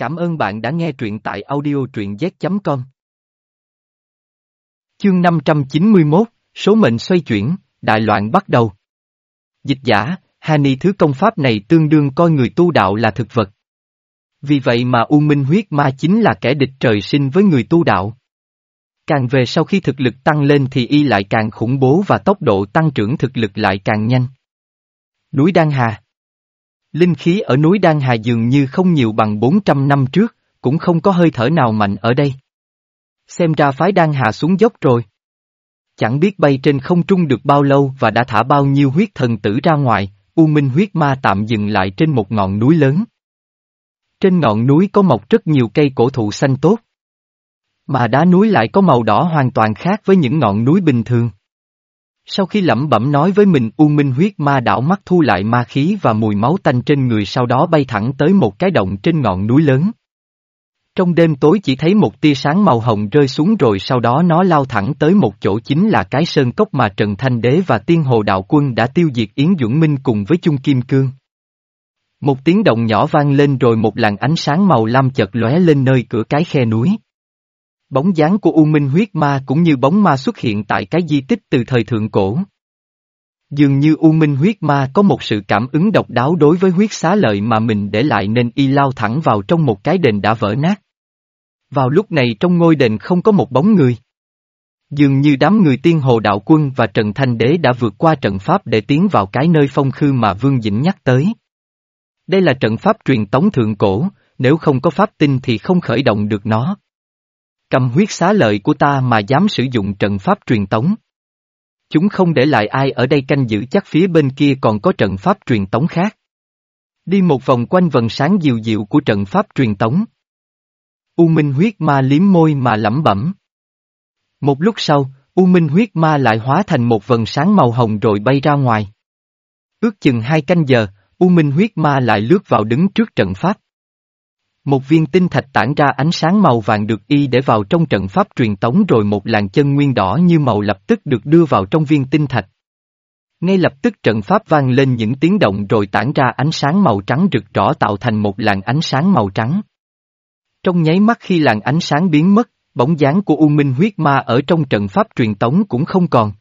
Cảm ơn bạn đã nghe truyện tại audio truyện z.com. Chương 591, số mệnh xoay chuyển, đại loạn bắt đầu. Dịch giả, Hani thứ công pháp này tương đương coi người tu đạo là thực vật. Vì vậy mà U Minh huyết ma chính là kẻ địch trời sinh với người tu đạo. Càng về sau khi thực lực tăng lên thì y lại càng khủng bố và tốc độ tăng trưởng thực lực lại càng nhanh. Núi Đan Hà Linh khí ở núi Đan Hà dường như không nhiều bằng 400 năm trước, cũng không có hơi thở nào mạnh ở đây. Xem ra phái Đan Hà xuống dốc rồi. Chẳng biết bay trên không trung được bao lâu và đã thả bao nhiêu huyết thần tử ra ngoài, U Minh huyết ma tạm dừng lại trên một ngọn núi lớn. Trên ngọn núi có mọc rất nhiều cây cổ thụ xanh tốt. Mà đá núi lại có màu đỏ hoàn toàn khác với những ngọn núi bình thường. Sau khi lẩm bẩm nói với mình, U Minh huyết ma đảo mắt thu lại ma khí và mùi máu tanh trên người sau đó bay thẳng tới một cái động trên ngọn núi lớn. Trong đêm tối chỉ thấy một tia sáng màu hồng rơi xuống rồi sau đó nó lao thẳng tới một chỗ chính là cái sơn cốc mà Trần Thanh Đế và Tiên Hồ Đạo Quân đã tiêu diệt Yến Dũng Minh cùng với Chung Kim Cương. Một tiếng động nhỏ vang lên rồi một làn ánh sáng màu lam chợt lóe lên nơi cửa cái khe núi. Bóng dáng của U Minh huyết ma cũng như bóng ma xuất hiện tại cái di tích từ thời thượng cổ. Dường như U Minh huyết ma có một sự cảm ứng độc đáo đối với huyết xá lợi mà mình để lại nên y lao thẳng vào trong một cái đền đã vỡ nát. Vào lúc này trong ngôi đền không có một bóng người. Dường như đám người tiên hồ đạo quân và Trần Thanh Đế đã vượt qua trận pháp để tiến vào cái nơi phong khư mà Vương Dĩnh nhắc tới. Đây là trận pháp truyền tống thượng cổ, nếu không có pháp tinh thì không khởi động được nó. Cầm huyết xá lợi của ta mà dám sử dụng trận pháp truyền tống. Chúng không để lại ai ở đây canh giữ chắc phía bên kia còn có trận pháp truyền tống khác. Đi một vòng quanh vần sáng dịu dịu của trận pháp truyền tống. U Minh huyết ma liếm môi mà lẩm bẩm. Một lúc sau, U Minh huyết ma lại hóa thành một vần sáng màu hồng rồi bay ra ngoài. Ước chừng hai canh giờ, U Minh huyết ma lại lướt vào đứng trước trận pháp. Một viên tinh thạch tản ra ánh sáng màu vàng được y để vào trong trận pháp truyền tống rồi một làn chân nguyên đỏ như màu lập tức được đưa vào trong viên tinh thạch. Ngay lập tức trận pháp vang lên những tiếng động rồi tản ra ánh sáng màu trắng rực rõ tạo thành một làn ánh sáng màu trắng. Trong nháy mắt khi làn ánh sáng biến mất, bóng dáng của U Minh huyết ma ở trong trận pháp truyền tống cũng không còn.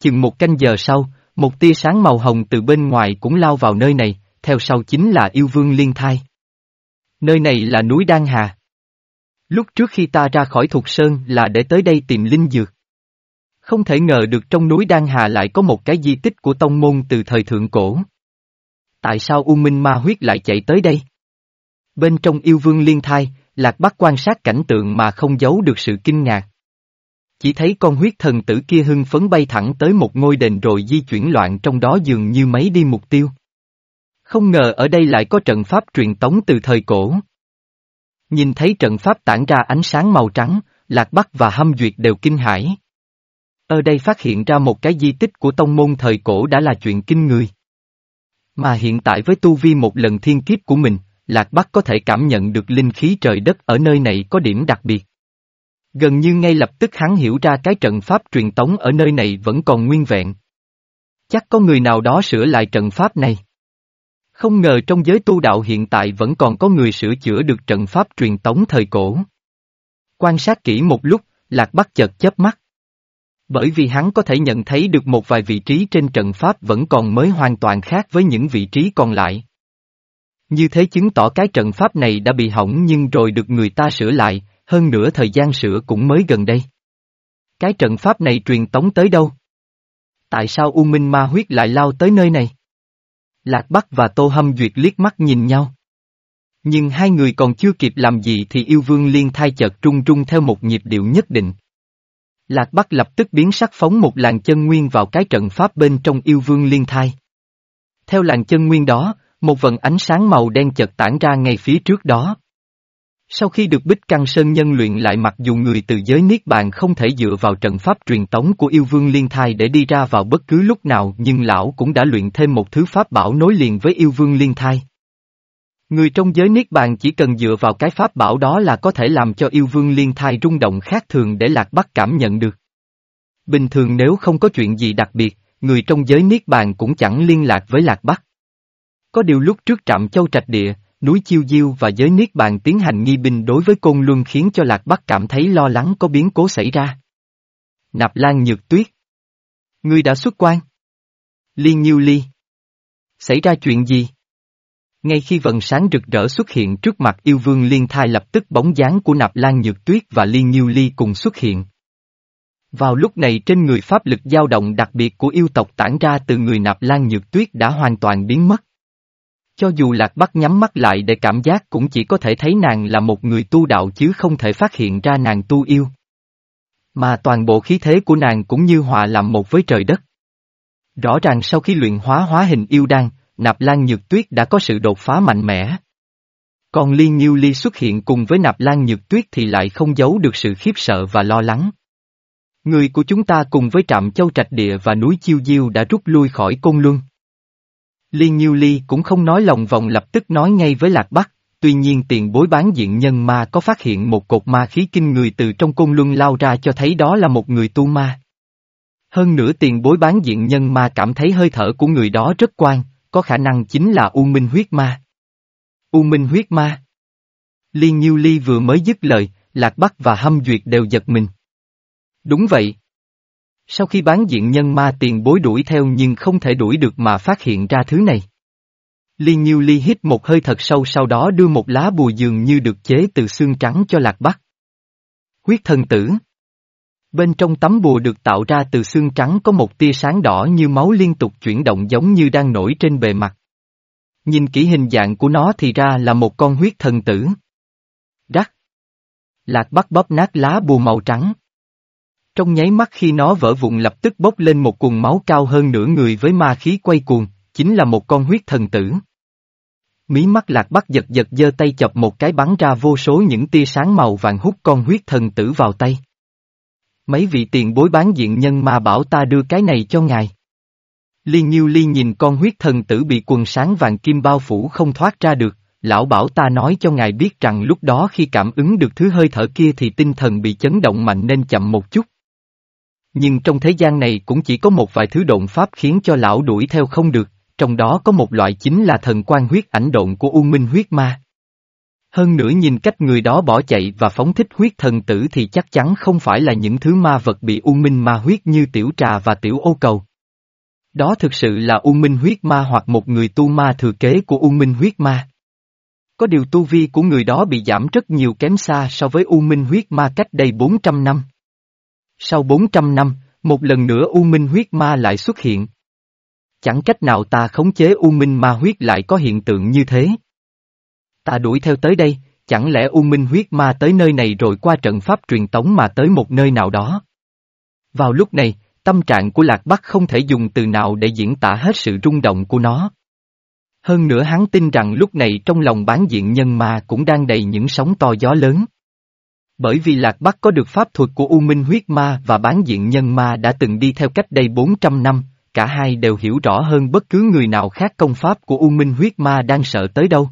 Chừng một canh giờ sau, một tia sáng màu hồng từ bên ngoài cũng lao vào nơi này, theo sau chính là yêu vương liên thai. Nơi này là núi Đan Hà. Lúc trước khi ta ra khỏi Thục Sơn là để tới đây tìm linh dược. Không thể ngờ được trong núi Đan Hà lại có một cái di tích của tông môn từ thời thượng cổ. Tại sao U Minh Ma huyết lại chạy tới đây? Bên trong yêu vương liên thai, Lạc Bắc quan sát cảnh tượng mà không giấu được sự kinh ngạc. Chỉ thấy con huyết thần tử kia hưng phấn bay thẳng tới một ngôi đền rồi di chuyển loạn trong đó dường như mấy đi mục tiêu. Không ngờ ở đây lại có trận pháp truyền tống từ thời cổ. Nhìn thấy trận pháp tản ra ánh sáng màu trắng, Lạc Bắc và Hâm Duyệt đều kinh hãi. Ở đây phát hiện ra một cái di tích của tông môn thời cổ đã là chuyện kinh người. Mà hiện tại với tu vi một lần thiên kiếp của mình, Lạc Bắc có thể cảm nhận được linh khí trời đất ở nơi này có điểm đặc biệt. Gần như ngay lập tức hắn hiểu ra cái trận pháp truyền tống ở nơi này vẫn còn nguyên vẹn. Chắc có người nào đó sửa lại trận pháp này. Không ngờ trong giới tu đạo hiện tại vẫn còn có người sửa chữa được trận pháp truyền tống thời cổ. Quan sát kỹ một lúc, Lạc Bắc chợt chớp mắt. Bởi vì hắn có thể nhận thấy được một vài vị trí trên trận pháp vẫn còn mới hoàn toàn khác với những vị trí còn lại. Như thế chứng tỏ cái trận pháp này đã bị hỏng nhưng rồi được người ta sửa lại, hơn nữa thời gian sửa cũng mới gần đây. Cái trận pháp này truyền tống tới đâu? Tại sao U Minh Ma huyết lại lao tới nơi này? Lạc Bắc và Tô Hâm Duyệt liếc mắt nhìn nhau. Nhưng hai người còn chưa kịp làm gì thì yêu vương liên thai chợt trung trung theo một nhịp điệu nhất định. Lạc Bắc lập tức biến sắc phóng một làn chân nguyên vào cái trận pháp bên trong yêu vương liên thai. Theo làn chân nguyên đó, một vần ánh sáng màu đen chợt tản ra ngay phía trước đó. Sau khi được Bích Căng Sơn nhân luyện lại mặc dù người từ giới Niết Bàn không thể dựa vào trận pháp truyền tống của yêu vương liên thai để đi ra vào bất cứ lúc nào nhưng lão cũng đã luyện thêm một thứ pháp bảo nối liền với yêu vương liên thai. Người trong giới Niết Bàn chỉ cần dựa vào cái pháp bảo đó là có thể làm cho yêu vương liên thai rung động khác thường để Lạc Bắc cảm nhận được. Bình thường nếu không có chuyện gì đặc biệt, người trong giới Niết Bàn cũng chẳng liên lạc với Lạc Bắc. Có điều lúc trước trạm châu trạch địa, núi Chiêu Diêu và giới Niết Bàn tiến hành nghi binh đối với Côn Luân khiến cho Lạc Bắc cảm thấy lo lắng có biến cố xảy ra. Nạp Lan Nhược Tuyết. Ngươi đã xuất quan. Liên Nhiêu Ly. Xảy ra chuyện gì? Ngay khi vần sáng rực rỡ xuất hiện trước mặt yêu vương liên thai lập tức bóng dáng của Nạp Lan Nhược Tuyết và Liên Nhiêu Ly cùng xuất hiện. Vào lúc này trên người pháp lực dao động đặc biệt của yêu tộc tản ra từ người Nạp Lan Nhược Tuyết đã hoàn toàn biến mất. Cho dù Lạc Bắc nhắm mắt lại để cảm giác cũng chỉ có thể thấy nàng là một người tu đạo chứ không thể phát hiện ra nàng tu yêu. Mà toàn bộ khí thế của nàng cũng như hòa làm một với trời đất. Rõ ràng sau khi luyện hóa hóa hình yêu đan, Nạp Lan Nhược Tuyết đã có sự đột phá mạnh mẽ. Còn Liên Nhiêu Ly xuất hiện cùng với Nạp Lan Nhược Tuyết thì lại không giấu được sự khiếp sợ và lo lắng. Người của chúng ta cùng với trạm châu trạch địa và núi Chiêu Diêu đã rút lui khỏi Côn Luân. Liên Nhiêu Ly cũng không nói lòng vòng lập tức nói ngay với Lạc Bắc, tuy nhiên tiền bối bán diện nhân ma có phát hiện một cột ma khí kinh người từ trong Côn Luân lao ra cho thấy đó là một người tu ma. Hơn nữa tiền bối bán diện nhân ma cảm thấy hơi thở của người đó rất quan, có khả năng chính là U Minh huyết ma. U Minh huyết ma. Liên Nhiêu Ly vừa mới dứt lời, Lạc Bắc và Hâm Duyệt đều giật mình. Đúng vậy. Sau khi bán diện nhân ma tiền bối đuổi theo nhưng không thể đuổi được mà phát hiện ra thứ này. Liên Nhiêu Ly hít một hơi thật sâu sau đó đưa một lá bùa dường như được chế từ xương trắng cho Lạc Bắc. Huyết thần tử. Bên trong tấm bùa được tạo ra từ xương trắng có một tia sáng đỏ như máu liên tục chuyển động giống như đang nổi trên bề mặt. Nhìn kỹ hình dạng của nó thì ra là một con huyết thần tử. Đắc. Lạc Bắc bóp nát lá bùa màu trắng. Trong nháy mắt khi nó vỡ vụn lập tức bốc lên một cuồng máu cao hơn nửa người với ma khí quay cuồng, chính là một con huyết thần tử. Mí mắt lạc bắc giật giật giơ tay chập một cái bắn ra vô số những tia sáng màu vàng hút con huyết thần tử vào tay. Mấy vị tiền bối bán diện nhân ma bảo ta đưa cái này cho ngài. Liên Nhiêu Ly nhìn con huyết thần tử bị quần sáng vàng kim bao phủ không thoát ra được, lão bảo ta nói cho ngài biết rằng lúc đó khi cảm ứng được thứ hơi thở kia thì tinh thần bị chấn động mạnh nên chậm một chút. Nhưng trong thế gian này cũng chỉ có một vài thứ độn pháp khiến cho lão đuổi theo không được, trong đó có một loại chính là thần quan huyết ảnh độn của U Minh huyết ma. Hơn nữa nhìn cách người đó bỏ chạy và phóng thích huyết thần tử thì chắc chắn không phải là những thứ ma vật bị U Minh ma huyết như tiểu trà và tiểu ô cầu. Đó thực sự là U Minh huyết ma hoặc một người tu ma thừa kế của U Minh huyết ma. Có điều tu vi của người đó bị giảm rất nhiều kém xa so với U Minh huyết ma cách đây 400 năm. Sau 400 năm, một lần nữa U Minh huyết ma lại xuất hiện. Chẳng cách nào ta khống chế U Minh ma huyết lại có hiện tượng như thế. Ta đuổi theo tới đây, chẳng lẽ U Minh huyết ma tới nơi này rồi qua trận pháp truyền tống mà tới một nơi nào đó. Vào lúc này, tâm trạng của Lạc Bắc không thể dùng từ nào để diễn tả hết sự rung động của nó. Hơn nữa hắn tin rằng lúc này trong lòng bán diện nhân ma cũng đang đầy những sóng to gió lớn. Bởi vì Lạc Bắc có được pháp thuật của U Minh huyết ma và bán diện nhân ma đã từng đi theo cách đây 400 năm, cả hai đều hiểu rõ hơn bất cứ người nào khác công pháp của U Minh huyết ma đang sợ tới đâu.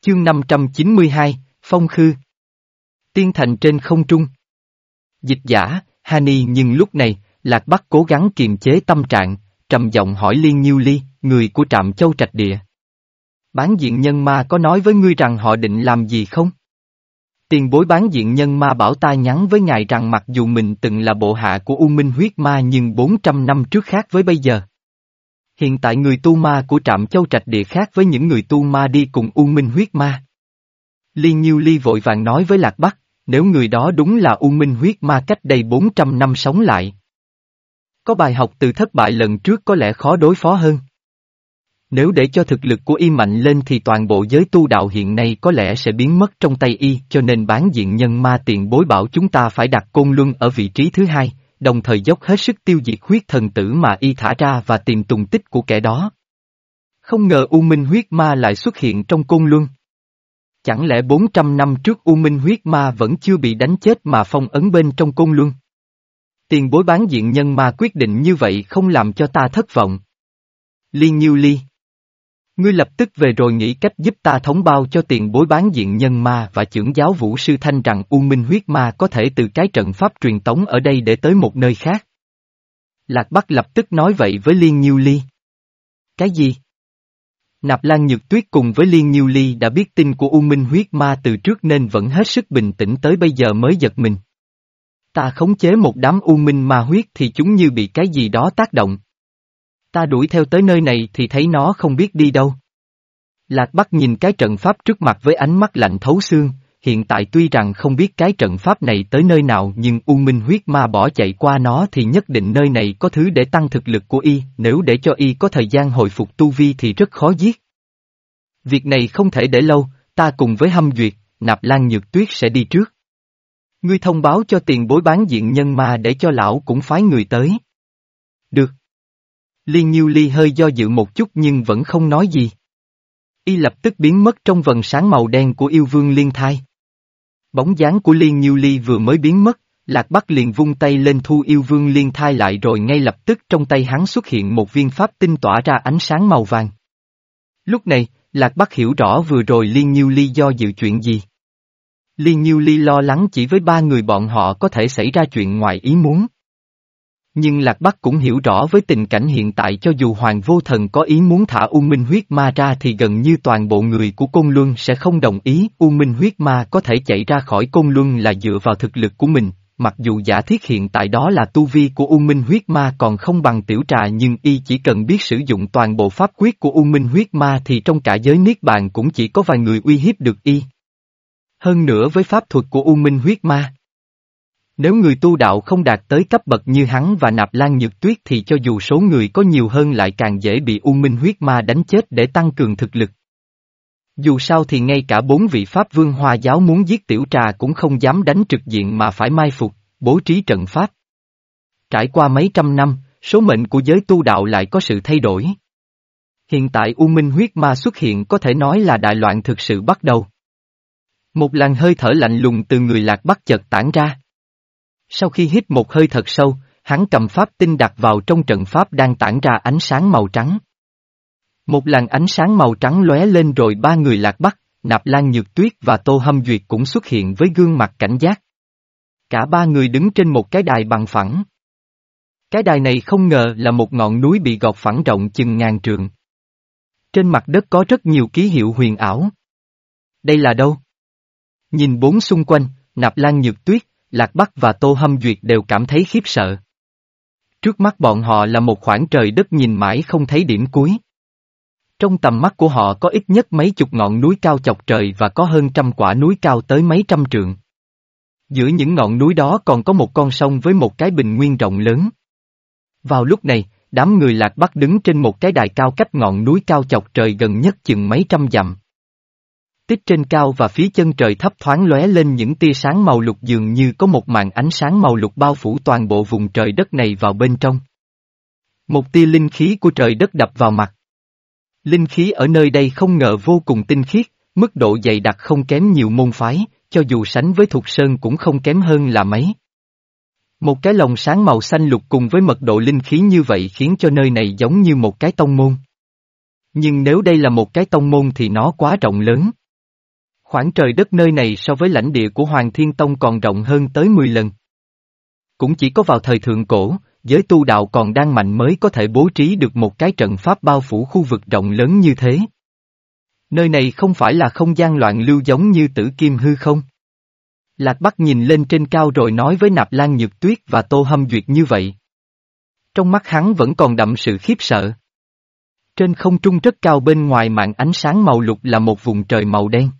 Chương 592, Phong Khư Tiên thành trên không trung Dịch giả, Hani nhưng lúc này, Lạc Bắc cố gắng kiềm chế tâm trạng, trầm giọng hỏi Liên Nhiêu Ly, người của trạm châu trạch địa. Bán diện nhân ma có nói với ngươi rằng họ định làm gì không? Tiền bối bán diện nhân ma bảo ta nhắn với ngài rằng mặc dù mình từng là bộ hạ của U Minh huyết ma nhưng 400 năm trước khác với bây giờ. Hiện tại người tu ma của trạm châu trạch địa khác với những người tu ma đi cùng U Minh huyết ma. Liên Nhiêu Ly vội vàng nói với Lạc Bắc, nếu người đó đúng là U Minh huyết ma cách đây 400 năm sống lại. Có bài học từ thất bại lần trước có lẽ khó đối phó hơn. Nếu để cho thực lực của y mạnh lên thì toàn bộ giới tu đạo hiện nay có lẽ sẽ biến mất trong tay y cho nên bán diện nhân ma tiền bối bảo chúng ta phải đặt côn luân ở vị trí thứ hai, đồng thời dốc hết sức tiêu diệt huyết thần tử mà y thả ra và tìm tùng tích của kẻ đó. Không ngờ U Minh huyết ma lại xuất hiện trong côn luân. Chẳng lẽ 400 năm trước U Minh huyết ma vẫn chưa bị đánh chết mà phong ấn bên trong côn luân? Tiền bối bán diện nhân ma quyết định như vậy không làm cho ta thất vọng. Liên Nhiêu Ly Ngươi lập tức về rồi nghĩ cách giúp ta thống bao cho tiền bối bán diện nhân ma và trưởng giáo vũ sư thanh rằng U Minh huyết ma có thể từ cái trận pháp truyền tống ở đây để tới một nơi khác. Lạc Bắc lập tức nói vậy với Liên Nhiêu Ly. Cái gì? Nạp Lan Nhược Tuyết cùng với Liên Nhiêu Ly đã biết tin của U Minh huyết ma từ trước nên vẫn hết sức bình tĩnh tới bây giờ mới giật mình. Ta khống chế một đám U Minh ma huyết thì chúng như bị cái gì đó tác động. Ta đuổi theo tới nơi này thì thấy nó không biết đi đâu. Lạc Bắc nhìn cái trận pháp trước mặt với ánh mắt lạnh thấu xương, hiện tại tuy rằng không biết cái trận pháp này tới nơi nào nhưng U Minh huyết ma bỏ chạy qua nó thì nhất định nơi này có thứ để tăng thực lực của y, nếu để cho y có thời gian hồi phục tu vi thì rất khó giết. Việc này không thể để lâu, ta cùng với hâm duyệt, nạp lan nhược tuyết sẽ đi trước. Ngươi thông báo cho tiền bối bán diện nhân ma để cho lão cũng phái người tới. Được. Liên Nhiêu Ly hơi do dự một chút nhưng vẫn không nói gì. Y lập tức biến mất trong vần sáng màu đen của yêu vương liên thai. Bóng dáng của Liên Nhiêu Ly vừa mới biến mất, Lạc Bắc liền vung tay lên thu yêu vương liên thai lại rồi ngay lập tức trong tay hắn xuất hiện một viên pháp tinh tỏa ra ánh sáng màu vàng. Lúc này, Lạc Bắc hiểu rõ vừa rồi Liên Nhiêu Ly do dự chuyện gì. Liên Nhiêu Ly lo lắng chỉ với ba người bọn họ có thể xảy ra chuyện ngoài ý muốn. Nhưng Lạc Bắc cũng hiểu rõ với tình cảnh hiện tại cho dù Hoàng Vô Thần có ý muốn thả U Minh huyết ma ra thì gần như toàn bộ người của Côn Luân sẽ không đồng ý. U Minh huyết ma có thể chạy ra khỏi Côn Luân là dựa vào thực lực của mình, mặc dù giả thiết hiện tại đó là tu vi của U Minh huyết ma còn không bằng tiểu trà nhưng y chỉ cần biết sử dụng toàn bộ pháp quyết của U Minh huyết ma thì trong cả giới Niết Bàn cũng chỉ có vài người uy hiếp được y. Hơn nữa với pháp thuật của U Minh huyết ma. Nếu người tu đạo không đạt tới cấp bậc như hắn và nạp lan nhược tuyết thì cho dù số người có nhiều hơn lại càng dễ bị U Minh huyết ma đánh chết để tăng cường thực lực. Dù sao thì ngay cả bốn vị Pháp vương hoa giáo muốn giết tiểu trà cũng không dám đánh trực diện mà phải mai phục, bố trí trận Pháp. Trải qua mấy trăm năm, số mệnh của giới tu đạo lại có sự thay đổi. Hiện tại U Minh huyết ma xuất hiện có thể nói là đại loạn thực sự bắt đầu. Một làn hơi thở lạnh lùng từ người lạc bắc chợt tản ra. Sau khi hít một hơi thật sâu, hắn cầm pháp tinh đặt vào trong trận pháp đang tản ra ánh sáng màu trắng. Một làn ánh sáng màu trắng lóe lên rồi ba người lạc bắc, nạp lan nhược tuyết và tô hâm duyệt cũng xuất hiện với gương mặt cảnh giác. Cả ba người đứng trên một cái đài bằng phẳng. Cái đài này không ngờ là một ngọn núi bị gọt phẳng rộng chừng ngàn trượng. Trên mặt đất có rất nhiều ký hiệu huyền ảo. Đây là đâu? Nhìn bốn xung quanh, nạp lan nhược tuyết, Lạc Bắc và Tô Hâm Duyệt đều cảm thấy khiếp sợ. Trước mắt bọn họ là một khoảng trời đất nhìn mãi không thấy điểm cuối. Trong tầm mắt của họ có ít nhất mấy chục ngọn núi cao chọc trời và có hơn trăm quả núi cao tới mấy trăm trượng. Giữa những ngọn núi đó còn có một con sông với một cái bình nguyên rộng lớn. Vào lúc này, đám người lạc bắc đứng trên một cái đài cao cách ngọn núi cao chọc trời gần nhất chừng mấy trăm dặm. Tích trên cao và phía chân trời thấp thoáng lóe lên những tia sáng màu lục dường như có một màn ánh sáng màu lục bao phủ toàn bộ vùng trời đất này vào bên trong. Một tia linh khí của trời đất đập vào mặt. Linh khí ở nơi đây không ngờ vô cùng tinh khiết, mức độ dày đặc không kém nhiều môn phái, cho dù sánh với Thục Sơn cũng không kém hơn là mấy. Một cái lồng sáng màu xanh lục cùng với mật độ linh khí như vậy khiến cho nơi này giống như một cái tông môn. Nhưng nếu đây là một cái tông môn thì nó quá rộng lớn. Khoảng trời đất nơi này so với lãnh địa của Hoàng Thiên Tông còn rộng hơn tới 10 lần. Cũng chỉ có vào thời thượng cổ, giới tu đạo còn đang mạnh mới có thể bố trí được một cái trận pháp bao phủ khu vực rộng lớn như thế. Nơi này không phải là không gian loạn lưu giống như tử kim hư không? Lạc Bắc nhìn lên trên cao rồi nói với Nạp Lan Nhược Tuyết và Tô Hâm Duyệt như vậy. Trong mắt hắn vẫn còn đậm sự khiếp sợ. Trên không trung rất cao bên ngoài mạng ánh sáng màu lục là một vùng trời màu đen.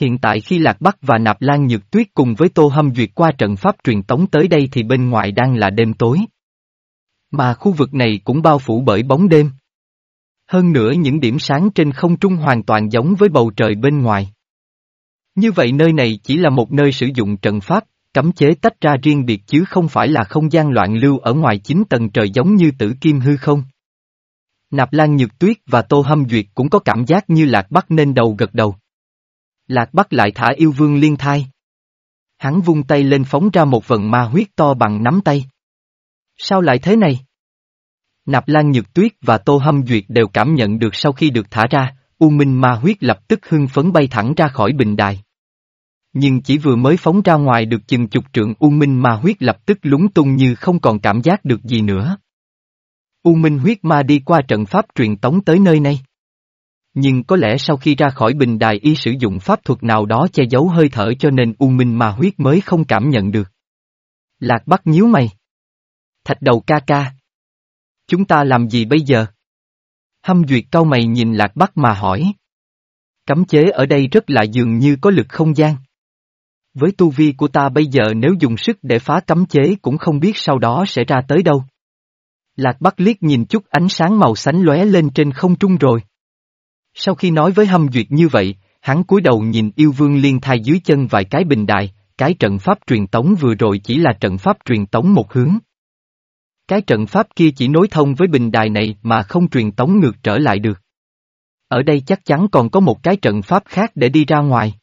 Hiện tại khi Lạc Bắc và Nạp Lan Nhược Tuyết cùng với Tô Hâm Duyệt qua trận pháp truyền tống tới đây thì bên ngoài đang là đêm tối. Mà khu vực này cũng bao phủ bởi bóng đêm. Hơn nữa những điểm sáng trên không trung hoàn toàn giống với bầu trời bên ngoài. Như vậy nơi này chỉ là một nơi sử dụng trận pháp, cấm chế tách ra riêng biệt chứ không phải là không gian loạn lưu ở ngoài chín tầng trời giống như tử kim hư không. Nạp Lan Nhược Tuyết và Tô Hâm Duyệt cũng có cảm giác như Lạc Bắc nên đầu gật đầu. Lạc Bắc lại thả yêu vương liên thai. Hắn vung tay lên phóng ra một vận ma huyết to bằng nắm tay. Sao lại thế này? Nạp Lan Nhược Tuyết và Tô Hâm Duyệt đều cảm nhận được sau khi được thả ra, U Minh ma huyết lập tức hưng phấn bay thẳng ra khỏi bình đài. Nhưng chỉ vừa mới phóng ra ngoài được chừng chục trượng U Minh Ma huyết lập tức lúng tung như không còn cảm giác được gì nữa. U Minh huyết ma đi qua trận pháp truyền tống tới nơi này. Nhưng có lẽ sau khi ra khỏi bình đài y sử dụng pháp thuật nào đó che giấu hơi thở cho nên U Minh mà huyết mới không cảm nhận được. Lạc Bắc nhíu mày. Thạch đầu ca ca. Chúng ta làm gì bây giờ? Hâm duyệt cau mày nhìn Lạc Bắc mà hỏi. Cấm chế ở đây rất là dường như có lực không gian. Với tu vi của ta bây giờ nếu dùng sức để phá cấm chế cũng không biết sau đó sẽ ra tới đâu. Lạc Bắc liếc nhìn chút ánh sáng màu xanh lóe lên trên không trung rồi. Sau khi nói với hâm duyệt như vậy, hắn cúi đầu nhìn yêu vương liên thai dưới chân vài cái bình đại, cái trận pháp truyền tống vừa rồi chỉ là trận pháp truyền tống một hướng. Cái trận pháp kia chỉ nối thông với bình đài này mà không truyền tống ngược trở lại được. Ở đây chắc chắn còn có một cái trận pháp khác để đi ra ngoài.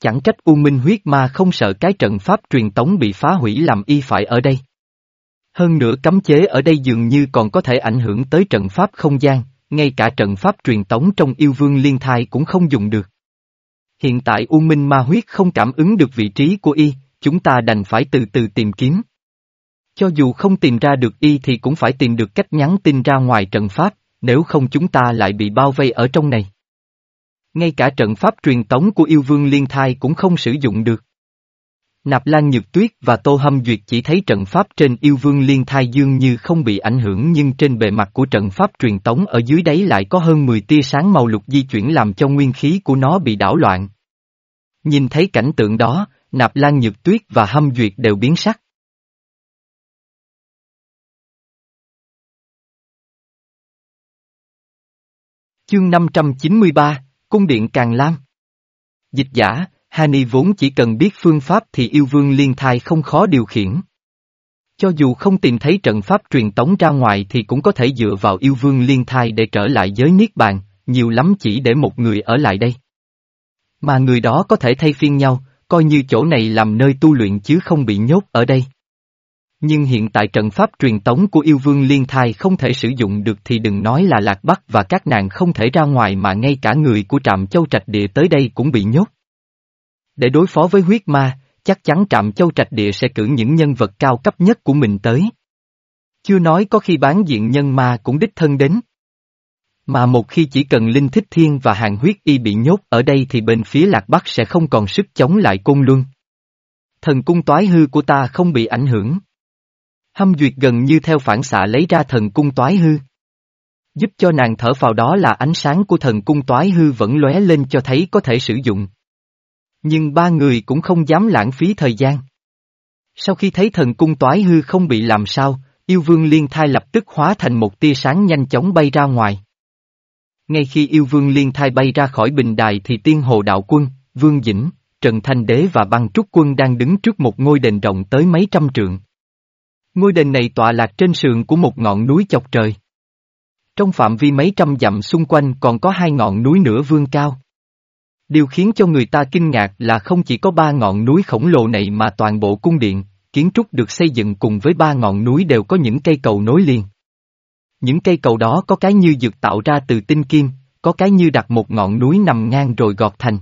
Chẳng trách U Minh huyết ma không sợ cái trận pháp truyền tống bị phá hủy làm y phải ở đây. Hơn nữa cấm chế ở đây dường như còn có thể ảnh hưởng tới trận pháp không gian, ngay cả trận pháp truyền tống trong yêu vương liên thai cũng không dùng được. Hiện tại U Minh ma huyết không cảm ứng được vị trí của y, chúng ta đành phải từ từ tìm kiếm. Cho dù không tìm ra được y thì cũng phải tìm được cách nhắn tin ra ngoài trận pháp, nếu không chúng ta lại bị bao vây ở trong này. Ngay cả trận pháp truyền tống của yêu vương liên thai cũng không sử dụng được. Nạp Lan Nhược Tuyết và Tô Hâm Duyệt chỉ thấy trận pháp trên yêu vương liên thai dương như không bị ảnh hưởng nhưng trên bề mặt của trận pháp truyền tống ở dưới đáy lại có hơn 10 tia sáng màu lục di chuyển làm cho nguyên khí của nó bị đảo loạn. Nhìn thấy cảnh tượng đó, Nạp Lan Nhược Tuyết và Hâm Duyệt đều biến sắc. Chương 593, Cung điện Càng Lam Dịch giả, Hani vốn chỉ cần biết phương pháp thì yêu vương liên thai không khó điều khiển. Cho dù không tìm thấy trận pháp truyền tống ra ngoài thì cũng có thể dựa vào yêu vương liên thai để trở lại giới Niết Bàn, nhiều lắm chỉ để một người ở lại đây. Mà người đó có thể thay phiên nhau, coi như chỗ này làm nơi tu luyện chứ không bị nhốt ở đây. Nhưng hiện tại trận pháp truyền tống của yêu vương liên thai không thể sử dụng được thì đừng nói là lạc bắc và các nàng không thể ra ngoài mà ngay cả người của trạm châu trạch địa tới đây cũng bị nhốt. Để đối phó với huyết ma, chắc chắn trạm châu trạch địa sẽ cử những nhân vật cao cấp nhất của mình tới. Chưa nói có khi bán diện nhân ma cũng đích thân đến. Mà một khi chỉ cần Linh Thích Thiên và Hàng Huyết Y bị nhốt ở đây thì bên phía Lạc Bắc sẽ không còn sức chống lại Côn Luân. Thần cung toái hư của ta không bị ảnh hưởng. Hâm duyệt gần như theo phản xạ lấy ra thần cung toái hư. Giúp cho nàng thở vào đó là ánh sáng của thần cung toái hư vẫn lóe lên cho thấy có thể sử dụng. Nhưng ba người cũng không dám lãng phí thời gian. Sau khi thấy thần cung toái hư không bị làm sao, yêu vương liên thai lập tức hóa thành một tia sáng nhanh chóng bay ra ngoài. Ngay khi yêu vương liên thai bay ra khỏi bình đài thì tiên hồ đạo quân, vương dĩnh, Trần Thanh Đế và băng trúc quân đang đứng trước một ngôi đền rộng tới mấy trăm trượng. Ngôi đền này tọa lạc trên sườn của một ngọn núi chọc trời. Trong phạm vi mấy trăm dặm xung quanh còn có hai ngọn núi nữa vương cao. Điều khiến cho người ta kinh ngạc là không chỉ có ba ngọn núi khổng lồ này mà toàn bộ cung điện, kiến trúc được xây dựng cùng với ba ngọn núi đều có những cây cầu nối liền. Những cây cầu đó có cái như dược tạo ra từ tinh kim, có cái như đặt một ngọn núi nằm ngang rồi gọt thành.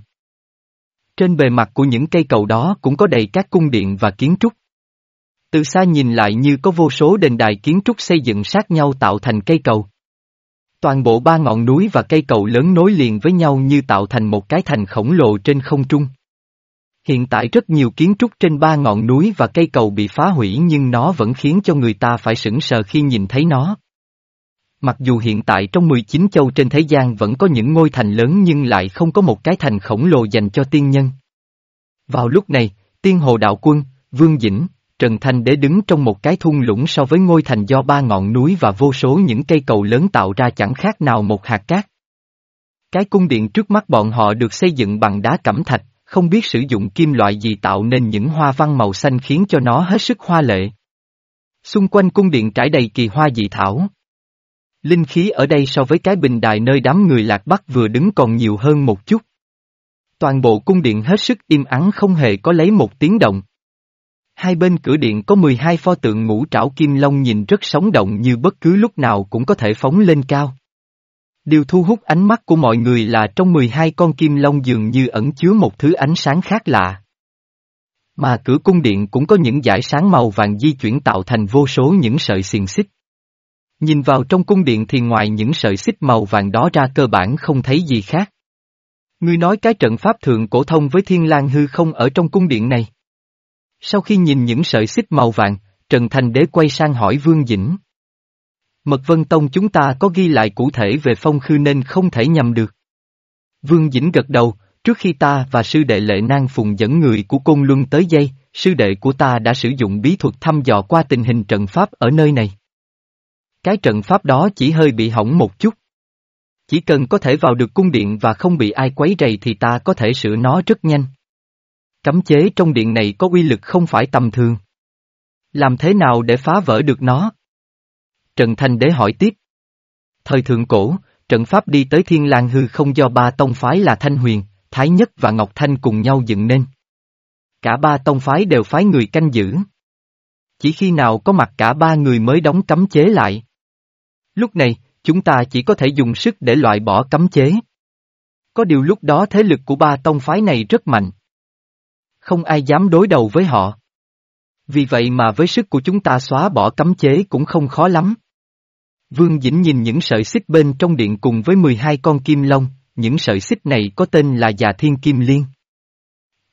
Trên bề mặt của những cây cầu đó cũng có đầy các cung điện và kiến trúc. Từ xa nhìn lại như có vô số đền đài kiến trúc xây dựng sát nhau tạo thành cây cầu. Toàn bộ ba ngọn núi và cây cầu lớn nối liền với nhau như tạo thành một cái thành khổng lồ trên không trung. Hiện tại rất nhiều kiến trúc trên ba ngọn núi và cây cầu bị phá hủy nhưng nó vẫn khiến cho người ta phải sững sờ khi nhìn thấy nó. Mặc dù hiện tại trong 19 châu trên thế gian vẫn có những ngôi thành lớn nhưng lại không có một cái thành khổng lồ dành cho tiên nhân. Vào lúc này, tiên hồ đạo quân, Vương Dĩnh, Trần Thanh Đế đứng trong một cái thung lũng so với ngôi thành do ba ngọn núi và vô số những cây cầu lớn tạo ra chẳng khác nào một hạt cát. Cái cung điện trước mắt bọn họ được xây dựng bằng đá cẩm thạch, không biết sử dụng kim loại gì tạo nên những hoa văn màu xanh khiến cho nó hết sức hoa lệ. Xung quanh cung điện trải đầy kỳ hoa dị thảo. Linh khí ở đây so với cái bình đài nơi đám người lạc bắc vừa đứng còn nhiều hơn một chút. Toàn bộ cung điện hết sức im ắng không hề có lấy một tiếng động. Hai bên cửa điện có 12 pho tượng ngũ trảo kim long nhìn rất sống động như bất cứ lúc nào cũng có thể phóng lên cao. Điều thu hút ánh mắt của mọi người là trong 12 con kim long dường như ẩn chứa một thứ ánh sáng khác lạ. Mà cửa cung điện cũng có những dải sáng màu vàng di chuyển tạo thành vô số những sợi xiềng xích. Nhìn vào trong cung điện thì ngoài những sợi xích màu vàng đó ra cơ bản không thấy gì khác. Ngươi nói cái trận pháp thượng cổ thông với thiên lang hư không ở trong cung điện này. Sau khi nhìn những sợi xích màu vàng, Trần Thành Đế quay sang hỏi Vương Dĩnh. Mật Vân Tông chúng ta có ghi lại cụ thể về phong khư nên không thể nhầm được. Vương Dĩnh gật đầu, trước khi ta và sư đệ lệ nang phùng dẫn người của Côn Luân tới dây, sư đệ của ta đã sử dụng bí thuật thăm dò qua tình hình trận pháp ở nơi này. Cái trận pháp đó chỉ hơi bị hỏng một chút. Chỉ cần có thể vào được cung điện và không bị ai quấy rầy thì ta có thể sửa nó rất nhanh. Cấm chế trong điện này có uy lực không phải tầm thường. Làm thế nào để phá vỡ được nó? Trần Thanh Đế hỏi tiếp. Thời thượng cổ, trận pháp đi tới Thiên lang hư không do ba tông phái là Thanh Huyền, Thái Nhất và Ngọc Thanh cùng nhau dựng nên. Cả ba tông phái đều phái người canh giữ. Chỉ khi nào có mặt cả ba người mới đóng cấm chế lại. Lúc này, chúng ta chỉ có thể dùng sức để loại bỏ cấm chế. Có điều lúc đó thế lực của ba tông phái này rất mạnh. Không ai dám đối đầu với họ. Vì vậy mà với sức của chúng ta xóa bỏ cấm chế cũng không khó lắm. Vương Dĩnh nhìn những sợi xích bên trong điện cùng với 12 con kim long, những sợi xích này có tên là già thiên kim liên.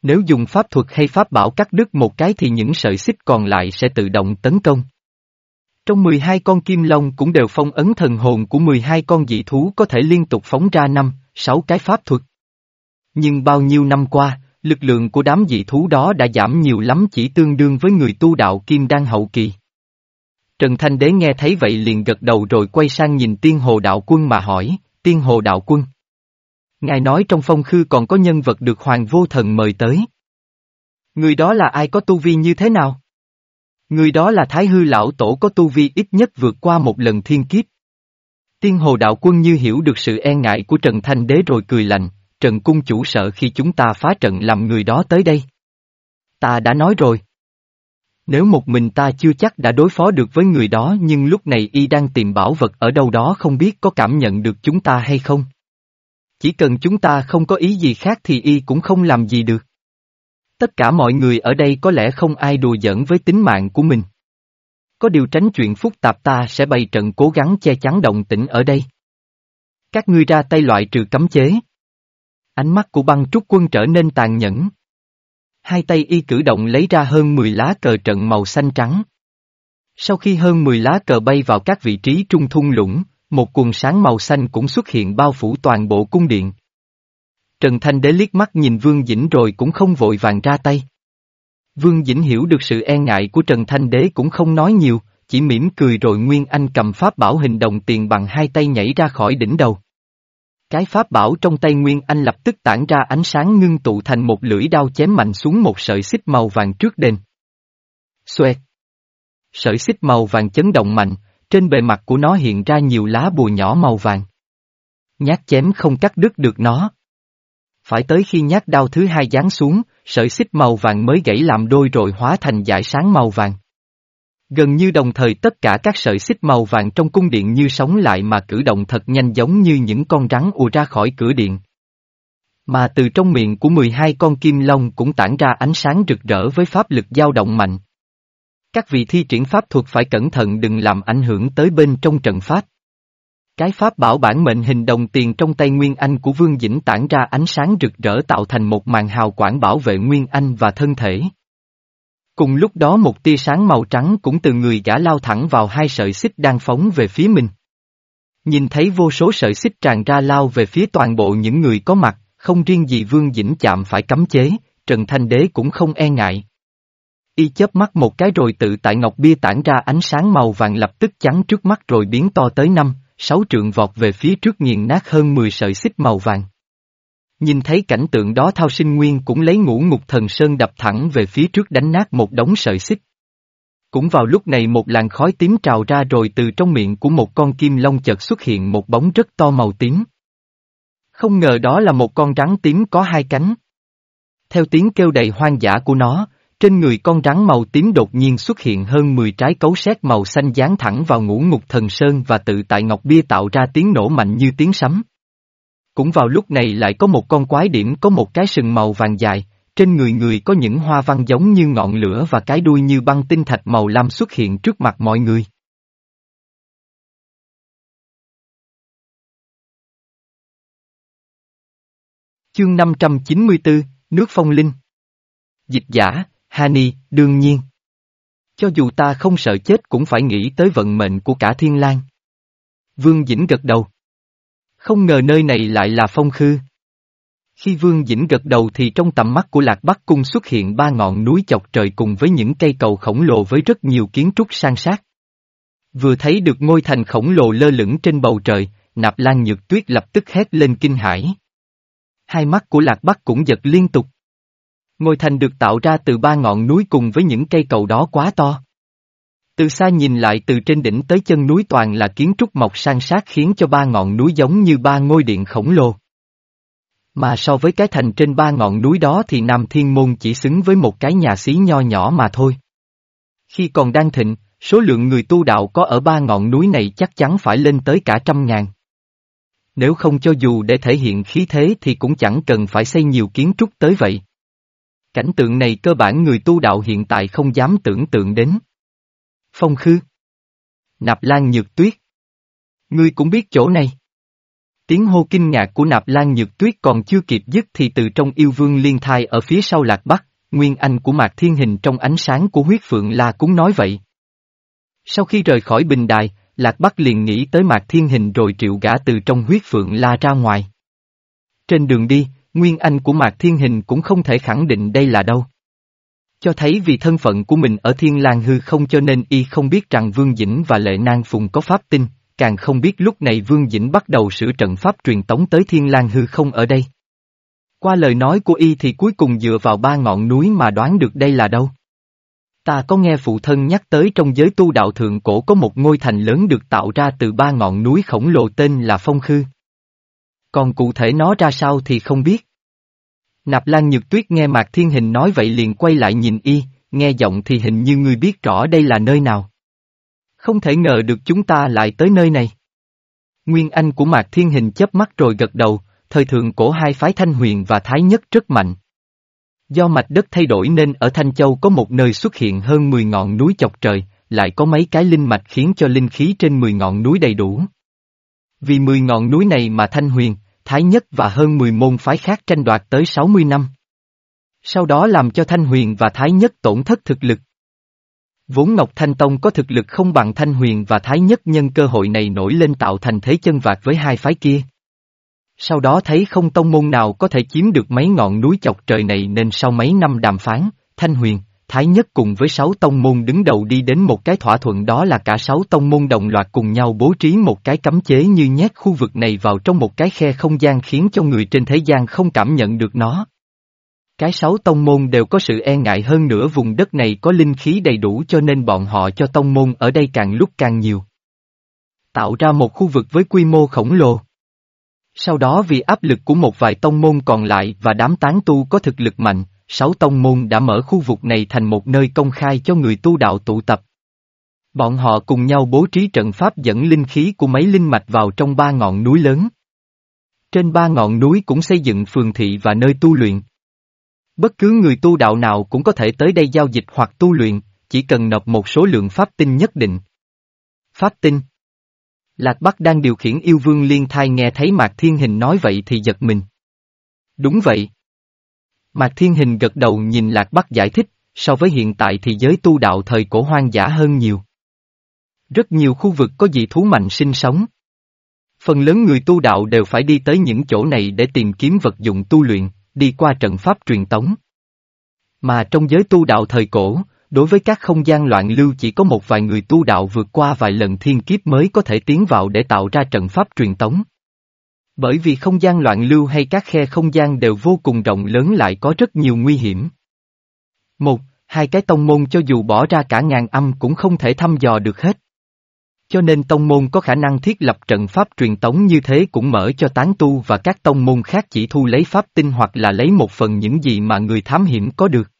Nếu dùng pháp thuật hay pháp bảo cắt đứt một cái thì những sợi xích còn lại sẽ tự động tấn công. Trong 12 con kim long cũng đều phong ấn thần hồn của 12 con dị thú có thể liên tục phóng ra năm, sáu cái pháp thuật. Nhưng bao nhiêu năm qua, lực lượng của đám dị thú đó đã giảm nhiều lắm chỉ tương đương với người tu đạo kim đan hậu kỳ. Trần Thanh Đế nghe thấy vậy liền gật đầu rồi quay sang nhìn tiên hồ đạo quân mà hỏi, tiên hồ đạo quân. Ngài nói trong phong khư còn có nhân vật được hoàng vô thần mời tới. Người đó là ai có tu vi như thế nào? Người đó là Thái Hư Lão Tổ có tu vi ít nhất vượt qua một lần thiên kiếp. Tiên hồ đạo quân như hiểu được sự e ngại của Trần Thanh Đế rồi cười lạnh, Trần Cung chủ sợ khi chúng ta phá trận làm người đó tới đây. Ta đã nói rồi. Nếu một mình ta chưa chắc đã đối phó được với người đó, nhưng lúc này y đang tìm bảo vật ở đâu đó không biết có cảm nhận được chúng ta hay không. Chỉ cần chúng ta không có ý gì khác thì y cũng không làm gì được. Tất cả mọi người ở đây có lẽ không ai đùa giỡn với tính mạng của mình. Có điều tránh chuyện phức tạp ta sẽ bày trận cố gắng che chắn động tĩnh ở đây. Các ngươi ra tay loại trừ cấm chế. Ánh mắt của băng trúc quân trở nên tàn nhẫn. Hai tay y cử động lấy ra hơn 10 lá cờ trận màu xanh trắng. Sau khi hơn 10 lá cờ bay vào các vị trí trung thung lũng, một cuồng sáng màu xanh cũng xuất hiện bao phủ toàn bộ cung điện. Trần Thanh Đế liếc mắt nhìn Vương Dĩnh rồi cũng không vội vàng ra tay. Vương Dĩnh hiểu được sự e ngại của Trần Thanh Đế cũng không nói nhiều, chỉ mỉm cười rồi Nguyên Anh cầm pháp bảo hình đồng tiền bằng hai tay nhảy ra khỏi đỉnh đầu. Cái pháp bảo trong tay Nguyên Anh lập tức tản ra ánh sáng ngưng tụ thành một lưỡi đao chém mạnh xuống một sợi xích màu vàng trước đền. Xoẹt! Sợi xích màu vàng chấn động mạnh, trên bề mặt của nó hiện ra nhiều lá bùa nhỏ màu vàng. Nhát chém không cắt đứt được nó. Phải tới khi nhát đao thứ hai giáng xuống, sợi xích màu vàng mới gãy làm đôi rồi hóa thành dải sáng màu vàng. Gần như đồng thời tất cả các sợi xích màu vàng trong cung điện như sóng lại mà cử động thật nhanh giống như những con rắn ùa ra khỏi cửa điện. Mà từ trong miệng của 12 con kim long cũng tản ra ánh sáng rực rỡ với pháp lực dao động mạnh. Các vị thi triển pháp thuật phải cẩn thận đừng làm ảnh hưởng tới bên trong trận pháp. Cái pháp bảo bản mệnh hình đồng tiền trong tay Nguyên Anh của Vương Dĩnh tản ra ánh sáng rực rỡ tạo thành một màn hào quảng bảo vệ Nguyên Anh và thân thể. Cùng lúc đó một tia sáng màu trắng cũng từ người gã lao thẳng vào hai sợi xích đang phóng về phía mình. Nhìn thấy vô số sợi xích tràn ra lao về phía toàn bộ những người có mặt, không riêng gì Vương Dĩnh chạm phải cấm chế, Trần Thanh Đế cũng không e ngại. Y chớp mắt một cái rồi tự tại ngọc bia tản ra ánh sáng màu vàng lập tức trắng trước mắt rồi biến to tới năm, sáu trượng vọt về phía trước nghiền nát hơn 10 sợi xích màu vàng. Nhìn thấy cảnh tượng đó Thao Sinh Nguyên cũng lấy ngũ ngục thần sơn đập thẳng về phía trước đánh nát một đống sợi xích. Cũng vào lúc này một làn khói tím trào ra rồi từ trong miệng của một con kim long chợt xuất hiện một bóng rất to màu tím. Không ngờ đó là một con rắn tím có hai cánh. Theo tiếng kêu đầy hoang dã của nó, trên người con rắn màu tím đột nhiên xuất hiện hơn 10 trái cấu sét màu xanh dán thẳng vào ngũ ngục thần sơn và tự tại ngọc bia tạo ra tiếng nổ mạnh như tiếng sấm. Cũng vào lúc này lại có một con quái điểm có một cái sừng màu vàng dài, trên người người có những hoa văn giống như ngọn lửa và cái đuôi như băng tinh thạch màu lam xuất hiện trước mặt mọi người. Chương 594, Nước Phong Linh Dịch giả, Hani, đương nhiên. Cho dù ta không sợ chết cũng phải nghĩ tới vận mệnh của cả thiên lang. Vương Dĩnh gật đầu. Không ngờ nơi này lại là phong khư. Khi Vương Dĩnh gật đầu thì trong tầm mắt của Lạc Bắc Cung xuất hiện ba ngọn núi chọc trời cùng với những cây cầu khổng lồ với rất nhiều kiến trúc sang sát. Vừa thấy được ngôi thành khổng lồ lơ lửng trên bầu trời, Nạp Lan Nhược Tuyết lập tức hét lên kinh hãi. Hai mắt của Lạc Bắc cũng giật liên tục. Ngôi thành được tạo ra từ ba ngọn núi cùng với những cây cầu đó quá to. Từ xa nhìn lại từ trên đỉnh tới chân núi toàn là kiến trúc mọc sang sát khiến cho ba ngọn núi giống như ba ngôi điện khổng lồ. Mà so với cái thành trên ba ngọn núi đó thì Nam Thiên Môn chỉ xứng với một cái nhà xí nho nhỏ mà thôi. Khi còn đang thịnh, số lượng người tu đạo có ở ba ngọn núi này chắc chắn phải lên tới cả trăm ngàn. Nếu không cho dù để thể hiện khí thế thì cũng chẳng cần phải xây nhiều kiến trúc tới vậy. Cảnh tượng này cơ bản người tu đạo hiện tại không dám tưởng tượng đến. Phong khư. Nạp Lan Nhược Tuyết. Ngươi cũng biết chỗ này. Tiếng hô kinh ngạc của Nạp Lan Nhược Tuyết còn chưa kịp dứt thì từ trong yêu vương liên thai ở phía sau lạc bắc, nguyên anh của Mạc Thiên Hình trong ánh sáng của huyết phượng la cũng nói vậy. Sau khi rời khỏi bình đài, Lạc Bắc liền nghĩ tới Mạc Thiên Hình rồi triệu gã từ trong huyết phượng la ra ngoài. Trên đường đi, Nguyên Anh của Mạc Thiên Hình cũng không thể khẳng định đây là đâu. Cho thấy vì thân phận của mình ở Thiên lang hư không cho nên y không biết rằng Vương Dĩnh và Lệ Nang Phùng có pháp tinh, càng không biết lúc này Vương Dĩnh bắt đầu sửa trận pháp truyền tống tới Thiên lang hư không ở đây. Qua lời nói của y thì cuối cùng dựa vào ba ngọn núi mà đoán được đây là đâu. Ta có nghe phụ thân nhắc tới trong giới tu đạo thượng cổ có một ngôi thành lớn được tạo ra từ ba ngọn núi khổng lồ tên là Phong Khư. Còn cụ thể nó ra sao thì không biết. Nạp Lan Nhược Tuyết nghe Mạc Thiên Hình nói vậy liền quay lại nhìn y, nghe giọng thì hình như ngươi biết rõ đây là nơi nào. Không thể ngờ được chúng ta lại tới nơi này. Nguyên Anh của Mạc Thiên Hình chớp mắt rồi gật đầu, thời thượng cổ hai phái Thanh Huyền và Thái Nhất rất mạnh. Do mạch đất thay đổi nên ở Thanh Châu có một nơi xuất hiện hơn 10 ngọn núi chọc trời, lại có mấy cái linh mạch khiến cho linh khí trên 10 ngọn núi đầy đủ. Vì 10 ngọn núi này mà Thanh Huyền, Thái Nhất và hơn 10 môn phái khác tranh đoạt tới 60 năm. Sau đó làm cho Thanh Huyền và Thái Nhất tổn thất thực lực. Vốn Ngọc Thanh Tông có thực lực không bằng Thanh Huyền và Thái Nhất nhân cơ hội này nổi lên tạo thành thế chân vạc với hai phái kia. Sau đó thấy không tông môn nào có thể chiếm được mấy ngọn núi chọc trời này nên sau mấy năm đàm phán, Thanh Huyền, Thái Nhất cùng với sáu tông môn đứng đầu đi đến một cái thỏa thuận đó là cả sáu tông môn đồng loạt cùng nhau bố trí một cái cấm chế như nhét khu vực này vào trong một cái khe không gian khiến cho người trên thế gian không cảm nhận được nó. Cái sáu tông môn đều có sự e ngại hơn nữa vùng đất này có linh khí đầy đủ cho nên bọn họ cho tông môn ở đây càng lúc càng nhiều. Tạo ra một khu vực với quy mô khổng lồ. Sau đó vì áp lực của một vài tông môn còn lại và đám tán tu có thực lực mạnh, sáu tông môn đã mở khu vực này thành một nơi công khai cho người tu đạo tụ tập. Bọn họ cùng nhau bố trí trận pháp dẫn linh khí của mấy linh mạch vào trong ba ngọn núi lớn. Trên ba ngọn núi cũng xây dựng phường thị và nơi tu luyện. Bất cứ người tu đạo nào cũng có thể tới đây giao dịch hoặc tu luyện, chỉ cần nộp một số lượng pháp tinh nhất định. Pháp tinh Lạc Bắc đang điều khiển yêu vương liên thai nghe thấy Mạc Thiên Hình nói vậy thì giật mình. Đúng vậy. Mạc Thiên Hình gật đầu nhìn Lạc Bắc giải thích, so với hiện tại thì giới tu đạo thời cổ hoang dã hơn nhiều. Rất nhiều khu vực có dị thú mạnh sinh sống. Phần lớn người tu đạo đều phải đi tới những chỗ này để tìm kiếm vật dụng tu luyện, đi qua trận pháp truyền tống. Mà trong giới tu đạo thời cổ, đối với các không gian loạn lưu chỉ có một vài người tu đạo vượt qua vài lần thiên kiếp mới có thể tiến vào để tạo ra trận pháp truyền tống. Bởi vì không gian loạn lưu hay các khe không gian đều vô cùng rộng lớn lại có rất nhiều nguy hiểm. Một, hai cái tông môn cho dù bỏ ra cả ngàn âm cũng không thể thăm dò được hết. Cho nên tông môn có khả năng thiết lập trận pháp truyền tống như thế cũng mở cho tán tu và các tông môn khác chỉ thu lấy pháp tinh hoặc là lấy một phần những gì mà người thám hiểm có được.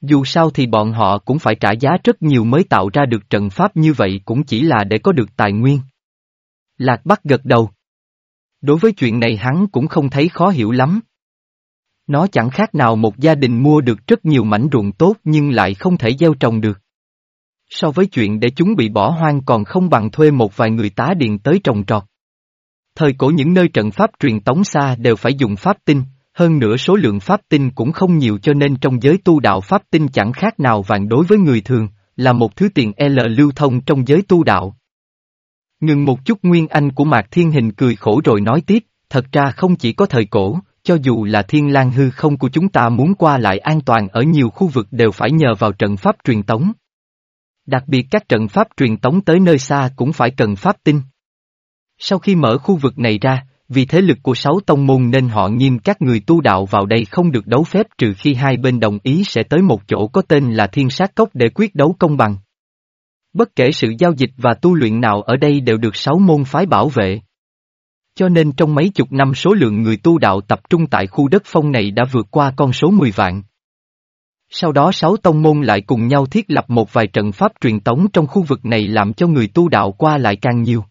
Dù sao thì bọn họ cũng phải trả giá rất nhiều mới tạo ra được trận pháp như vậy cũng chỉ là để có được tài nguyên. Lạc Bắc gật đầu. Đối với chuyện này hắn cũng không thấy khó hiểu lắm. Nó chẳng khác nào một gia đình mua được rất nhiều mảnh ruộng tốt nhưng lại không thể gieo trồng được. So với chuyện để chúng bị bỏ hoang còn không bằng thuê một vài người tá điện tới trồng trọt. Thời cổ những nơi trận pháp truyền tống xa đều phải dùng pháp tinh, hơn nữa số lượng pháp tinh cũng không nhiều cho nên trong giới tu đạo pháp tinh chẳng khác nào vàng đối với người thường, là một thứ tiền L lưu thông trong giới tu đạo. Ngừng một chút Nguyên Anh của Mạc Thiên Hình cười khổ rồi nói tiếp, thật ra không chỉ có thời cổ, cho dù là thiên lang hư không của chúng ta muốn qua lại an toàn ở nhiều khu vực đều phải nhờ vào trận pháp truyền tống. Đặc biệt các trận pháp truyền tống tới nơi xa cũng phải cần pháp tinh. Sau khi mở khu vực này ra, vì thế lực của sáu tông môn nên họ nghiêm các người tu đạo vào đây không được đấu phép trừ khi hai bên đồng ý sẽ tới một chỗ có tên là thiên sát cốc để quyết đấu công bằng. Bất kể sự giao dịch và tu luyện nào ở đây đều được sáu môn phái bảo vệ. Cho nên trong mấy chục năm số lượng người tu đạo tập trung tại khu đất phong này đã vượt qua con số 10 vạn. Sau đó sáu tông môn lại cùng nhau thiết lập một vài trận pháp truyền tống trong khu vực này làm cho người tu đạo qua lại càng nhiều.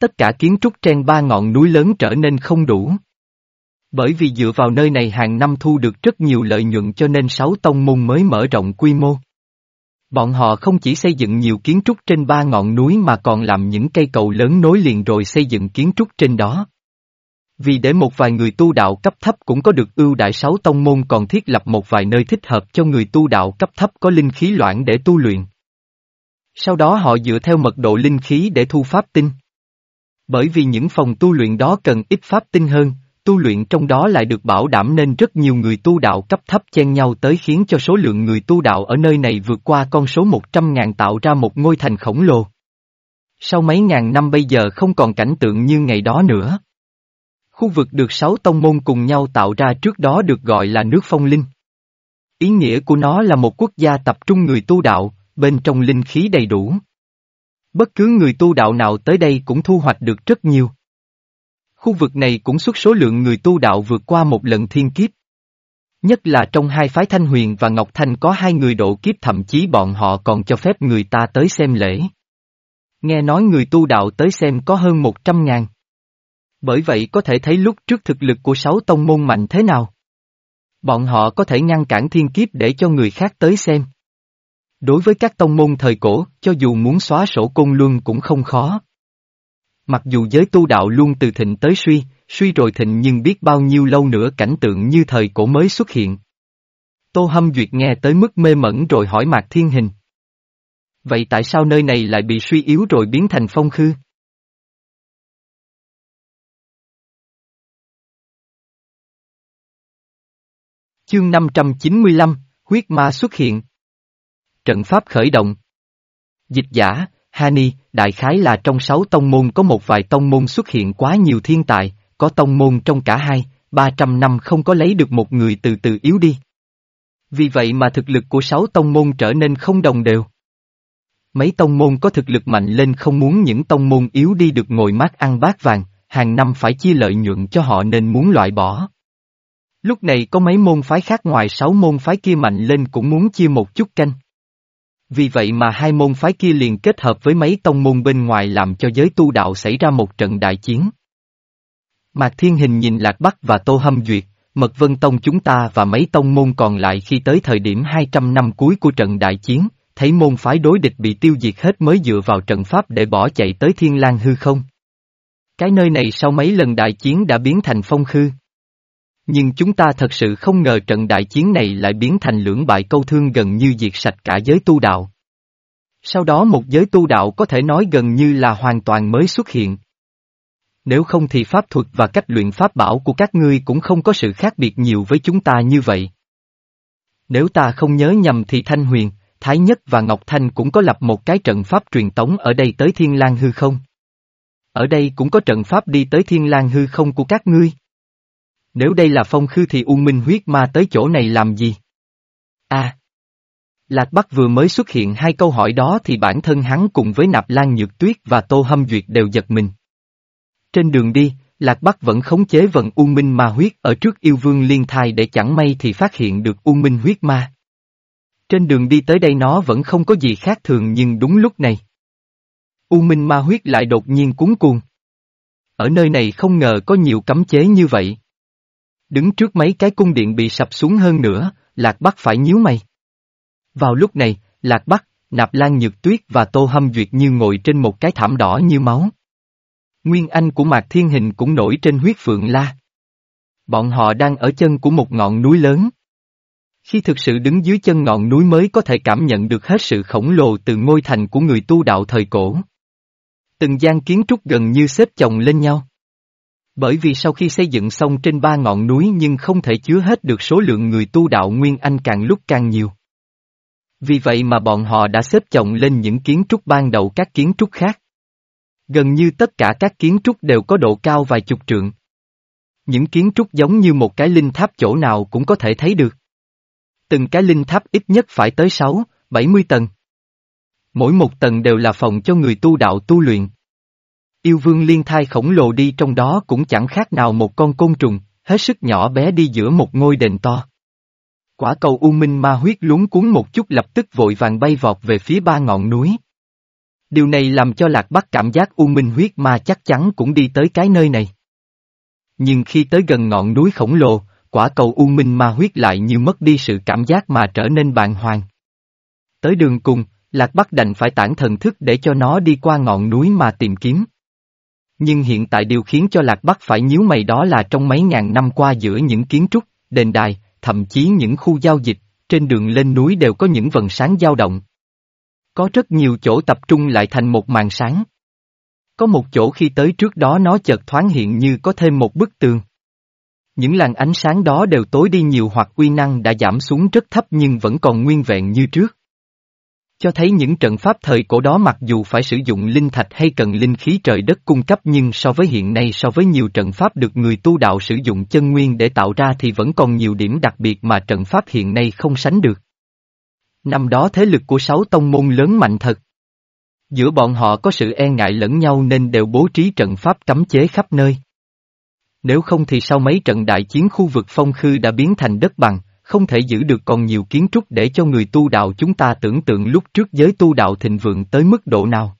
Tất cả kiến trúc trên ba ngọn núi lớn trở nên không đủ. Bởi vì dựa vào nơi này hàng năm thu được rất nhiều lợi nhuận cho nên sáu tông môn mới mở rộng quy mô. Bọn họ không chỉ xây dựng nhiều kiến trúc trên ba ngọn núi mà còn làm những cây cầu lớn nối liền rồi xây dựng kiến trúc trên đó. Vì để một vài người tu đạo cấp thấp cũng có được ưu đại sáu tông môn còn thiết lập một vài nơi thích hợp cho người tu đạo cấp thấp có linh khí loãng để tu luyện. Sau đó họ dựa theo mật độ linh khí để thu pháp tinh. Bởi vì những phòng tu luyện đó cần ít pháp tinh hơn, tu luyện trong đó lại được bảo đảm nên rất nhiều người tu đạo cấp thấp chen nhau tới khiến cho số lượng người tu đạo ở nơi này vượt qua con số 100.000 tạo ra một ngôi thành khổng lồ. Sau mấy ngàn năm bây giờ không còn cảnh tượng như ngày đó nữa. Khu vực được sáu tông môn cùng nhau tạo ra trước đó được gọi là nước phong linh. Ý nghĩa của nó là một quốc gia tập trung người tu đạo, bên trong linh khí đầy đủ. Bất cứ người tu đạo nào tới đây cũng thu hoạch được rất nhiều. Khu vực này cũng xuất số lượng người tu đạo vượt qua một lần thiên kiếp. Nhất là trong hai phái Thanh Huyền và Ngọc Thanh có hai người độ kiếp thậm chí bọn họ còn cho phép người ta tới xem lễ. Nghe nói người tu đạo tới xem có hơn một trăm ngàn. Bởi vậy có thể thấy lúc trước thực lực của sáu tông môn mạnh thế nào. Bọn họ có thể ngăn cản thiên kiếp để cho người khác tới xem. Đối với các tông môn thời cổ, cho dù muốn xóa sổ côn luân cũng không khó. Mặc dù giới tu đạo luôn từ thịnh tới suy, suy rồi thịnh nhưng biết bao nhiêu lâu nữa cảnh tượng như thời cổ mới xuất hiện. Tô Hâm Duyệt nghe tới mức mê mẩn rồi hỏi Mạc Thiên Hình. Vậy tại sao nơi này lại bị suy yếu rồi biến thành phong khư? Chương 595, huyết ma xuất hiện. Trận pháp khởi động. Dịch giả, Hani, đại khái là trong sáu tông môn có một vài tông môn xuất hiện quá nhiều thiên tài, có tông môn trong cả hai, ba trăm năm không có lấy được một người từ từ yếu đi. Vì vậy mà thực lực của sáu tông môn trở nên không đồng đều. Mấy tông môn có thực lực mạnh lên không muốn những tông môn yếu đi được ngồi mát ăn bát vàng, hàng năm phải chia lợi nhuận cho họ nên muốn loại bỏ. Lúc này có mấy môn phái khác ngoài sáu môn phái kia mạnh lên cũng muốn chia một chút canh. Vì vậy mà hai môn phái kia liền kết hợp với mấy tông môn bên ngoài làm cho giới tu đạo xảy ra một trận đại chiến. Mạc Thiên Hình nhìn Lạc Bắc và Tô Hâm Duyệt, Mật Vân Tông chúng ta và mấy tông môn còn lại khi tới thời điểm 200 năm cuối của trận đại chiến, thấy môn phái đối địch bị tiêu diệt hết mới dựa vào trận pháp để bỏ chạy tới Thiên lang hư không. Cái nơi này sau mấy lần đại chiến đã biến thành phong khư. Nhưng chúng ta thật sự không ngờ trận đại chiến này lại biến thành lưỡng bại câu thương gần như diệt sạch cả giới tu đạo. Sau đó một giới tu đạo có thể nói gần như là hoàn toàn mới xuất hiện. Nếu không thì pháp thuật và cách luyện pháp bảo của các ngươi cũng không có sự khác biệt nhiều với chúng ta như vậy. Nếu ta không nhớ nhầm thì Thanh Huyền, Thái Nhất và Ngọc Thanh cũng có lập một cái trận pháp truyền tống ở đây tới Thiên lang hư không. Ở đây cũng có trận pháp đi tới Thiên lang hư không của các ngươi. Nếu đây là phong khư thì U Minh huyết ma tới chỗ này làm gì? A. Lạc Bắc vừa mới xuất hiện hai câu hỏi đó thì bản thân hắn cùng với Nạp Lan Nhược Tuyết và Tô Hâm Duyệt đều giật mình. Trên đường đi, Lạc Bắc vẫn khống chế vận U Minh ma huyết ở trước yêu vương liên thai để chẳng may thì phát hiện được U Minh huyết ma. Trên đường đi tới đây nó vẫn không có gì khác thường nhưng đúng lúc này. U Minh Ma huyết lại đột nhiên cuốn cuồng. Ở nơi này không ngờ có nhiều cấm chế như vậy. Đứng trước mấy cái cung điện bị sập xuống hơn nữa, Lạc Bắc phải nhíu mày. Vào lúc này, Lạc Bắc, Nạp Lan Nhược Tuyết và Tô Hâm Duyệt như ngồi trên một cái thảm đỏ như máu. Nguyên Anh của Mạc Thiên Hình cũng nổi trên huyết phượng la. Bọn họ đang ở chân của một ngọn núi lớn. Khi thực sự đứng dưới chân ngọn núi mới có thể cảm nhận được hết sự khổng lồ từ ngôi thành của người tu đạo thời cổ. Từng gian kiến trúc gần như xếp chồng lên nhau. Bởi vì sau khi xây dựng xong trên ba ngọn núi nhưng không thể chứa hết được số lượng người tu đạo Nguyên Anh càng lúc càng nhiều. Vì vậy mà bọn họ đã xếp chồng lên những kiến trúc ban đầu các kiến trúc khác. Gần như tất cả các kiến trúc đều có độ cao vài chục trượng. Những kiến trúc giống như một cái linh tháp chỗ nào cũng có thể thấy được. Từng cái linh tháp ít nhất phải tới 6, 70 tầng. Mỗi một tầng đều là phòng cho người tu đạo tu luyện. Yêu vương liên thai khổng lồ đi trong đó cũng chẳng khác nào một con côn trùng, hết sức nhỏ bé đi giữa một ngôi đền to. Quả cầu U Minh ma huyết lún cuốn một chút lập tức vội vàng bay vọt về phía ba ngọn núi. Điều này làm cho Lạc Bắc cảm giác U Minh huyết ma chắc chắn cũng đi tới cái nơi này. Nhưng khi tới gần ngọn núi khổng lồ, quả cầu U Minh ma huyết lại như mất đi sự cảm giác mà trở nên bàng hoàng. Tới đường cùng, Lạc Bắc đành phải tản thần thức để cho nó đi qua ngọn núi mà tìm kiếm. Nhưng hiện tại điều khiến cho Lạc Bắc phải nhíu mày đó là trong mấy ngàn năm qua giữa những kiến trúc, đền đài, thậm chí những khu giao dịch, trên đường lên núi đều có những vần sáng dao động. Có rất nhiều chỗ tập trung lại thành một màn sáng. Có một chỗ khi tới trước đó nó chợt thoáng hiện như có thêm một bức tường. Những làn ánh sáng đó đều tối đi nhiều hoặc uy năng đã giảm xuống rất thấp nhưng vẫn còn nguyên vẹn như trước. Cho thấy những trận pháp thời cổ đó mặc dù phải sử dụng linh thạch hay cần linh khí trời đất cung cấp nhưng so với hiện nay so với nhiều trận pháp được người tu đạo sử dụng chân nguyên để tạo ra thì vẫn còn nhiều điểm đặc biệt mà trận pháp hiện nay không sánh được. Năm đó thế lực của sáu tông môn lớn mạnh thật. Giữa bọn họ có sự e ngại lẫn nhau nên đều bố trí trận pháp cấm chế khắp nơi. Nếu không thì sau mấy trận đại chiến khu vực phong khư đã biến thành đất bằng, không thể giữ được còn nhiều kiến trúc để cho người tu đạo chúng ta tưởng tượng lúc trước giới tu đạo thịnh vượng tới mức độ nào.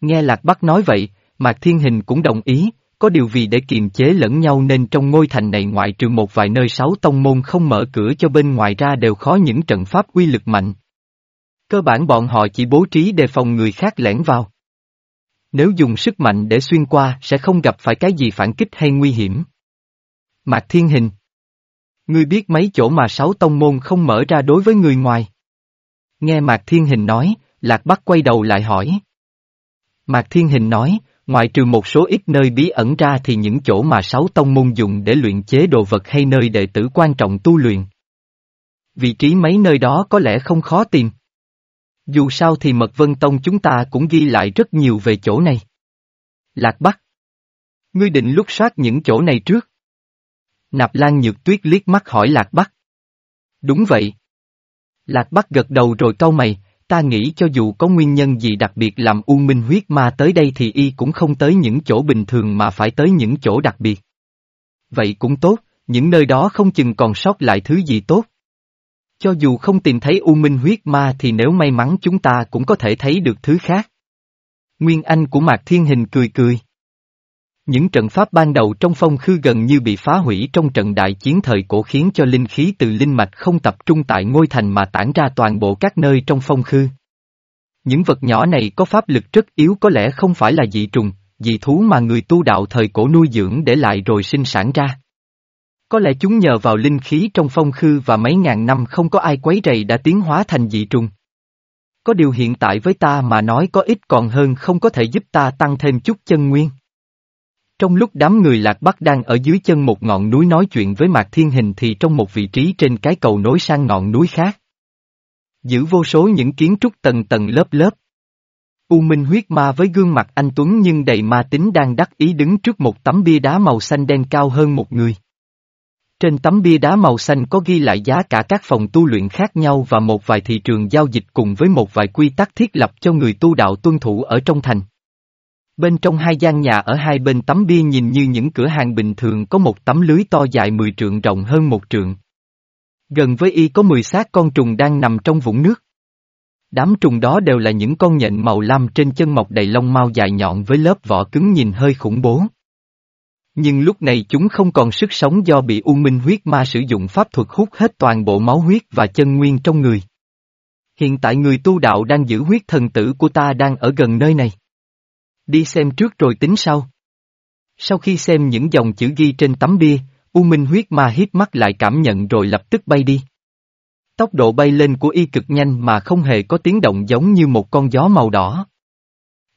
Nghe Lạc Bắc nói vậy, Mạc Thiên Hình cũng đồng ý, có điều vì để kiềm chế lẫn nhau nên trong ngôi thành này ngoại trừ một vài nơi sáu tông môn không mở cửa cho bên ngoài ra đều khó những trận pháp uy lực mạnh. Cơ bản bọn họ chỉ bố trí đề phòng người khác lẻn vào. Nếu dùng sức mạnh để xuyên qua sẽ không gặp phải cái gì phản kích hay nguy hiểm. Mạc Thiên Hình Ngươi biết mấy chỗ mà sáu tông môn không mở ra đối với người ngoài. Nghe Mạc Thiên Hình nói, Lạc Bắc quay đầu lại hỏi. Mạc Thiên Hình nói, ngoại trừ một số ít nơi bí ẩn ra thì những chỗ mà sáu tông môn dùng để luyện chế đồ vật hay nơi đệ tử quan trọng tu luyện. Vị trí mấy nơi đó có lẽ không khó tìm. Dù sao thì Mật Vân Tông chúng ta cũng ghi lại rất nhiều về chỗ này. Lạc Bắc. Ngươi định lúc soát những chỗ này trước. Nạp Lan Nhược Tuyết liếc mắt hỏi Lạc Bắc. Đúng vậy. Lạc Bắc gật đầu rồi cau mày, ta nghĩ cho dù có nguyên nhân gì đặc biệt làm U Minh huyết ma tới đây thì y cũng không tới những chỗ bình thường mà phải tới những chỗ đặc biệt. Vậy cũng tốt, những nơi đó không chừng còn sót lại thứ gì tốt. Cho dù không tìm thấy U Minh huyết ma thì nếu may mắn chúng ta cũng có thể thấy được thứ khác. Nguyên Anh của Mạc Thiên Hình cười cười. Những trận pháp ban đầu trong phong khư gần như bị phá hủy trong trận đại chiến thời cổ khiến cho linh khí từ linh mạch không tập trung tại ngôi thành mà tản ra toàn bộ các nơi trong phong khư. Những vật nhỏ này có pháp lực rất yếu có lẽ không phải là dị trùng, dị thú mà người tu đạo thời cổ nuôi dưỡng để lại rồi sinh sản ra. Có lẽ chúng nhờ vào linh khí trong phong khư và mấy ngàn năm không có ai quấy rầy đã tiến hóa thành dị trùng. Có điều hiện tại với ta mà nói có ít còn hơn không có thể giúp ta tăng thêm chút chân nguyên. Trong lúc đám người Lạc Bắc đang ở dưới chân một ngọn núi nói chuyện với Mạc Thiên Hình thì trong một vị trí trên cái cầu nối sang ngọn núi khác. Giữ vô số những kiến trúc tầng tầng lớp lớp. U Minh huyết ma với gương mặt anh Tuấn nhưng đầy ma tính đang đắc ý đứng trước một tấm bia đá màu xanh đen cao hơn một người. Trên tấm bia đá màu xanh có ghi lại giá cả các phòng tu luyện khác nhau và một vài thị trường giao dịch cùng với một vài quy tắc thiết lập cho người tu đạo tuân thủ ở trong thành. Bên trong hai gian nhà ở hai bên tấm bia nhìn như những cửa hàng bình thường có một tấm lưới to dài 10 trượng rộng hơn một trượng. Gần với y có 10 xác con trùng đang nằm trong vũng nước. Đám trùng đó đều là những con nhện màu lam trên chân mọc đầy lông mau dài nhọn với lớp vỏ cứng nhìn hơi khủng bố. Nhưng lúc này chúng không còn sức sống do bị U Minh huyết ma sử dụng pháp thuật hút hết toàn bộ máu huyết và chân nguyên trong người. Hiện tại người tu đạo đang giữ huyết thần tử của ta đang ở gần nơi này. Đi xem trước rồi tính sau. Sau khi xem những dòng chữ ghi trên tấm bia, U Minh huyết ma hít mắt lại cảm nhận rồi lập tức bay đi. Tốc độ bay lên của y cực nhanh mà không hề có tiếng động giống như một con gió màu đỏ.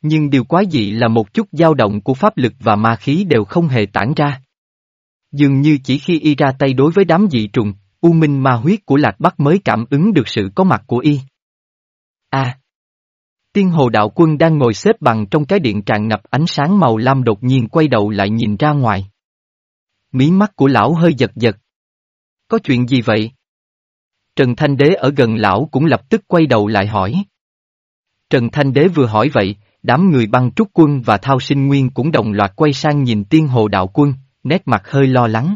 Nhưng điều quái dị là một chút dao động của pháp lực và ma khí đều không hề tản ra. Dường như chỉ khi y ra tay đối với đám dị trùng, U Minh ma huyết của Lạc Bắc mới cảm ứng được sự có mặt của y. A. Tiên hồ đạo quân đang ngồi xếp bằng trong cái điện tràn ngập ánh sáng màu lam đột nhiên quay đầu lại nhìn ra ngoài. Mí mắt của lão hơi giật giật. Có chuyện gì vậy? Trần Thanh Đế ở gần lão cũng lập tức quay đầu lại hỏi. Trần Thanh Đế vừa hỏi vậy, đám người băng trúc quân và thao sinh nguyên cũng đồng loạt quay sang nhìn tiên hồ đạo quân, nét mặt hơi lo lắng.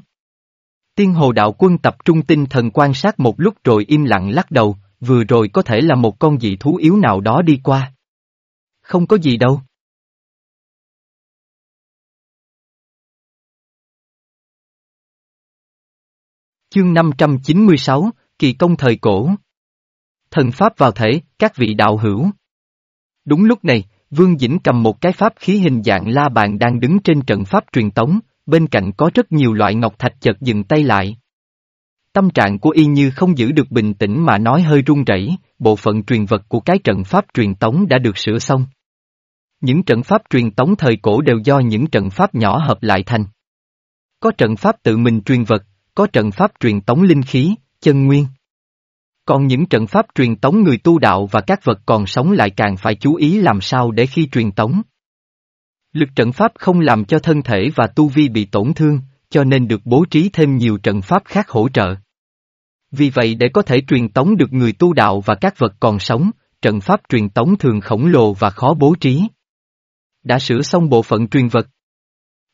Tiên hồ đạo quân tập trung tinh thần quan sát một lúc rồi im lặng lắc đầu, vừa rồi có thể là một con dị thú yếu nào đó đi qua. Không có gì đâu. Chương 596, Kỳ công thời cổ Thần Pháp vào thể, các vị đạo hữu. Đúng lúc này, Vương Dĩnh cầm một cái pháp khí hình dạng la bàn đang đứng trên trận pháp truyền tống, bên cạnh có rất nhiều loại ngọc thạch chợt dừng tay lại. Tâm trạng của y như không giữ được bình tĩnh mà nói hơi run rẩy, bộ phận truyền vật của cái trận pháp truyền tống đã được sửa xong. Những trận pháp truyền tống thời cổ đều do những trận pháp nhỏ hợp lại thành. Có trận pháp tự mình truyền vật, có trận pháp truyền tống linh khí, chân nguyên. Còn những trận pháp truyền tống người tu đạo và các vật còn sống lại càng phải chú ý làm sao để khi truyền tống. Lực trận pháp không làm cho thân thể và tu vi bị tổn thương, cho nên được bố trí thêm nhiều trận pháp khác hỗ trợ. Vì vậy để có thể truyền tống được người tu đạo và các vật còn sống, trận pháp truyền tống thường khổng lồ và khó bố trí. Đã sửa xong bộ phận truyền vật.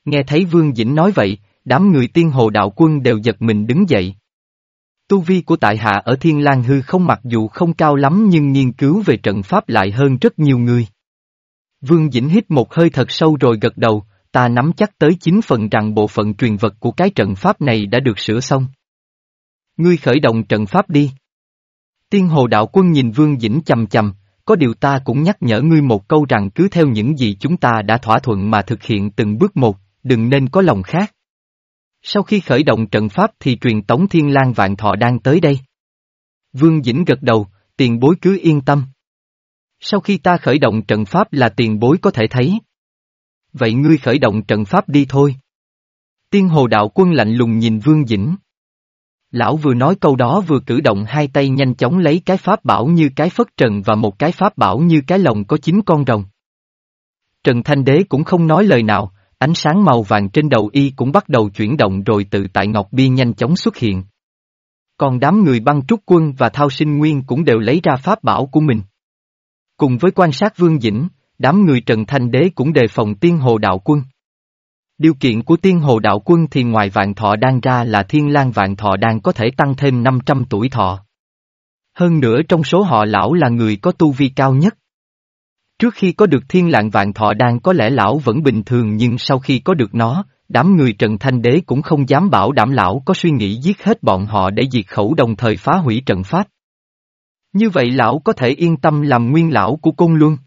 Nghe thấy Vương Dĩnh nói vậy, đám người tiên hồ đạo quân đều giật mình đứng dậy. Tu vi của tại hạ ở Thiên lang Hư không mặc dù không cao lắm nhưng nghiên cứu về trận pháp lại hơn rất nhiều người. Vương Dĩnh hít một hơi thật sâu rồi gật đầu, ta nắm chắc tới 9 phần rằng bộ phận truyền vật của cái trận pháp này đã được sửa xong. Ngươi khởi động trận pháp đi. Tiên hồ đạo quân nhìn Vương Dĩnh chầm chầm, có điều ta cũng nhắc nhở ngươi một câu rằng cứ theo những gì chúng ta đã thỏa thuận mà thực hiện từng bước một, đừng nên có lòng khác. Sau khi khởi động trận pháp thì truyền tống thiên lang vạn thọ đang tới đây. Vương Dĩnh gật đầu, tiền bối cứ yên tâm. Sau khi ta khởi động trận pháp là tiền bối có thể thấy. Vậy ngươi khởi động trận pháp đi thôi. Tiên hồ đạo quân lạnh lùng nhìn Vương Dĩnh. Lão vừa nói câu đó vừa cử động hai tay nhanh chóng lấy cái pháp bảo như cái phất trần và một cái pháp bảo như cái lồng có chín con rồng. Trần Thanh Đế cũng không nói lời nào, ánh sáng màu vàng trên đầu y cũng bắt đầu chuyển động rồi tự tại Ngọc Bi nhanh chóng xuất hiện. Còn đám người băng trúc quân và thao sinh nguyên cũng đều lấy ra pháp bảo của mình. Cùng với quan sát Vương Dĩnh, đám người Trần Thanh Đế cũng đề phòng tiên hồ đạo quân. Điều kiện của tiên hồ đạo quân thì ngoài vạn thọ đang ra là thiên lang vạn thọ đang có thể tăng thêm 500 tuổi thọ. Hơn nữa trong số họ lão là người có tu vi cao nhất. Trước khi có được thiên lạng vạn thọ đang có lẽ lão vẫn bình thường nhưng sau khi có được nó, đám người Trần Thanh Đế cũng không dám bảo đảm lão có suy nghĩ giết hết bọn họ để diệt khẩu đồng thời phá hủy trận pháp. Như vậy lão có thể yên tâm làm nguyên lão của Côn Luân.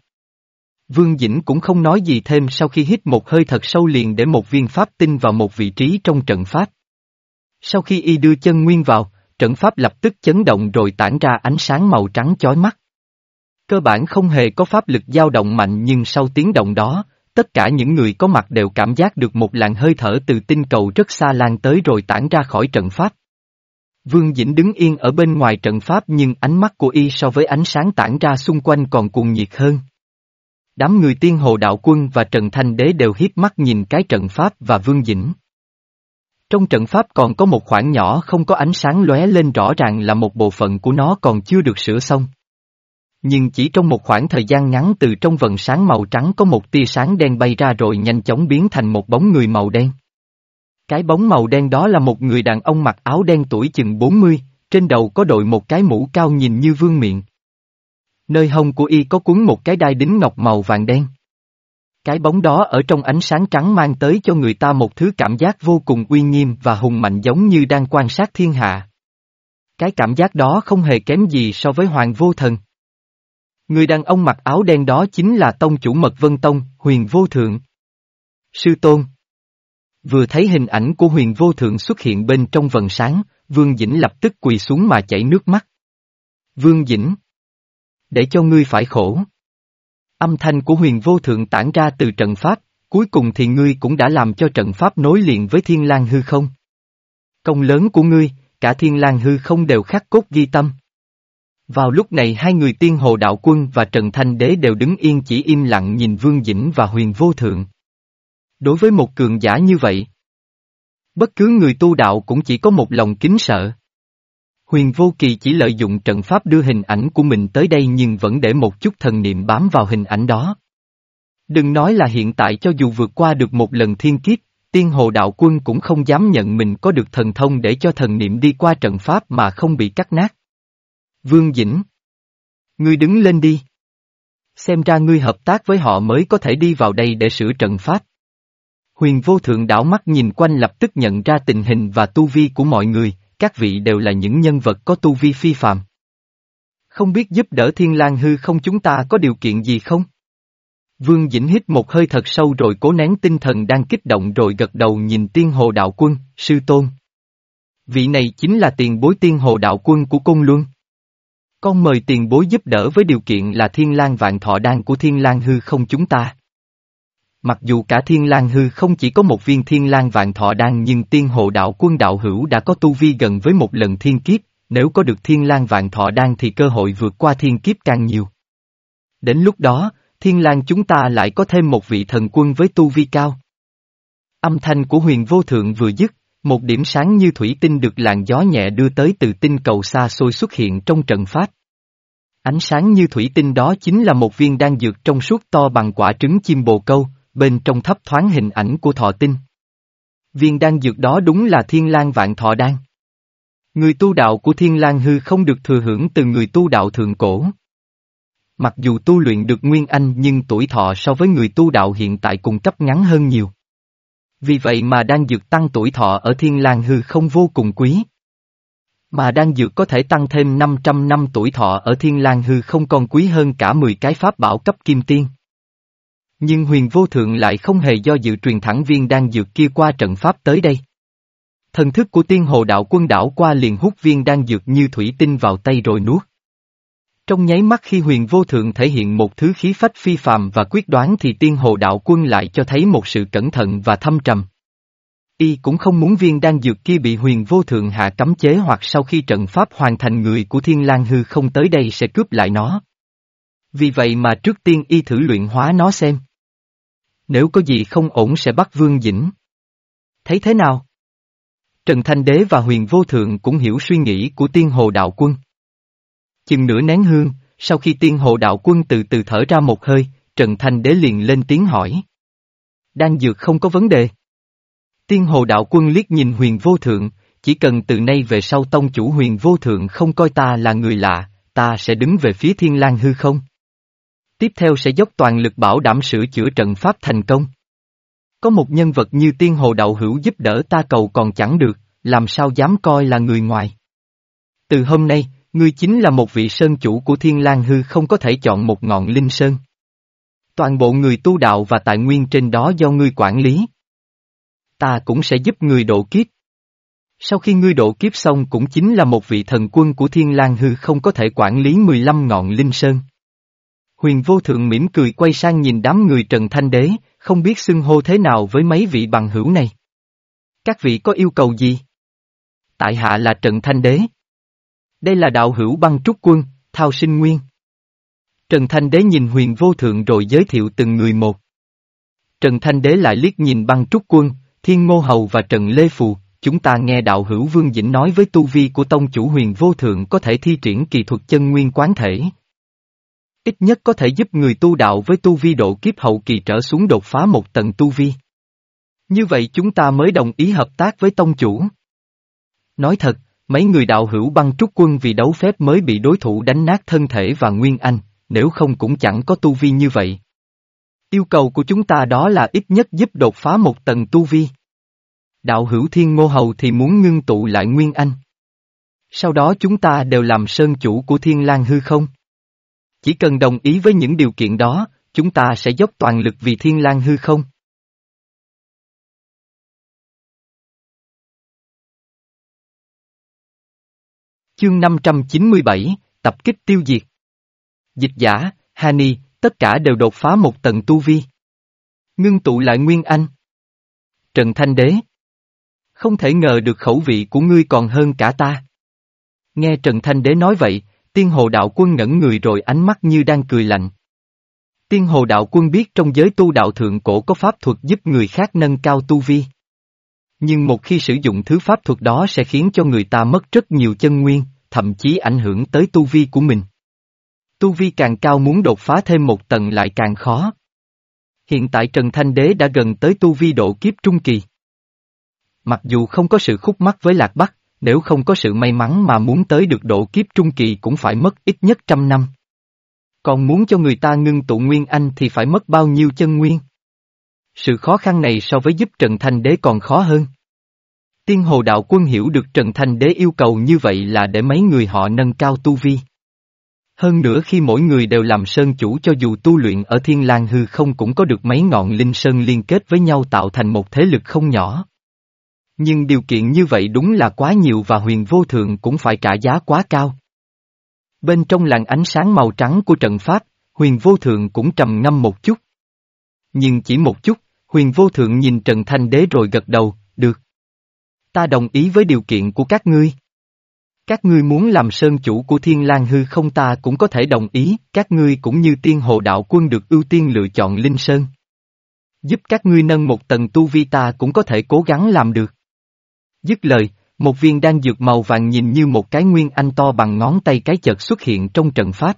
Vương Dĩnh cũng không nói gì thêm sau khi hít một hơi thật sâu liền để một viên pháp tinh vào một vị trí trong trận pháp. Sau khi y đưa chân nguyên vào, trận pháp lập tức chấn động rồi tản ra ánh sáng màu trắng chói mắt. Cơ bản không hề có pháp lực dao động mạnh nhưng sau tiếng động đó, tất cả những người có mặt đều cảm giác được một làn hơi thở từ tinh cầu rất xa lan tới rồi tản ra khỏi trận pháp. Vương Dĩnh đứng yên ở bên ngoài trận pháp nhưng ánh mắt của y so với ánh sáng tản ra xung quanh còn cuồng nhiệt hơn. Đám người tiên hồ đạo quân và Trần Thanh Đế đều hiếp mắt nhìn cái trận pháp và Vương Dĩnh. Trong trận pháp còn có một khoảng nhỏ không có ánh sáng lóe lên rõ ràng là một bộ phận của nó còn chưa được sửa xong. Nhưng chỉ trong một khoảng thời gian ngắn từ trong vần sáng màu trắng có một tia sáng đen bay ra rồi nhanh chóng biến thành một bóng người màu đen. Cái bóng màu đen đó là một người đàn ông mặc áo đen tuổi chừng 40, trên đầu có đội một cái mũ cao nhìn như vương miệng. Nơi hông của y có cuốn một cái đai đính ngọc màu vàng đen. Cái bóng đó ở trong ánh sáng trắng mang tới cho người ta một thứ cảm giác vô cùng uy nghiêm và hùng mạnh giống như đang quan sát thiên hạ. Cái cảm giác đó không hề kém gì so với Hoàng Vô Thần. Người đàn ông mặc áo đen đó chính là tông chủ mật vân tông, huyền vô thượng. Sư tôn. Vừa thấy hình ảnh của huyền vô thượng xuất hiện bên trong vần sáng, Vương Dĩnh lập tức quỳ xuống mà chảy nước mắt. Vương Dĩnh. Để cho ngươi phải khổ. Âm thanh của huyền vô thượng tản ra từ trận pháp, cuối cùng thì ngươi cũng đã làm cho trận pháp nối liền với thiên lang hư không. Công lớn của ngươi, cả thiên lang hư không đều khắc cốt ghi tâm. Vào lúc này hai người tiên hồ đạo quân và Trần Thanh Đế đều đứng yên chỉ im lặng nhìn Vương Dĩnh và huyền vô thượng. Đối với một cường giả như vậy, bất cứ người tu đạo cũng chỉ có một lòng kính sợ. Huyền Vô Kỳ chỉ lợi dụng trận pháp đưa hình ảnh của mình tới đây nhưng vẫn để một chút thần niệm bám vào hình ảnh đó. Đừng nói là hiện tại cho dù vượt qua được một lần thiên kiếp, tiên hồ đạo quân cũng không dám nhận mình có được thần thông để cho thần niệm đi qua trận pháp mà không bị cắt nát. Vương Dĩnh Ngươi đứng lên đi. Xem ra ngươi hợp tác với họ mới có thể đi vào đây để sửa trận pháp. Huyền vô thượng đảo mắt nhìn quanh lập tức nhận ra tình hình và tu vi của mọi người, các vị đều là những nhân vật có tu vi phi phàm. Không biết giúp đỡ thiên lang hư không chúng ta có điều kiện gì không? Vương Dĩnh hít một hơi thật sâu rồi cố nén tinh thần đang kích động rồi gật đầu nhìn tiên hồ đạo quân, sư tôn. Vị này chính là tiền bối tiên hồ đạo quân của cung Luân. Con mời tiền bối giúp đỡ với điều kiện là thiên lang vạn thọ đan của thiên lang hư không chúng ta. Mặc dù cả thiên lang hư không chỉ có một viên thiên lang vạn thọ đan nhưng tiên hộ đạo quân đạo hữu đã có tu vi gần với một lần thiên kiếp, nếu có được thiên lang vạn thọ đan thì cơ hội vượt qua thiên kiếp càng nhiều. Đến lúc đó, thiên lang chúng ta lại có thêm một vị thần quân với tu vi cao. Âm thanh của huyền vô thượng vừa dứt, một điểm sáng như thủy tinh được làn gió nhẹ đưa tới từ tinh cầu xa xôi xuất hiện trong trận pháp. Ánh sáng như thủy tinh đó chính là một viên đan dược trong suốt to bằng quả trứng chim bồ câu, bên trong thấp thoáng hình ảnh của thọ tinh. Viên đan dược đó đúng là thiên lang vạn thọ đan. Người tu đạo của thiên lang hư không được thừa hưởng từ người tu đạo thượng cổ. Mặc dù tu luyện được nguyên anh nhưng tuổi thọ so với người tu đạo hiện tại cùng cấp ngắn hơn nhiều. Vì vậy mà đan dược tăng tuổi thọ ở thiên lang hư không vô cùng quý. Mà đan dược có thể tăng thêm 500 năm tuổi thọ ở thiên lang hư không còn quý hơn cả 10 cái pháp bảo cấp kim tiên. Nhưng huyền vô thượng lại không hề do dự truyền thẳng viên đan dược kia qua trận pháp tới đây. Thần thức của tiên hồ đạo quân đảo qua liền hút viên đan dược như thủy tinh vào tay rồi nuốt. Trong nháy mắt khi huyền vô thượng thể hiện một thứ khí phách phi phàm và quyết đoán thì tiên hồ đạo quân lại cho thấy một sự cẩn thận và thâm trầm. Y cũng không muốn viên đan dược kia bị huyền vô thượng hạ cấm chế hoặc sau khi trận pháp hoàn thành người của thiên lang hư không tới đây sẽ cướp lại nó. Vì vậy mà trước tiên y thử luyện hóa nó xem. Nếu có gì không ổn sẽ bắt Vương Dĩnh. Thấy thế nào? Trần Thanh Đế và huyền vô thượng cũng hiểu suy nghĩ của tiên hồ đạo quân. Chừng nửa nén hương, sau khi tiên hồ đạo quân từ từ thở ra một hơi, Trần Thanh Đế liền lên tiếng hỏi. Đang dược không có vấn đề. Tiên hồ đạo quân liếc nhìn huyền vô thượng, chỉ cần từ nay về sau tông chủ huyền vô thượng không coi ta là người lạ, ta sẽ đứng về phía thiên lang hư không. Tiếp theo sẽ dốc toàn lực bảo đảm sửa chữa trận pháp thành công. Có một nhân vật như tiên hồ đạo hữu giúp đỡ ta cầu còn chẳng được, làm sao dám coi là người ngoài. Từ hôm nay, ngươi chính là một vị sơn chủ của thiên lang hư không có thể chọn một ngọn linh sơn. Toàn bộ người tu đạo và tài nguyên trên đó do ngươi quản lý. Ta cũng sẽ giúp người độ kiếp. Sau khi ngươi độ kiếp xong cũng chính là một vị thần quân của thiên lang hư không có thể quản lý 15 ngọn linh sơn. Huyền vô thượng mỉm cười quay sang nhìn đám người Trần Thanh Đế, không biết xưng hô thế nào với mấy vị bằng hữu này. Các vị có yêu cầu gì? Tại hạ là Trần Thanh Đế. Đây là đạo hữu băng trúc quân, thao sinh nguyên. Trần Thanh Đế nhìn huyền vô thượng rồi giới thiệu từng người một. Trần Thanh Đế lại liếc nhìn băng trúc quân, thiên ngô hầu và Trần Lê Phù, chúng ta nghe đạo hữu Vương Dĩnh nói với tu vi của tông chủ huyền vô thượng có thể thi triển kỳ thuật chân nguyên quán thể. Ít nhất có thể giúp người tu đạo với tu vi độ kiếp hậu kỳ trở xuống đột phá một tầng tu vi. Như vậy chúng ta mới đồng ý hợp tác với tông chủ. Nói thật, mấy người đạo hữu băng trúc quân vì đấu phép mới bị đối thủ đánh nát thân thể và nguyên anh, nếu không cũng chẳng có tu vi như vậy. Yêu cầu của chúng ta đó là ít nhất giúp đột phá một tầng tu vi. Đạo hữu thiên ngô hầu thì muốn ngưng tụ lại nguyên anh. Sau đó chúng ta đều làm sơn chủ của thiên lang hư không? Chỉ cần đồng ý với những điều kiện đó, chúng ta sẽ dốc toàn lực vì thiên lang hư không? Chương 597, Tập kích tiêu diệt. Dịch giả, Hani, tất cả đều đột phá một tầng tu vi. Ngưng tụ lại Nguyên Anh. Trần Thanh Đế. Không thể ngờ được khẩu vị của ngươi còn hơn cả ta. Nghe Trần Thanh Đế nói vậy, tiên hồ đạo quân ngẩn người rồi ánh mắt như đang cười lạnh. Tiên hồ đạo quân biết trong giới tu đạo thượng cổ có pháp thuật giúp người khác nâng cao tu vi. Nhưng một khi sử dụng thứ pháp thuật đó sẽ khiến cho người ta mất rất nhiều chân nguyên, thậm chí ảnh hưởng tới tu vi của mình. Tu vi càng cao muốn đột phá thêm một tầng lại càng khó. Hiện tại Trần Thanh Đế đã gần tới tu vi độ kiếp trung kỳ. Mặc dù không có sự khúc mắc với Lạc Bắc, nếu không có sự may mắn mà muốn tới được độ kiếp trung kỳ cũng phải mất ít nhất trăm năm. Còn muốn cho người ta ngưng tụ nguyên anh thì phải mất bao nhiêu chân nguyên? Sự khó khăn này so với giúp Trần Thanh Đế còn khó hơn. Tiên hồ đạo quân hiểu được Trần Thanh Đế yêu cầu như vậy là để mấy người họ nâng cao tu vi. Hơn nữa khi mỗi người đều làm sơn chủ cho dù tu luyện ở Thiên lang hư không cũng có được mấy ngọn linh sơn liên kết với nhau tạo thành một thế lực không nhỏ. Nhưng điều kiện như vậy đúng là quá nhiều và huyền vô thượng cũng phải trả giá quá cao. Bên trong làn ánh sáng màu trắng của trận pháp, huyền vô thượng cũng trầm ngâm một chút. Nhưng chỉ một chút, huyền vô thượng nhìn Trần Thanh Đế rồi gật đầu, được. Ta đồng ý với điều kiện của các ngươi. Các ngươi muốn làm sơn chủ của thiên lang hư không ta cũng có thể đồng ý, các ngươi cũng như tiên Hộ đạo quân được ưu tiên lựa chọn linh sơn. Giúp các ngươi nâng một tầng tu vi ta cũng có thể cố gắng làm được. Dứt lời, một viên đan dược màu vàng nhìn như một cái nguyên anh to bằng ngón tay cái chợt xuất hiện trong trận pháp.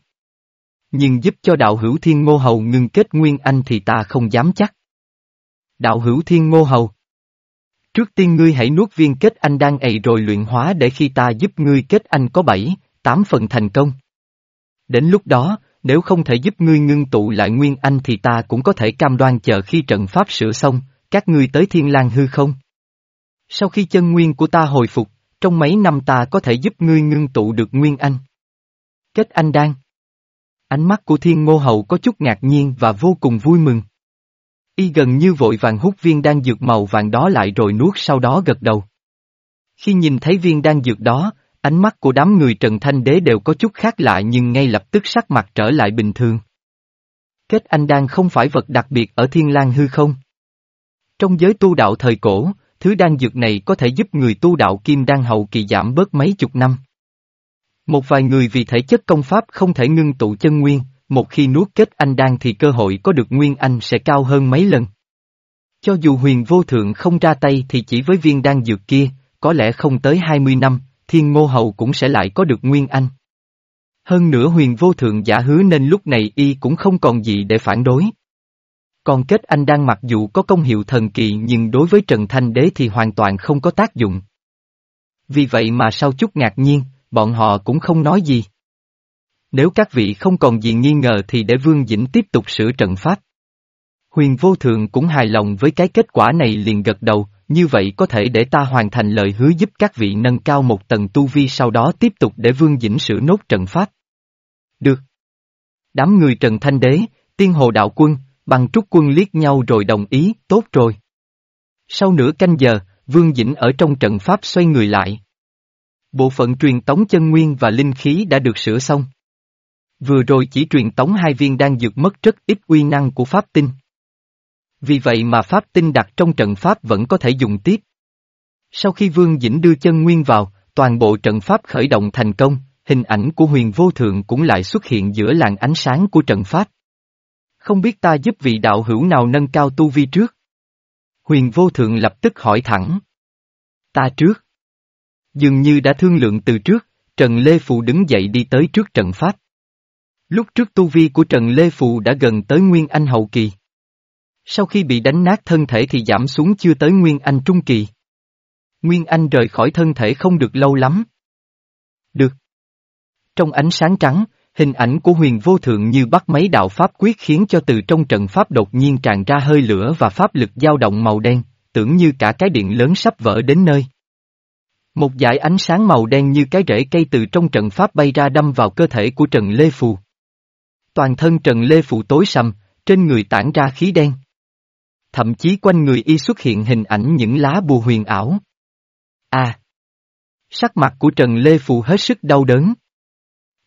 Nhưng giúp cho đạo hữu thiên ngô hầu ngưng kết nguyên anh thì ta không dám chắc. Đạo hữu thiên ngô hầu. Trước tiên ngươi hãy nuốt viên kết anh đang ầy rồi luyện hóa để khi ta giúp ngươi kết anh có bảy, tám phần thành công. Đến lúc đó, nếu không thể giúp ngươi ngưng tụ lại nguyên anh thì ta cũng có thể cam đoan chờ khi trận pháp sửa xong, các ngươi tới thiên lang hư không. Sau khi chân nguyên của ta hồi phục, trong mấy năm ta có thể giúp ngươi ngưng tụ được nguyên anh. Kết anh đan. Ánh mắt của thiên ngô hậu có chút ngạc nhiên và vô cùng vui mừng. Y gần như vội vàng hút viên đan dược màu vàng đó lại rồi nuốt sau đó gật đầu. Khi nhìn thấy viên đan dược đó, ánh mắt của đám người Trần Thanh Đế đều có chút khác lạ nhưng ngay lập tức sắc mặt trở lại bình thường. Kết anh đan không phải vật đặc biệt ở Thiên lang hư không? Trong giới tu đạo thời cổ, thứ đan dược này có thể giúp người tu đạo kim đan hậu kỳ giảm bớt mấy chục năm. Một vài người vì thể chất công pháp không thể ngưng tụ chân nguyên, một khi nuốt kết anh đan thì cơ hội có được nguyên anh sẽ cao hơn mấy lần. Cho dù huyền vô thượng không ra tay thì chỉ với viên đan dược kia, có lẽ không tới 20 năm, thiên ngô hầu cũng sẽ lại có được nguyên anh. Hơn nữa huyền vô thượng giả hứa nên lúc này y cũng không còn gì để phản đối. Còn kết anh đang mặc dù có công hiệu thần kỳ nhưng đối với Trần Thanh Đế thì hoàn toàn không có tác dụng. Vì vậy mà sau chút ngạc nhiên, bọn họ cũng không nói gì. Nếu các vị không còn gì nghi ngờ thì để Vương Dĩnh tiếp tục sửa trận pháp. Huyền vô thường cũng hài lòng với cái kết quả này liền gật đầu, như vậy có thể để ta hoàn thành lời hứa giúp các vị nâng cao một tầng tu vi sau đó tiếp tục để Vương Dĩnh sửa nốt trận pháp. Được. Đám người Trần Thanh Đế, Tiên Hồ Đạo Quân, Bằng trúc quân liếc nhau rồi đồng ý, tốt rồi. Sau nửa canh giờ, Vương Dĩnh ở trong trận pháp xoay người lại. Bộ phận truyền tống chân nguyên và linh khí đã được sửa xong. Vừa rồi chỉ truyền tống hai viên đang dược mất rất ít uy năng của pháp tinh. Vì vậy mà pháp tinh đặt trong trận pháp vẫn có thể dùng tiếp. Sau khi Vương Dĩnh đưa chân nguyên vào, toàn bộ trận pháp khởi động thành công, hình ảnh của huyền vô thượng cũng lại xuất hiện giữa làn ánh sáng của trận pháp. Không biết ta giúp vị đạo hữu nào nâng cao tu vi trước? Huyền vô thượng lập tức hỏi thẳng. Ta trước. Dường như đã thương lượng từ trước, Trần Lê Phù đứng dậy đi tới trước trận pháp. Lúc trước tu vi của Trần Lê Phù đã gần tới Nguyên Anh hậu kỳ. Sau khi bị đánh nát thân thể thì giảm xuống chưa tới Nguyên Anh trung kỳ. Nguyên Anh rời khỏi thân thể không được lâu lắm. Được. Trong ánh sáng trắng, hình ảnh của huyền vô thượng như bắt mấy đạo pháp quyết khiến cho từ trong trận pháp đột nhiên tràn ra hơi lửa và pháp lực dao động màu đen, tưởng như cả cái điện lớn sắp vỡ đến nơi. Một dải ánh sáng màu đen như cái rễ cây từ trong trận pháp bay ra đâm vào cơ thể của Trần Lê Phù. Toàn thân Trần Lê Phù tối sầm, trên người tản ra khí đen. Thậm chí quanh người y xuất hiện hình ảnh những lá bùa huyền ảo. À! Sắc mặt của Trần Lê Phù hết sức đau đớn.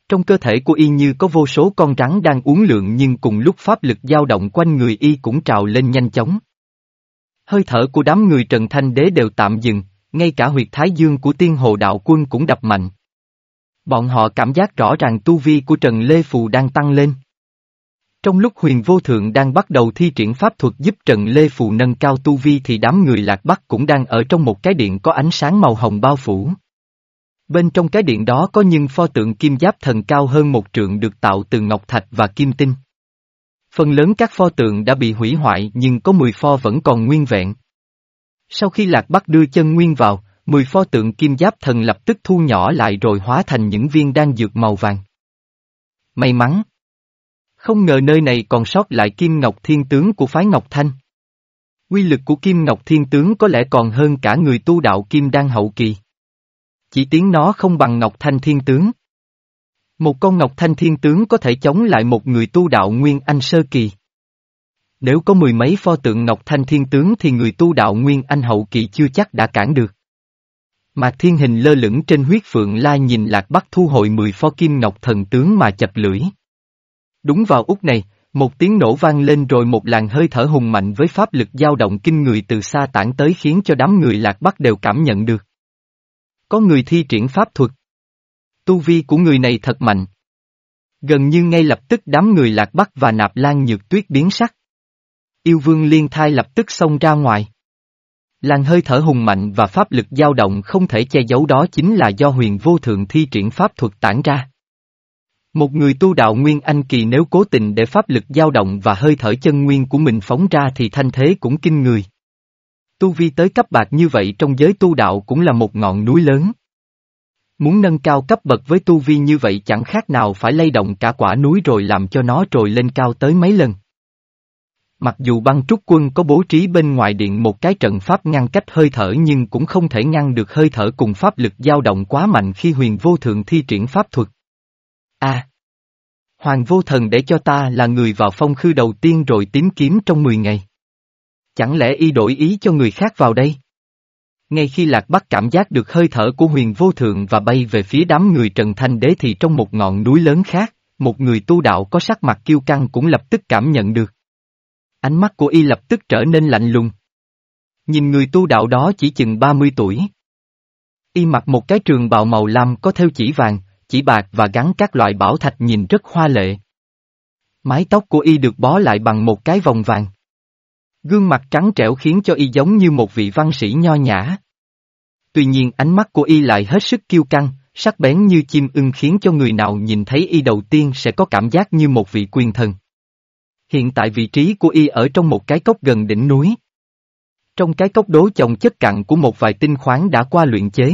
Trong cơ thể của y như có vô số con rắn đang uống lượng nhưng cùng lúc pháp lực dao động quanh người y cũng trào lên nhanh chóng. Hơi thở của đám người Trần Thanh Đế đều tạm dừng, ngay cả huyệt thái dương của tiên hồ đạo quân cũng đập mạnh. Bọn họ cảm giác rõ ràng tu vi của Trần Lê Phù đang tăng lên. Trong lúc huyền vô thượng đang bắt đầu thi triển pháp thuật giúp Trần Lê Phù nâng cao tu vi thì đám người lạc bắc cũng đang ở trong một cái điện có ánh sáng màu hồng bao phủ. Bên trong cái điện đó có những pho tượng kim giáp thần cao hơn một trượng được tạo từ ngọc thạch và kim tinh. Phần lớn các pho tượng đã bị hủy hoại nhưng có 10 pho vẫn còn nguyên vẹn. Sau khi Lạc Bắc đưa chân nguyên vào, 10 pho tượng kim giáp thần lập tức thu nhỏ lại rồi hóa thành những viên đan dược màu vàng. May mắn! Không ngờ nơi này còn sót lại Kim Ngọc Thiên Tướng của phái Ngọc Thanh. Quy lực của Kim Ngọc Thiên Tướng có lẽ còn hơn cả người tu đạo Kim Đan hậu kỳ. Chỉ tiếng nó không bằng Ngọc Thanh Thiên Tướng. Một con Ngọc Thanh Thiên Tướng có thể chống lại một người tu đạo Nguyên Anh Sơ Kỳ. Nếu có mười mấy pho tượng Ngọc Thanh Thiên Tướng thì người tu đạo Nguyên Anh Hậu Kỳ chưa chắc đã cản được. mà Thiên Hình lơ lửng trên huyết phượng la nhìn Lạc Bắc thu hồi mười pho kim Ngọc Thần Tướng mà chập lưỡi. Đúng vào út này, một tiếng nổ vang lên rồi một làn hơi thở hùng mạnh với pháp lực dao động kinh người từ xa tản tới khiến cho đám người Lạc Bắc đều cảm nhận được. Có người thi triển pháp thuật. Tu vi của người này thật mạnh. Gần như ngay lập tức đám người Lạc Bắc và Nạp Lan Nhược Tuyết biến sắc. Yêu vương liên thai lập tức xông ra ngoài. Làng hơi thở hùng mạnh và pháp lực dao động không thể che giấu đó chính là do huyền vô thượng thi triển pháp thuật tản ra. Một người tu đạo Nguyên Anh Kỳ nếu cố tình để pháp lực dao động và hơi thở chân nguyên của mình phóng ra thì thanh thế cũng kinh người. Tu vi tới cấp bạc như vậy trong giới tu đạo cũng là một ngọn núi lớn. Muốn nâng cao cấp bậc với tu vi như vậy chẳng khác nào phải lay động cả quả núi rồi làm cho nó trồi lên cao tới mấy lần. Mặc dù băng trúc quân có bố trí bên ngoài điện một cái trận pháp ngăn cách hơi thở nhưng cũng không thể ngăn được hơi thở cùng pháp lực dao động quá mạnh khi huyền vô thượng thi triển pháp thuật. A. Hoàng vô thần để cho ta là người vào phong khư đầu tiên rồi tím kiếm trong 10 ngày. Chẳng lẽ y đổi ý cho người khác vào đây? Ngay khi Lạc Bắc cảm giác được hơi thở của huyền vô thượng và bay về phía đám người Trần Thanh Đế thì trong một ngọn núi lớn khác, một người tu đạo có sắc mặt kiêu căng cũng lập tức cảm nhận được. Ánh mắt của y lập tức trở nên lạnh lùng. Nhìn người tu đạo đó chỉ chừng 30 tuổi. Y mặc một cái trường bào màu lam có theo chỉ vàng, chỉ bạc và gắn các loại bảo thạch nhìn rất hoa lệ. Mái tóc của y được bó lại bằng một cái vòng vàng. Gương mặt trắng trẻo khiến cho y giống như một vị văn sĩ nho nhã. Tuy nhiên ánh mắt của y lại hết sức kiêu căng, sắc bén như chim ưng khiến cho người nào nhìn thấy y đầu tiên sẽ có cảm giác như một vị quyền thần. Hiện tại vị trí của y ở trong một cái cốc gần đỉnh núi. Trong cái cốc đố chồng chất cặn của một vài tinh khoáng đã qua luyện chế.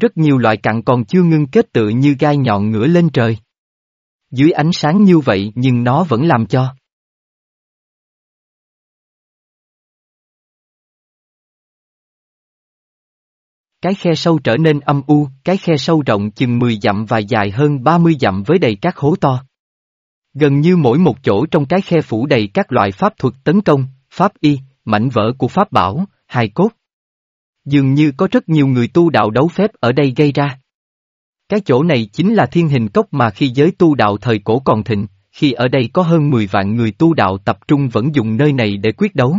Rất nhiều loại cặn còn chưa ngưng kết tự như gai nhọn ngửa lên trời. Dưới ánh sáng như vậy nhưng nó vẫn làm cho. Cái khe sâu trở nên âm u, cái khe sâu rộng chừng 10 dặm và dài hơn 30 dặm với đầy các hố to. Gần như mỗi một chỗ trong cái khe phủ đầy các loại pháp thuật tấn công, pháp y, mảnh vỡ của pháp bảo, hài cốt. Dường như có rất nhiều người tu đạo đấu phép ở đây gây ra. Cái chỗ này chính là thiên hình cốc mà khi giới tu đạo thời cổ còn thịnh, khi ở đây có hơn 10 vạn người tu đạo tập trung vẫn dùng nơi này để quyết đấu.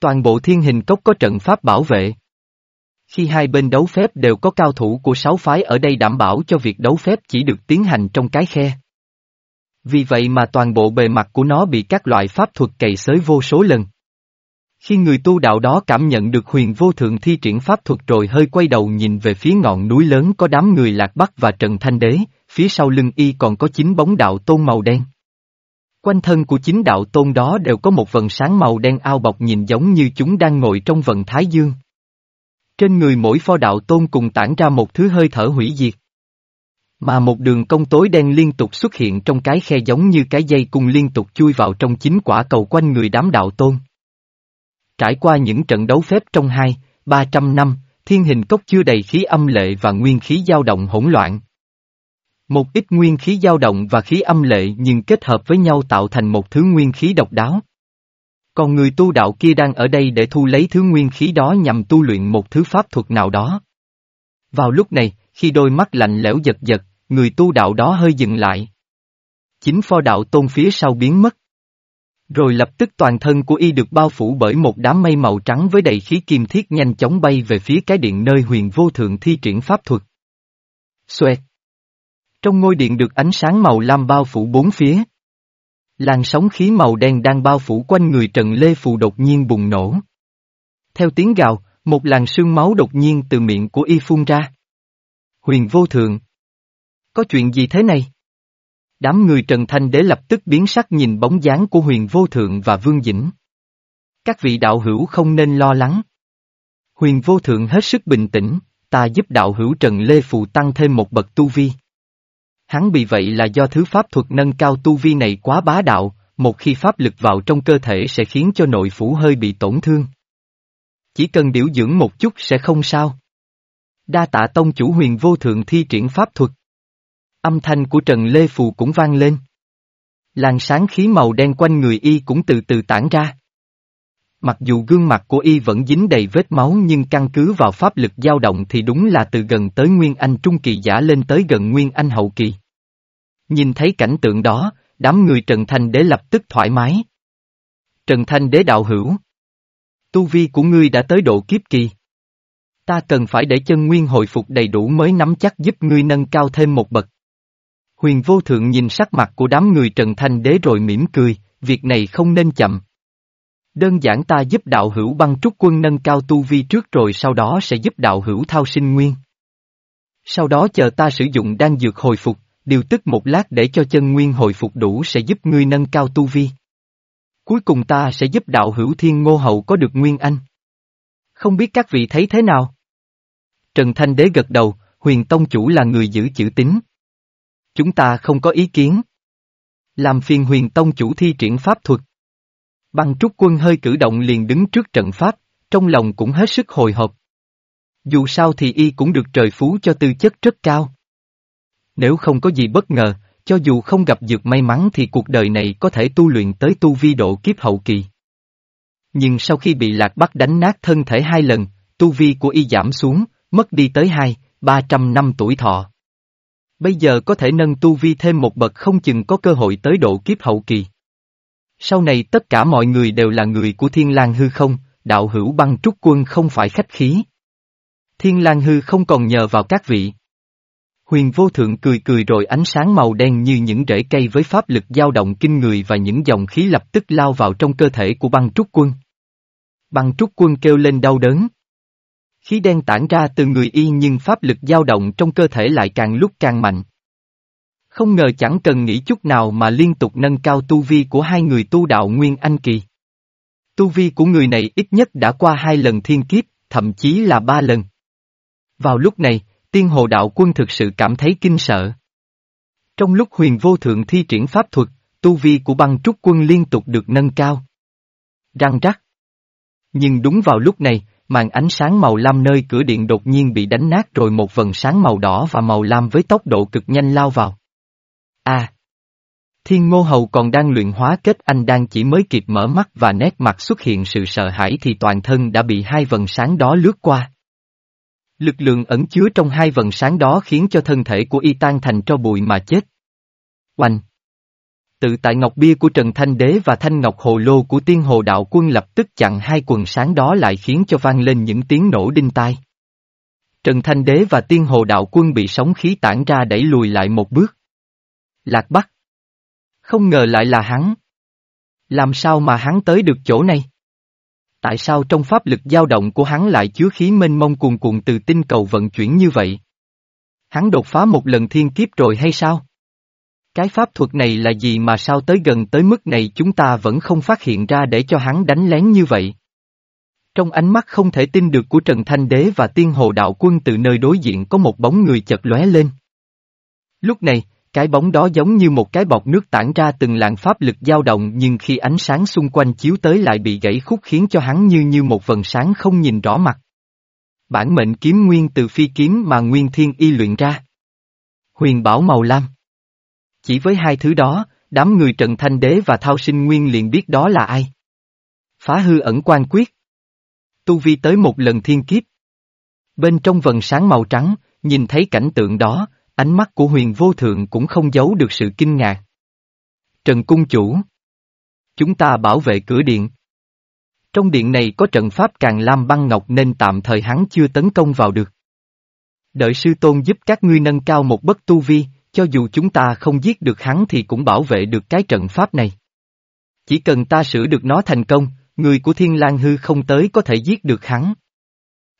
Toàn bộ thiên hình cốc có trận pháp bảo vệ. Khi hai bên đấu phép đều có cao thủ của sáu phái ở đây đảm bảo cho việc đấu phép chỉ được tiến hành trong cái khe. Vì vậy mà toàn bộ bề mặt của nó bị các loại pháp thuật cày xới vô số lần. Khi người tu đạo đó cảm nhận được huyền vô thượng thi triển pháp thuật rồi hơi quay đầu nhìn về phía ngọn núi lớn có đám người lạc bắc và trần thanh đế, phía sau lưng y còn có chín bóng đạo tôn màu đen. Quanh thân của chín đạo tôn đó đều có một vần sáng màu đen ao bọc nhìn giống như chúng đang ngồi trong vần thái dương. Trên người mỗi pho đạo tôn cùng tản ra một thứ hơi thở hủy diệt. Mà một đường công tối đen liên tục xuất hiện trong cái khe giống như cái dây cùng liên tục chui vào trong chính quả cầu quanh người đám đạo tôn. Trải qua những trận đấu phép trong hai, ba trăm năm, thiên hình cốc chưa đầy khí âm lệ và nguyên khí dao động hỗn loạn. Một ít nguyên khí dao động và khí âm lệ nhưng kết hợp với nhau tạo thành một thứ nguyên khí độc đáo. Còn người tu đạo kia đang ở đây để thu lấy thứ nguyên khí đó nhằm tu luyện một thứ pháp thuật nào đó. Vào lúc này, khi đôi mắt lạnh lẽo giật giật, người tu đạo đó hơi dừng lại. Chính pho đạo tôn phía sau biến mất. Rồi lập tức toàn thân của y được bao phủ bởi một đám mây màu trắng với đầy khí kim thiết nhanh chóng bay về phía cái điện nơi huyền vô thượng thi triển pháp thuật. Xoẹt. Trong ngôi điện được ánh sáng màu lam bao phủ bốn phía. Làn sóng khí màu đen đang bao phủ quanh người Trần Lê Phù đột nhiên bùng nổ. Theo tiếng gào, một làn sương máu đột nhiên từ miệng của y phun ra. Huyền vô thượng. Có chuyện gì thế này? Đám người Trần Thanh Đế lập tức biến sắc nhìn bóng dáng của huyền vô thượng và vương dĩnh. Các vị đạo hữu không nên lo lắng. Huyền vô thượng hết sức bình tĩnh, ta giúp đạo hữu Trần Lê Phù tăng thêm một bậc tu vi. Hắn bị vậy là do thứ pháp thuật nâng cao tu vi này quá bá đạo, một khi pháp lực vào trong cơ thể sẽ khiến cho nội phủ hơi bị tổn thương. Chỉ cần điều dưỡng một chút sẽ không sao. Đa tạ tông chủ huyền vô thượng thi triển pháp thuật. Âm thanh của Trần Lê Phù cũng vang lên. Làn sáng khí màu đen quanh người y cũng từ từ tản ra. Mặc dù gương mặt của y vẫn dính đầy vết máu nhưng căn cứ vào pháp lực dao động thì đúng là từ gần tới Nguyên Anh Trung Kỳ giả lên tới gần Nguyên Anh Hậu Kỳ. Nhìn thấy cảnh tượng đó, đám người Trần Thanh Đế lập tức thoải mái. Trần Thanh Đế đạo hữu. Tu vi của ngươi đã tới độ kiếp kỳ. Ta cần phải để chân nguyên hồi phục đầy đủ mới nắm chắc giúp ngươi nâng cao thêm một bậc. Huyền vô thượng nhìn sắc mặt của đám người Trần Thanh Đế rồi mỉm cười, việc này không nên chậm. Đơn giản ta giúp đạo hữu băng trúc quân nâng cao tu vi trước rồi sau đó sẽ giúp đạo hữu thao sinh nguyên. Sau đó chờ ta sử dụng đan dược hồi phục, điều tức một lát để cho chân nguyên hồi phục đủ sẽ giúp ngươi nâng cao tu vi. Cuối cùng ta sẽ giúp đạo hữu thiên ngô hậu có được nguyên anh. Không biết các vị thấy thế nào? Trần Thanh Đế gật đầu, huyền tông chủ là người giữ chữ tín. Chúng ta không có ý kiến. Làm phiền huyền tông chủ thi triển pháp thuật. Băng trúc quân hơi cử động liền đứng trước trận pháp, trong lòng cũng hết sức hồi hộp. Dù sao thì y cũng được trời phú cho tư chất rất cao. Nếu không có gì bất ngờ, cho dù không gặp dược may mắn thì cuộc đời này có thể tu luyện tới tu vi độ kiếp hậu kỳ. Nhưng sau khi bị lạc bắc đánh nát thân thể hai lần, tu vi của y giảm xuống, mất đi tới hai, ba trăm năm tuổi thọ. Bây giờ có thể nâng tu vi thêm một bậc không chừng có cơ hội tới độ kiếp hậu kỳ. Sau này tất cả mọi người đều là người của Thiên lang hư không, đạo hữu băng trúc quân không phải khách khí. Thiên lang hư không còn nhờ vào các vị. Huyền vô thượng cười cười rồi ánh sáng màu đen như những rễ cây với pháp lực dao động kinh người và những dòng khí lập tức lao vào trong cơ thể của băng trúc quân. Băng trúc quân kêu lên đau đớn. Khí đen tản ra từ người y nhưng pháp lực dao động trong cơ thể lại càng lúc càng mạnh. Không ngờ chẳng cần nghĩ chút nào mà liên tục nâng cao tu vi của hai người tu đạo Nguyên Anh Kỳ. Tu vi của người này ít nhất đã qua hai lần thiên kiếp, thậm chí là ba lần. Vào lúc này, tiên hồ đạo quân thực sự cảm thấy kinh sợ. Trong lúc huyền vô thượng thi triển pháp thuật, tu vi của băng trúc quân liên tục được nâng cao. Răng rắc. Nhưng đúng vào lúc này, màn ánh sáng màu lam nơi cửa điện đột nhiên bị đánh nát rồi một vần sáng màu đỏ và màu lam với tốc độ cực nhanh lao vào. À! Thiên Ngô Hầu còn đang luyện hóa kết anh đang chỉ mới kịp mở mắt và nét mặt xuất hiện sự sợ hãi thì toàn thân đã bị hai vần sáng đó lướt qua. Lực lượng ẩn chứa trong hai vần sáng đó khiến cho thân thể của y tan thành tro bụi mà chết. Oanh! Tự tại ngọc bia của Trần Thanh Đế và thanh ngọc hồ lô của tiên hồ đạo quân lập tức chặn hai quần sáng đó lại khiến cho vang lên những tiếng nổ đinh tai. Trần Thanh Đế và tiên hồ đạo quân bị sóng khí tản ra đẩy lùi lại một bước. Lạc Bắc. Không ngờ lại là hắn. Làm sao mà hắn tới được chỗ này? Tại sao trong pháp lực dao động của hắn lại chứa khí mênh mông cuồn cuộn từ tinh cầu vận chuyển như vậy? Hắn đột phá một lần thiên kiếp rồi hay sao? Cái pháp thuật này là gì mà sao tới gần tới mức này chúng ta vẫn không phát hiện ra để cho hắn đánh lén như vậy? Trong ánh mắt không thể tin được của Trần Thanh Đế và tiên hồ đạo quân từ nơi đối diện có một bóng người chật lóe lên. Lúc này, cái bóng đó giống như một cái bọc nước tản ra từng làn pháp lực dao động nhưng khi ánh sáng xung quanh chiếu tới lại bị gãy khúc khiến cho hắn như như một vần sáng không nhìn rõ mặt. Bản mệnh kiếm nguyên từ phi kiếm mà Nguyên Thiên Y luyện ra. Huyền bảo màu lam. Chỉ với hai thứ đó, đám người Trần Thanh Đế và Thao Sinh Nguyên liền biết đó là ai. Phá hư ẩn quan quyết. Tu vi tới một lần thiên kiếp. Bên trong vần sáng màu trắng, nhìn thấy cảnh tượng đó, ánh mắt của huyền vô thượng cũng không giấu được sự kinh ngạc. Trần Cung Chủ Chúng ta bảo vệ cửa điện. Trong điện này có trận pháp càng lam băng ngọc nên tạm thời hắn chưa tấn công vào được. Đợi sư tôn giúp các ngươi nâng cao một bất tu vi, cho dù chúng ta không giết được hắn thì cũng bảo vệ được cái trận pháp này. Chỉ cần ta sửa được nó thành công, người của Thiên lang Hư không tới có thể giết được hắn.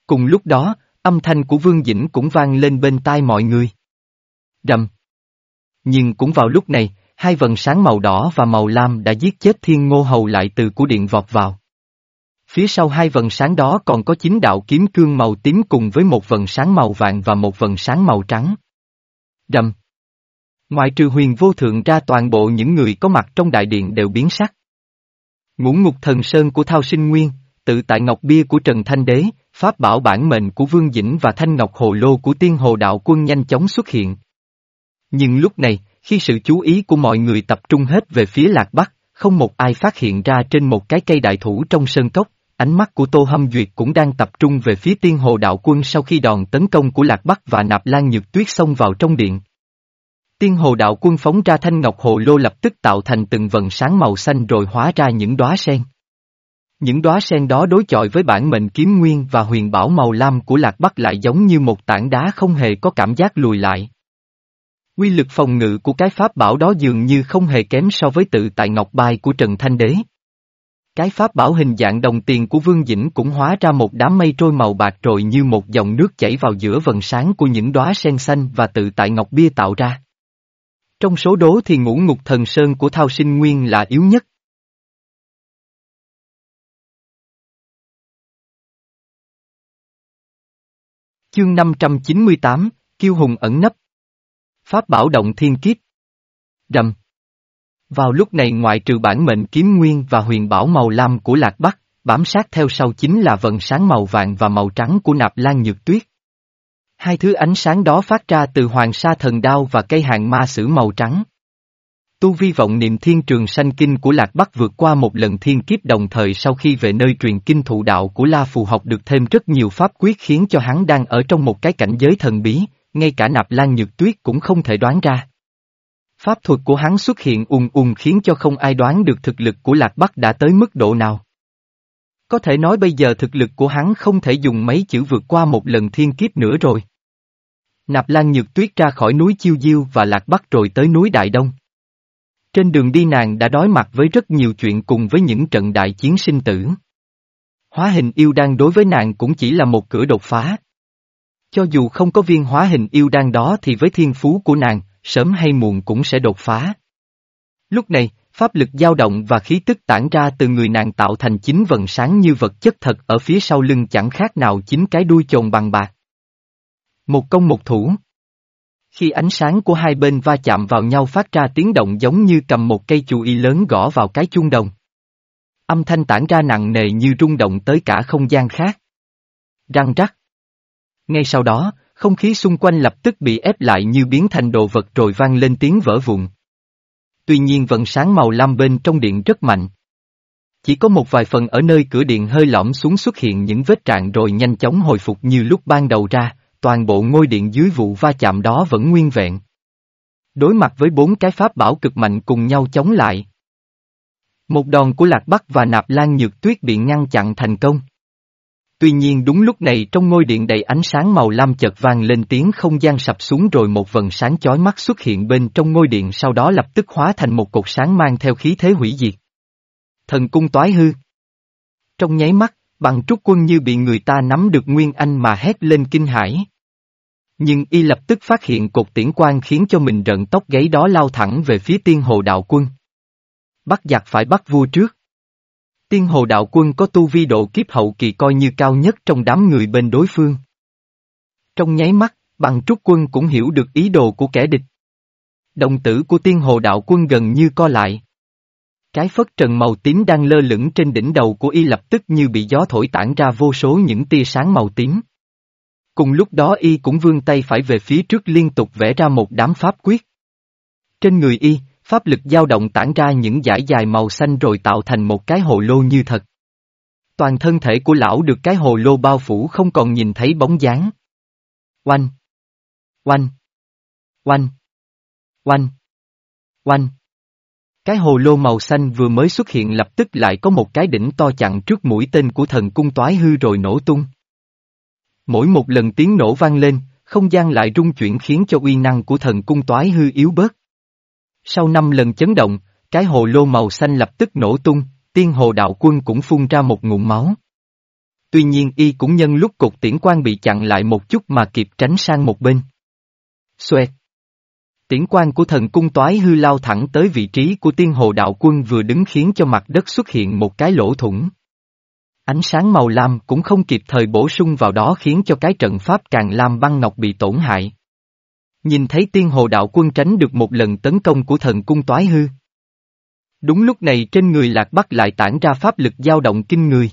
Cùng lúc đó, âm thanh của Vương Dĩnh cũng vang lên bên tai mọi người. Rầm. Nhưng cũng vào lúc này, hai vần sáng màu đỏ và màu lam đã giết chết thiên ngô hầu lại từ của điện vọt vào. Phía sau hai vần sáng đó còn có chín đạo kiếm cương màu tím cùng với một vần sáng màu vàng và một vần sáng màu trắng. Rầm. Ngoại trừ huyền vô thượng ra toàn bộ những người có mặt trong đại điện đều biến sắc. Ngũ ngục thần sơn của Thao Sinh Nguyên, tự tại ngọc bia của Trần Thanh Đế, pháp bảo bản mệnh của Vương Dĩnh và thanh ngọc hồ lô của tiên hồ đạo quân nhanh chóng xuất hiện. Nhưng lúc này, khi sự chú ý của mọi người tập trung hết về phía lạc bắc, không một ai phát hiện ra trên một cái cây đại thủ trong sơn cốc, ánh mắt của Tô Hâm Duyệt cũng đang tập trung về phía tiên hồ đạo quân sau khi đòn tấn công của lạc bắc và nạp lan nhược tuyết xông vào trong điện. Tiên hồ đạo quân phóng ra thanh ngọc hồ lô lập tức tạo thành từng vần sáng màu xanh rồi hóa ra những đóa sen. Những đóa sen đó đối chọi với bản mệnh kiếm nguyên và huyền bảo màu lam của lạc bắc lại giống như một tảng đá không hề có cảm giác lùi lại. Quy lực phòng ngự của cái pháp bảo đó dường như không hề kém so với tự tại ngọc bài của Trần Thanh Đế. Cái pháp bảo hình dạng đồng tiền của Vương Dĩnh cũng hóa ra một đám mây trôi màu bạc trội như một dòng nước chảy vào giữa vần sáng của những đóa sen xanh và tự tại ngọc bia tạo ra. Trong số đố thì ngũ ngục thần sơn của Thao Sinh Nguyên là yếu nhất. Chương 598, Kiêu Hùng ẩn nấp Pháp bảo động thiên kiếp. rầm Vào lúc này ngoại trừ bản mệnh kiếm nguyên và huyền bảo màu lam của Lạc Bắc, bám sát theo sau chính là vần sáng màu vàng và màu trắng của nạp lan nhược tuyết. Hai thứ ánh sáng đó phát ra từ hoàng sa thần đao và cây hàng ma sử màu trắng. Tu vi vọng niệm thiên trường sanh kinh của Lạc Bắc vượt qua một lần thiên kiếp đồng thời sau khi về nơi truyền kinh thụ đạo của La Phù học được thêm rất nhiều pháp quyết khiến cho hắn đang ở trong một cái cảnh giới thần bí, ngay cả nạp lan nhược tuyết cũng không thể đoán ra. Pháp thuật của hắn xuất hiện ùn ùn khiến cho không ai đoán được thực lực của Lạc Bắc đã tới mức độ nào. Có thể nói bây giờ thực lực của hắn không thể dùng mấy chữ vượt qua một lần thiên kiếp nữa rồi. Nạp Lan Nhược Tuyết ra khỏi núi Chiêu Diêu và Lạc Bắc rồi tới núi Đại Đông. Trên đường đi nàng đã đối mặt với rất nhiều chuyện cùng với những trận đại chiến sinh tử. Hóa hình yêu đan đối với nàng cũng chỉ là một cửa đột phá. Cho dù không có viên hóa hình yêu đan đó thì với thiên phú của nàng, sớm hay muộn cũng sẽ đột phá. Lúc này, pháp lực dao động và khí tức tản ra từ người nàng tạo thành chính vần sáng như vật chất thật ở phía sau lưng chẳng khác nào chính cái đuôi chồn bằng bạc. Một công một thủ. Khi ánh sáng của hai bên va chạm vào nhau phát ra tiếng động giống như cầm một cây chù y lớn gõ vào cái chuông đồng. Âm thanh tản ra nặng nề như rung động tới cả không gian khác. Răng rắc. Ngay sau đó, không khí xung quanh lập tức bị ép lại như biến thành đồ vật rồi vang lên tiếng vỡ vụn. Tuy nhiên vận sáng màu lam bên trong điện rất mạnh. Chỉ có một vài phần ở nơi cửa điện hơi lõm xuống xuất hiện những vết trạng rồi nhanh chóng hồi phục như lúc ban đầu ra, toàn bộ ngôi điện dưới vụ va chạm đó vẫn nguyên vẹn. Đối mặt với bốn cái pháp bảo cực mạnh cùng nhau chống lại. Một đòn của Lạc Bắc và Nạp Lan Nhược Tuyết bị ngăn chặn thành công. Tuy nhiên đúng lúc này trong ngôi điện đầy ánh sáng màu lam chợt vang lên tiếng không gian sập xuống rồi một vần sáng chói mắt xuất hiện bên trong ngôi điện sau đó lập tức hóa thành một cột sáng mang theo khí thế hủy diệt. Thần cung toái hư. Trong nháy mắt, bằng trúc quân như bị người ta nắm được nguyên anh mà hét lên kinh hãi. Nhưng y lập tức phát hiện cột tiễn quan khiến cho mình rợn tóc gáy đó lao thẳng về phía tiên hồ đạo quân. Bắt giặc phải bắt vua trước. Tiên hồ đạo quân có tu vi độ kiếp hậu kỳ coi như cao nhất trong đám người bên đối phương. Trong nháy mắt, bằng trúc quân cũng hiểu được ý đồ của kẻ địch. Đồng tử của tiên hồ đạo quân gần như co lại. Cái phất trần màu tím đang lơ lửng trên đỉnh đầu của y lập tức như bị gió thổi tản ra vô số những tia sáng màu tím. Cùng lúc đó y cũng vươn tay phải về phía trước liên tục vẽ ra một đám pháp quyết. Trên người y, pháp lực dao động tản ra những dải dài màu xanh rồi tạo thành một cái hồ lô như thật. Toàn thân thể của lão được cái hồ lô bao phủ không còn nhìn thấy bóng dáng. Oanh! Oanh! Oanh! Oanh! Oanh! Cái hồ lô màu xanh vừa mới xuất hiện lập tức lại có một cái đỉnh to chặn trước mũi tên của thần cung toái hư rồi nổ tung. Mỗi một lần tiếng nổ vang lên, không gian lại rung chuyển khiến cho uy năng của thần cung toái hư yếu bớt. Sau năm lần chấn động, cái hồ lô màu xanh lập tức nổ tung, tiên hồ đạo quân cũng phun ra một ngụm máu. Tuy nhiên y cũng nhân lúc cục tiễn quan bị chặn lại một chút mà kịp tránh sang một bên. Xoẹt. Tiễn quan của thần cung toái hư lao thẳng tới vị trí của tiên hồ đạo quân vừa đứng khiến cho mặt đất xuất hiện một cái lỗ thủng. Ánh sáng màu lam cũng không kịp thời bổ sung vào đó khiến cho cái trận pháp càng lam băng ngọc bị tổn hại. Nhìn thấy tiên hồ đạo quân tránh được một lần tấn công của thần cung toái hư. Đúng lúc này trên người lạc bắc lại tản ra pháp lực dao động kinh người.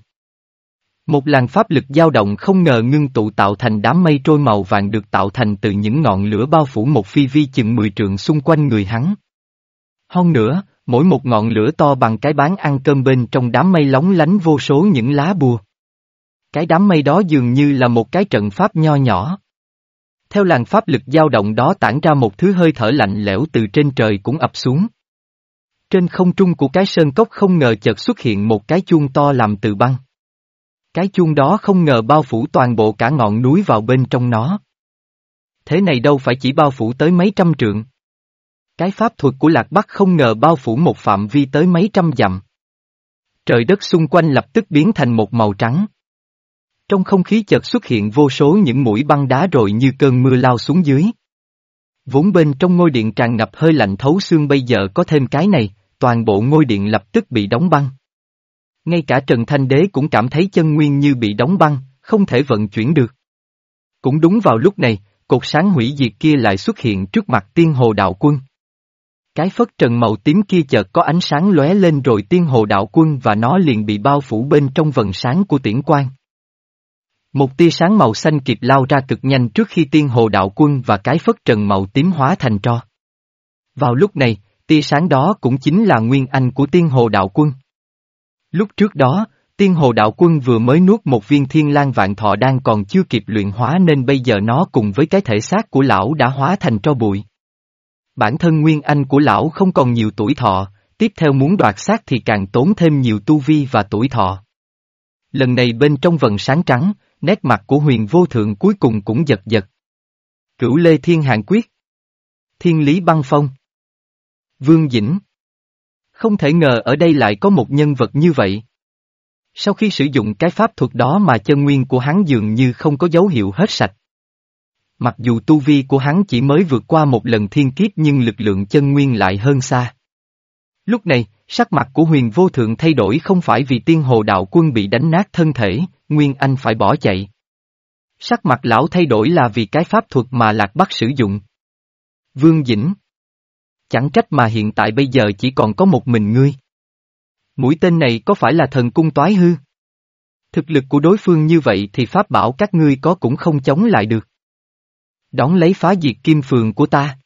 Một làn pháp lực dao động không ngờ ngưng tụ tạo thành đám mây trôi màu vàng được tạo thành từ những ngọn lửa bao phủ một phi vi chừng 10 trượng xung quanh người hắn. Hơn nữa, mỗi một ngọn lửa to bằng cái bán ăn cơm bên trong đám mây lóng lánh vô số những lá bùa. Cái đám mây đó dường như là một cái trận pháp nho nhỏ. Theo làn pháp lực dao động đó tản ra một thứ hơi thở lạnh lẽo từ trên trời cũng ập xuống. Trên không trung của cái sơn cốc không ngờ chợt xuất hiện một cái chuông to làm từ băng. Cái chuông đó không ngờ bao phủ toàn bộ cả ngọn núi vào bên trong nó. Thế này đâu phải chỉ bao phủ tới mấy trăm trượng. Cái pháp thuật của Lạc Bắc không ngờ bao phủ một phạm vi tới mấy trăm dặm. Trời đất xung quanh lập tức biến thành một màu trắng. Trong không khí chợt xuất hiện vô số những mũi băng đá rồi như cơn mưa lao xuống dưới. Vốn bên trong ngôi điện tràn ngập hơi lạnh thấu xương bây giờ có thêm cái này, toàn bộ ngôi điện lập tức bị đóng băng. Ngay cả Trần Thanh Đế cũng cảm thấy chân nguyên như bị đóng băng, không thể vận chuyển được. Cũng đúng vào lúc này, cột sáng hủy diệt kia lại xuất hiện trước mặt tiên hồ đạo quân. Cái phất trần màu tím kia chợt có ánh sáng lóe lên rồi tiên hồ đạo quân và nó liền bị bao phủ bên trong vần sáng của tiễn quan. Một tia sáng màu xanh kịp lao ra cực nhanh trước khi tiên hồ đạo quân và cái phất trần màu tím hóa thành tro. Vào lúc này, tia sáng đó cũng chính là nguyên anh của tiên hồ đạo quân. Lúc trước đó, tiên hồ đạo quân vừa mới nuốt một viên thiên lang vạn thọ đang còn chưa kịp luyện hóa nên bây giờ nó cùng với cái thể xác của lão đã hóa thành tro bụi. Bản thân nguyên anh của lão không còn nhiều tuổi thọ, tiếp theo muốn đoạt xác thì càng tốn thêm nhiều tu vi và tuổi thọ. Lần này bên trong vần sáng trắng, nét mặt của huyền vô thượng cuối cùng cũng giật giật. Cửu Lê Thiên Hạng Quyết Thiên Lý Băng Phong Vương Dĩnh Không thể ngờ ở đây lại có một nhân vật như vậy. Sau khi sử dụng cái pháp thuật đó mà chân nguyên của hắn dường như không có dấu hiệu hết sạch. Mặc dù tu vi của hắn chỉ mới vượt qua một lần thiên kiếp nhưng lực lượng chân nguyên lại hơn xa. Lúc này, sắc mặt của huyền vô thượng thay đổi không phải vì tiên hồ đạo quân bị đánh nát thân thể, Nguyên Anh phải bỏ chạy. Sắc mặt lão thay đổi là vì cái pháp thuật mà Lạc Bắc sử dụng. Vương Dĩnh Chẳng trách mà hiện tại bây giờ chỉ còn có một mình ngươi. Mũi tên này có phải là thần cung toái hư? Thực lực của đối phương như vậy thì pháp bảo các ngươi có cũng không chống lại được. Đón lấy phá diệt kim phường của ta.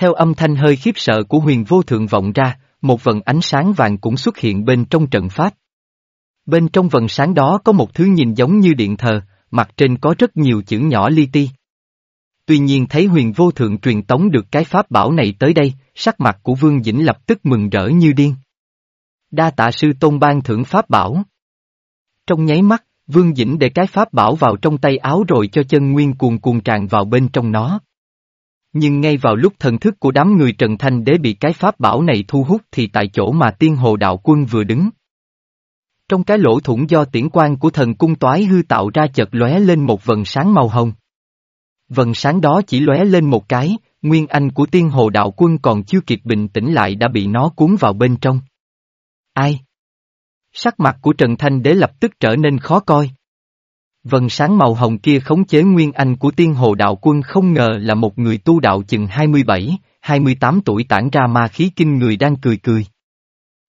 Theo âm thanh hơi khiếp sợ của huyền vô thượng vọng ra, một vần ánh sáng vàng cũng xuất hiện bên trong trận pháp. Bên trong vần sáng đó có một thứ nhìn giống như điện thờ, mặt trên có rất nhiều chữ nhỏ li ti. Tuy nhiên thấy huyền vô thượng truyền tống được cái pháp bảo này tới đây, sắc mặt của Vương Dĩnh lập tức mừng rỡ như điên. Đa tạ sư tôn ban thưởng pháp bảo. Trong nháy mắt, Vương Dĩnh để cái pháp bảo vào trong tay áo rồi cho chân nguyên cuồn cuồn tràn vào bên trong nó. Nhưng ngay vào lúc thần thức của đám người Trần Thanh Đế bị cái pháp bảo này thu hút thì tại chỗ mà tiên hồ đạo quân vừa đứng. Trong cái lỗ thủng do tiễn quan của thần cung toái hư tạo ra chợt lóe lên một vần sáng màu hồng. Vần sáng đó chỉ lóe lên một cái, nguyên anh của tiên hồ đạo quân còn chưa kịp bình tĩnh lại đã bị nó cuốn vào bên trong. Ai? Sắc mặt của Trần Thanh Đế lập tức trở nên khó coi. Vần sáng màu hồng kia khống chế nguyên anh của tiên hồ đạo quân không ngờ là một người tu đạo chừng 27, 28 tuổi tản ra ma khí kinh người đang cười cười.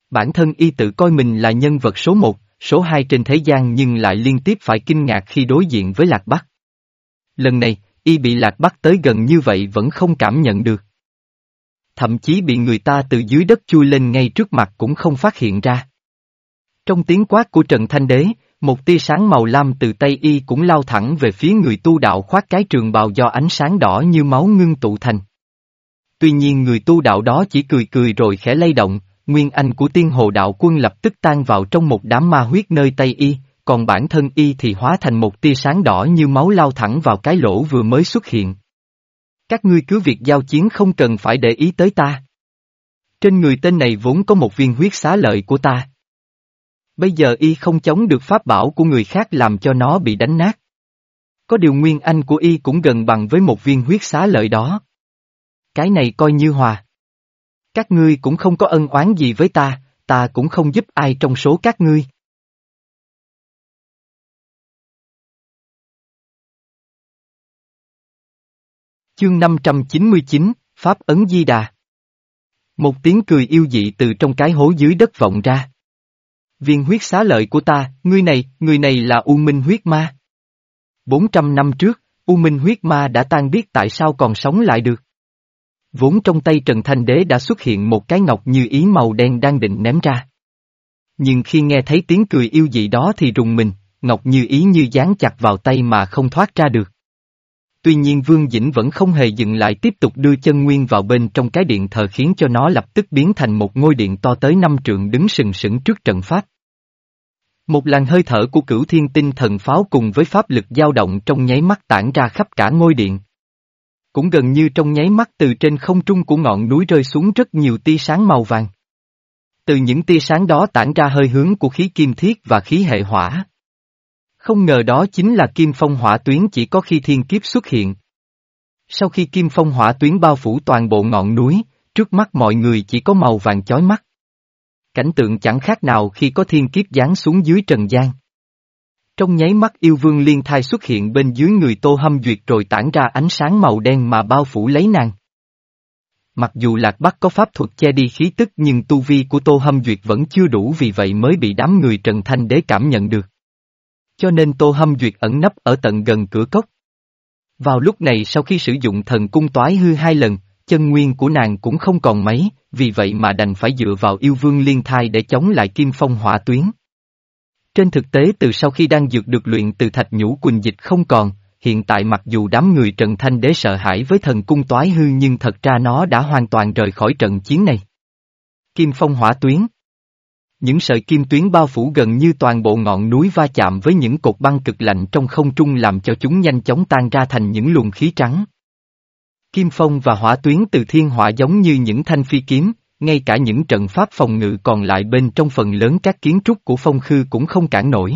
Bản thân y tự coi mình là nhân vật số một, số hai trên thế gian nhưng lại liên tiếp phải kinh ngạc khi đối diện với Lạc Bắc. Lần này, y bị Lạc Bắc tới gần như vậy vẫn không cảm nhận được. Thậm chí bị người ta từ dưới đất chui lên ngay trước mặt cũng không phát hiện ra. Trong tiếng quát của Trần Thanh Đế, một tia sáng màu lam từ tay y cũng lao thẳng về phía người tu đạo khoác cái trường bào do ánh sáng đỏ như máu ngưng tụ thành. Tuy nhiên người tu đạo đó chỉ cười cười rồi khẽ lay động, nguyên anh của tiên hồ đạo quân lập tức tan vào trong một đám ma huyết nơi tay y, còn bản thân y thì hóa thành một tia sáng đỏ như máu lao thẳng vào cái lỗ vừa mới xuất hiện. Các ngươi cứ việc giao chiến không cần phải để ý tới ta. Trên người tên này vốn có một viên huyết xá lợi của ta. Bây giờ y không chống được pháp bảo của người khác làm cho nó bị đánh nát. Có điều nguyên anh của y cũng gần bằng với một viên huyết xá lợi đó. Cái này coi như hòa. Các ngươi cũng không có ân oán gì với ta, ta cũng không giúp ai trong số các ngươi. Chương 599, Pháp Ấn Di Đà Một tiếng cười yêu dị từ trong cái hố dưới đất vọng ra. Viên huyết xá lợi của ta, ngươi này, người này là U Minh huyết ma. 400 năm trước, U Minh huyết ma đã tan biết tại sao còn sống lại được. Vốn trong tay Trần Thanh Đế đã xuất hiện một cái ngọc như ý màu đen đang định ném ra. Nhưng khi nghe thấy tiếng cười yêu dị đó thì rùng mình, ngọc như ý như dán chặt vào tay mà không thoát ra được. Tuy nhiên Vương Dĩnh vẫn không hề dừng lại tiếp tục đưa chân nguyên vào bên trong cái điện thờ khiến cho nó lập tức biến thành một ngôi điện to tới năm trượng đứng sừng sững trước trận pháp. Một làn hơi thở của cửu thiên tinh thần pháo cùng với pháp lực dao động trong nháy mắt tản ra khắp cả ngôi điện. Cũng gần như trong nháy mắt từ trên không trung của ngọn núi rơi xuống rất nhiều tia sáng màu vàng. Từ những tia sáng đó tản ra hơi hướng của khí kim thiết và khí hệ hỏa. Không ngờ đó chính là kim phong hỏa tuyến chỉ có khi thiên kiếp xuất hiện. Sau khi kim phong hỏa tuyến bao phủ toàn bộ ngọn núi, trước mắt mọi người chỉ có màu vàng chói mắt. Cảnh tượng chẳng khác nào khi có thiên kiếp giáng xuống dưới trần gian. Trong nháy mắt yêu vương liên thai xuất hiện bên dưới người tô hâm duyệt rồi tản ra ánh sáng màu đen mà bao phủ lấy nàng. Mặc dù Lạc Bắc có pháp thuật che đi khí tức nhưng tu vi của Tô Hâm Duyệt vẫn chưa đủ vì vậy mới bị đám người Trần Thanh Đế cảm nhận được. Cho nên Tô Hâm Duyệt ẩn nấp ở tận gần cửa cốc. Vào lúc này sau khi sử dụng thần cung toái hư hai lần, chân nguyên của nàng cũng không còn mấy, vì vậy mà đành phải dựa vào yêu vương liên thai để chống lại kim phong hỏa tuyến. Trên thực tế từ sau khi đang dược được luyện từ thạch nhũ quỳnh dịch không còn, hiện tại mặc dù đám người Trần Thanh Đế sợ hãi với thần cung toái hư nhưng thật ra nó đã hoàn toàn rời khỏi trận chiến này. Kim phong hỏa tuyến những sợi kim tuyến bao phủ gần như toàn bộ ngọn núi va chạm với những cột băng cực lạnh trong không trung làm cho chúng nhanh chóng tan ra thành những luồng khí trắng. Kim phong và hỏa tuyến từ thiên hỏa giống như những thanh phi kiếm, ngay cả những trận pháp phòng ngự còn lại bên trong phần lớn các kiến trúc của phong khư cũng không cản nổi.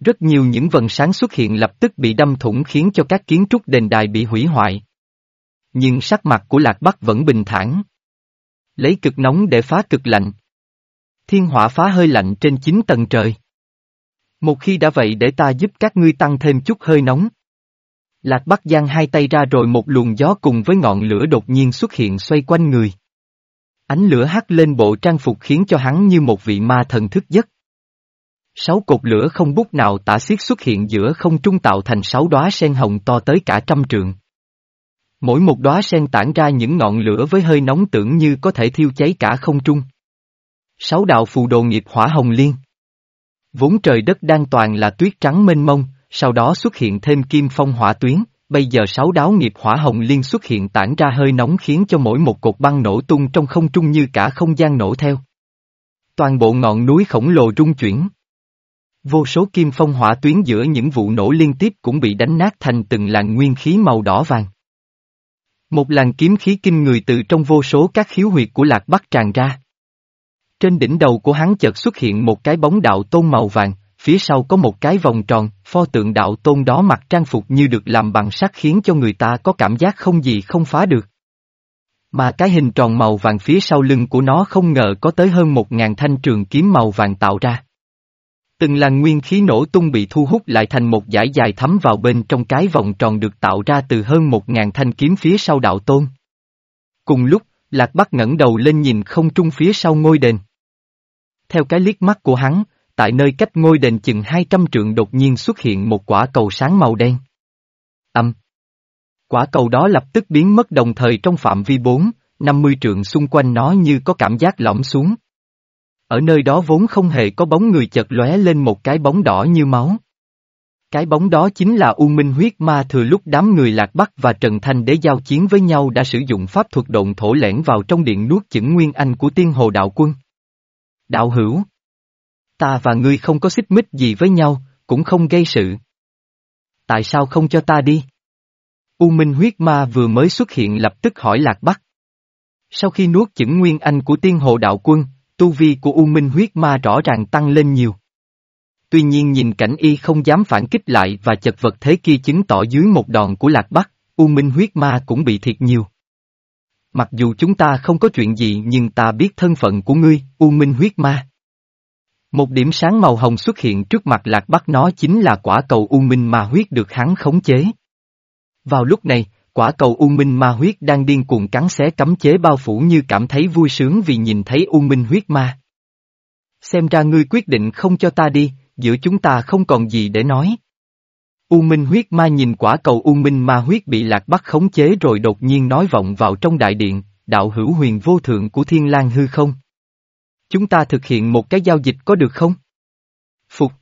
Rất nhiều những vần sáng xuất hiện lập tức bị đâm thủng khiến cho các kiến trúc đền đài bị hủy hoại. Nhưng sắc mặt của Lạc Bắc vẫn bình thản. Lấy cực nóng để phá cực lạnh. Thiên hỏa phá hơi lạnh trên chín tầng trời. Một khi đã vậy để ta giúp các ngươi tăng thêm chút hơi nóng. Lạc Bắc giang hai tay ra rồi một luồng gió cùng với ngọn lửa đột nhiên xuất hiện xoay quanh người. Ánh lửa hắt lên bộ trang phục khiến cho hắn như một vị ma thần thức giấc. Sáu cột lửa không bút nào tả xiết xuất hiện giữa không trung tạo thành sáu đóa sen hồng to tới cả trăm trượng. Mỗi một đóa sen tản ra những ngọn lửa với hơi nóng tưởng như có thể thiêu cháy cả không trung. Sáu đạo phù đồ nghiệp hỏa hồng liên. Vốn trời đất đang toàn là tuyết trắng mênh mông, sau đó xuất hiện thêm kim phong hỏa tuyến, bây giờ sáu đáo nghiệp hỏa hồng liên xuất hiện tản ra hơi nóng khiến cho mỗi một cột băng nổ tung trong không trung như cả không gian nổ theo. Toàn bộ ngọn núi khổng lồ rung chuyển. Vô số kim phong hỏa tuyến giữa những vụ nổ liên tiếp cũng bị đánh nát thành từng làn nguyên khí màu đỏ vàng. Một làn kiếm khí kinh người từ trong vô số các khiếu huyệt của lạc bắc tràn ra. Trên đỉnh đầu của hắn chợt xuất hiện một cái bóng đạo tôn màu vàng, phía sau có một cái vòng tròn, pho tượng đạo tôn đó mặc trang phục như được làm bằng sắt khiến cho người ta có cảm giác không gì không phá được. Mà cái hình tròn màu vàng phía sau lưng của nó không ngờ có tới hơn một ngàn thanh trường kiếm màu vàng tạo ra. Từng làn nguyên khí nổ tung bị thu hút lại thành một dải dài thấm vào bên trong cái vòng tròn được tạo ra từ hơn một ngàn thanh kiếm phía sau đạo tôn. Cùng lúc, Lạc Bắc ngẩng đầu lên nhìn không trung phía sau ngôi đền. Theo cái liếc mắt của hắn, tại nơi cách ngôi đền chừng 200 trượng đột nhiên xuất hiện một quả cầu sáng màu đen. Âm. Quả cầu đó lập tức biến mất đồng thời trong phạm vi 4, 50 trượng xung quanh nó như có cảm giác lõm xuống. Ở nơi đó vốn không hề có bóng người chợt lóe lên một cái bóng đỏ như máu. Cái bóng đó chính là U Minh huyết ma thừa lúc đám người Lạc Bắc và Trần Thanh Đế giao chiến với nhau đã sử dụng pháp thuật động thổ lẻn vào trong điện nuốt chửng nguyên anh của tiên hồ đạo quân. Đạo hữu. Ta và ngươi không có xích mích gì với nhau, cũng không gây sự. Tại sao không cho ta đi? U Minh huyết ma vừa mới xuất hiện lập tức hỏi Lạc Bắc. Sau khi nuốt chửng nguyên anh của tiên hồ đạo quân, tu vi của U Minh huyết ma rõ ràng tăng lên nhiều. Tuy nhiên nhìn cảnh y không dám phản kích lại và chật vật thế kia chứng tỏ dưới một đòn của Lạc Bắc, U Minh huyết ma cũng bị thiệt nhiều. Mặc dù chúng ta không có chuyện gì nhưng ta biết thân phận của ngươi, U Minh huyết ma. Một điểm sáng màu hồng xuất hiện trước mặt Lạc Bắc nó chính là quả cầu U Minh ma huyết được hắn khống chế. Vào lúc này, quả cầu U Minh ma huyết đang điên cuồng cắn xé cấm chế bao phủ như cảm thấy vui sướng vì nhìn thấy U Minh huyết ma. Xem ra ngươi quyết định không cho ta đi, giữa chúng ta không còn gì để nói. U Minh huyết ma nhìn quả cầu U Minh ma huyết bị lạc bắt khống chế rồi đột nhiên nói vọng vào trong đại điện, đạo hữu huyền vô thượng của thiên lang hư không? Chúng ta thực hiện một cái giao dịch có được không? Phục.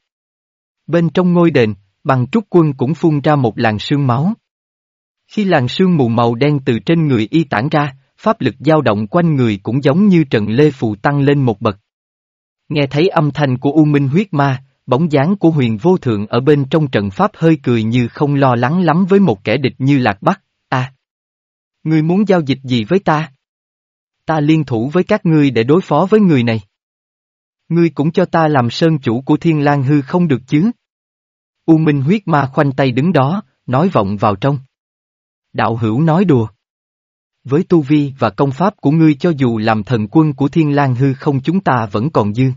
Bên trong ngôi đền, bằng trúc quân cũng phun ra một làn sương máu. Khi làn sương mù màu đen từ trên người y tản ra, pháp lực dao động quanh người cũng giống như trận lê phù tăng lên một bậc. Nghe thấy âm thanh của U Minh huyết ma, bóng dáng của huyền vô thượng ở bên trong trận pháp hơi cười như không lo lắng lắm với một kẻ địch như Lạc Bắc, à. Ngươi muốn giao dịch gì với ta? Ta liên thủ với các ngươi để đối phó với người này. Ngươi cũng cho ta làm sơn chủ của thiên lang hư không được chứ? U Minh huyết ma khoanh tay đứng đó, nói vọng vào trong. Đạo hữu nói đùa. Với tu vi và công pháp của ngươi cho dù làm thần quân của thiên lang hư không chúng ta vẫn còn dư.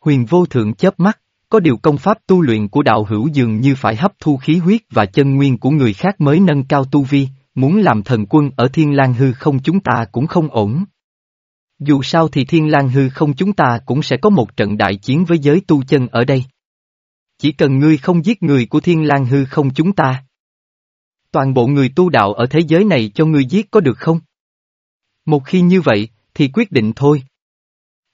Huyền vô thượng chớp mắt, có điều công pháp tu luyện của đạo hữu dường như phải hấp thu khí huyết và chân nguyên của người khác mới nâng cao tu vi, muốn làm thần quân ở thiên lang hư không chúng ta cũng không ổn. Dù sao thì thiên lang hư không chúng ta cũng sẽ có một trận đại chiến với giới tu chân ở đây. Chỉ cần ngươi không giết người của thiên lang hư không chúng ta. Toàn bộ người tu đạo ở thế giới này cho ngươi giết có được không? Một khi như vậy, thì quyết định thôi.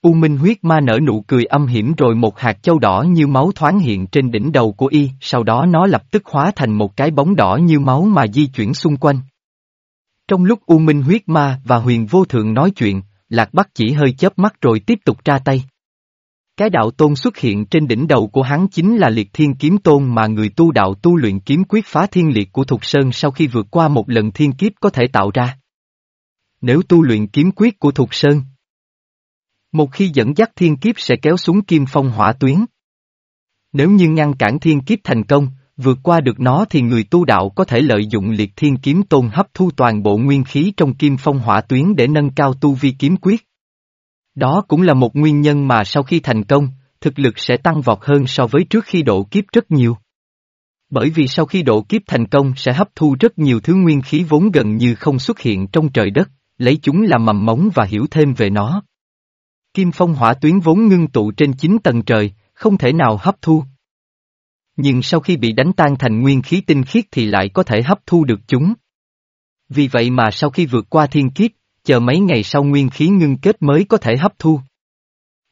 U Minh huyết ma nở nụ cười âm hiểm rồi một hạt châu đỏ như máu thoáng hiện trên đỉnh đầu của y, sau đó nó lập tức hóa thành một cái bóng đỏ như máu mà di chuyển xung quanh. Trong lúc U Minh huyết ma và huyền vô thượng nói chuyện, Lạc Bắc chỉ hơi chớp mắt rồi tiếp tục ra tay. Cái đạo tôn xuất hiện trên đỉnh đầu của hắn chính là liệt thiên kiếm tôn mà người tu đạo tu luyện kiếm quyết phá thiên liệt của Thục Sơn sau khi vượt qua một lần thiên kiếp có thể tạo ra. Nếu tu luyện kiếm quyết của Thục Sơn, một khi dẫn dắt thiên kiếp sẽ kéo xuống kim phong hỏa tuyến. Nếu như ngăn cản thiên kiếp thành công, vượt qua được nó thì người tu đạo có thể lợi dụng liệt thiên kiếm tôn hấp thu toàn bộ nguyên khí trong kim phong hỏa tuyến để nâng cao tu vi kiếm quyết. Đó cũng là một nguyên nhân mà sau khi thành công, thực lực sẽ tăng vọt hơn so với trước khi độ kiếp rất nhiều. Bởi vì sau khi độ kiếp thành công sẽ hấp thu rất nhiều thứ nguyên khí vốn gần như không xuất hiện trong trời đất, lấy chúng làm mầm móng và hiểu thêm về nó. Kim phong hỏa tuyến vốn ngưng tụ trên 9 tầng trời, không thể nào hấp thu. Nhưng sau khi bị đánh tan thành nguyên khí tinh khiết thì lại có thể hấp thu được chúng. Vì vậy mà sau khi vượt qua thiên kiếp, chờ mấy ngày sau nguyên khí ngưng kết mới có thể hấp thu.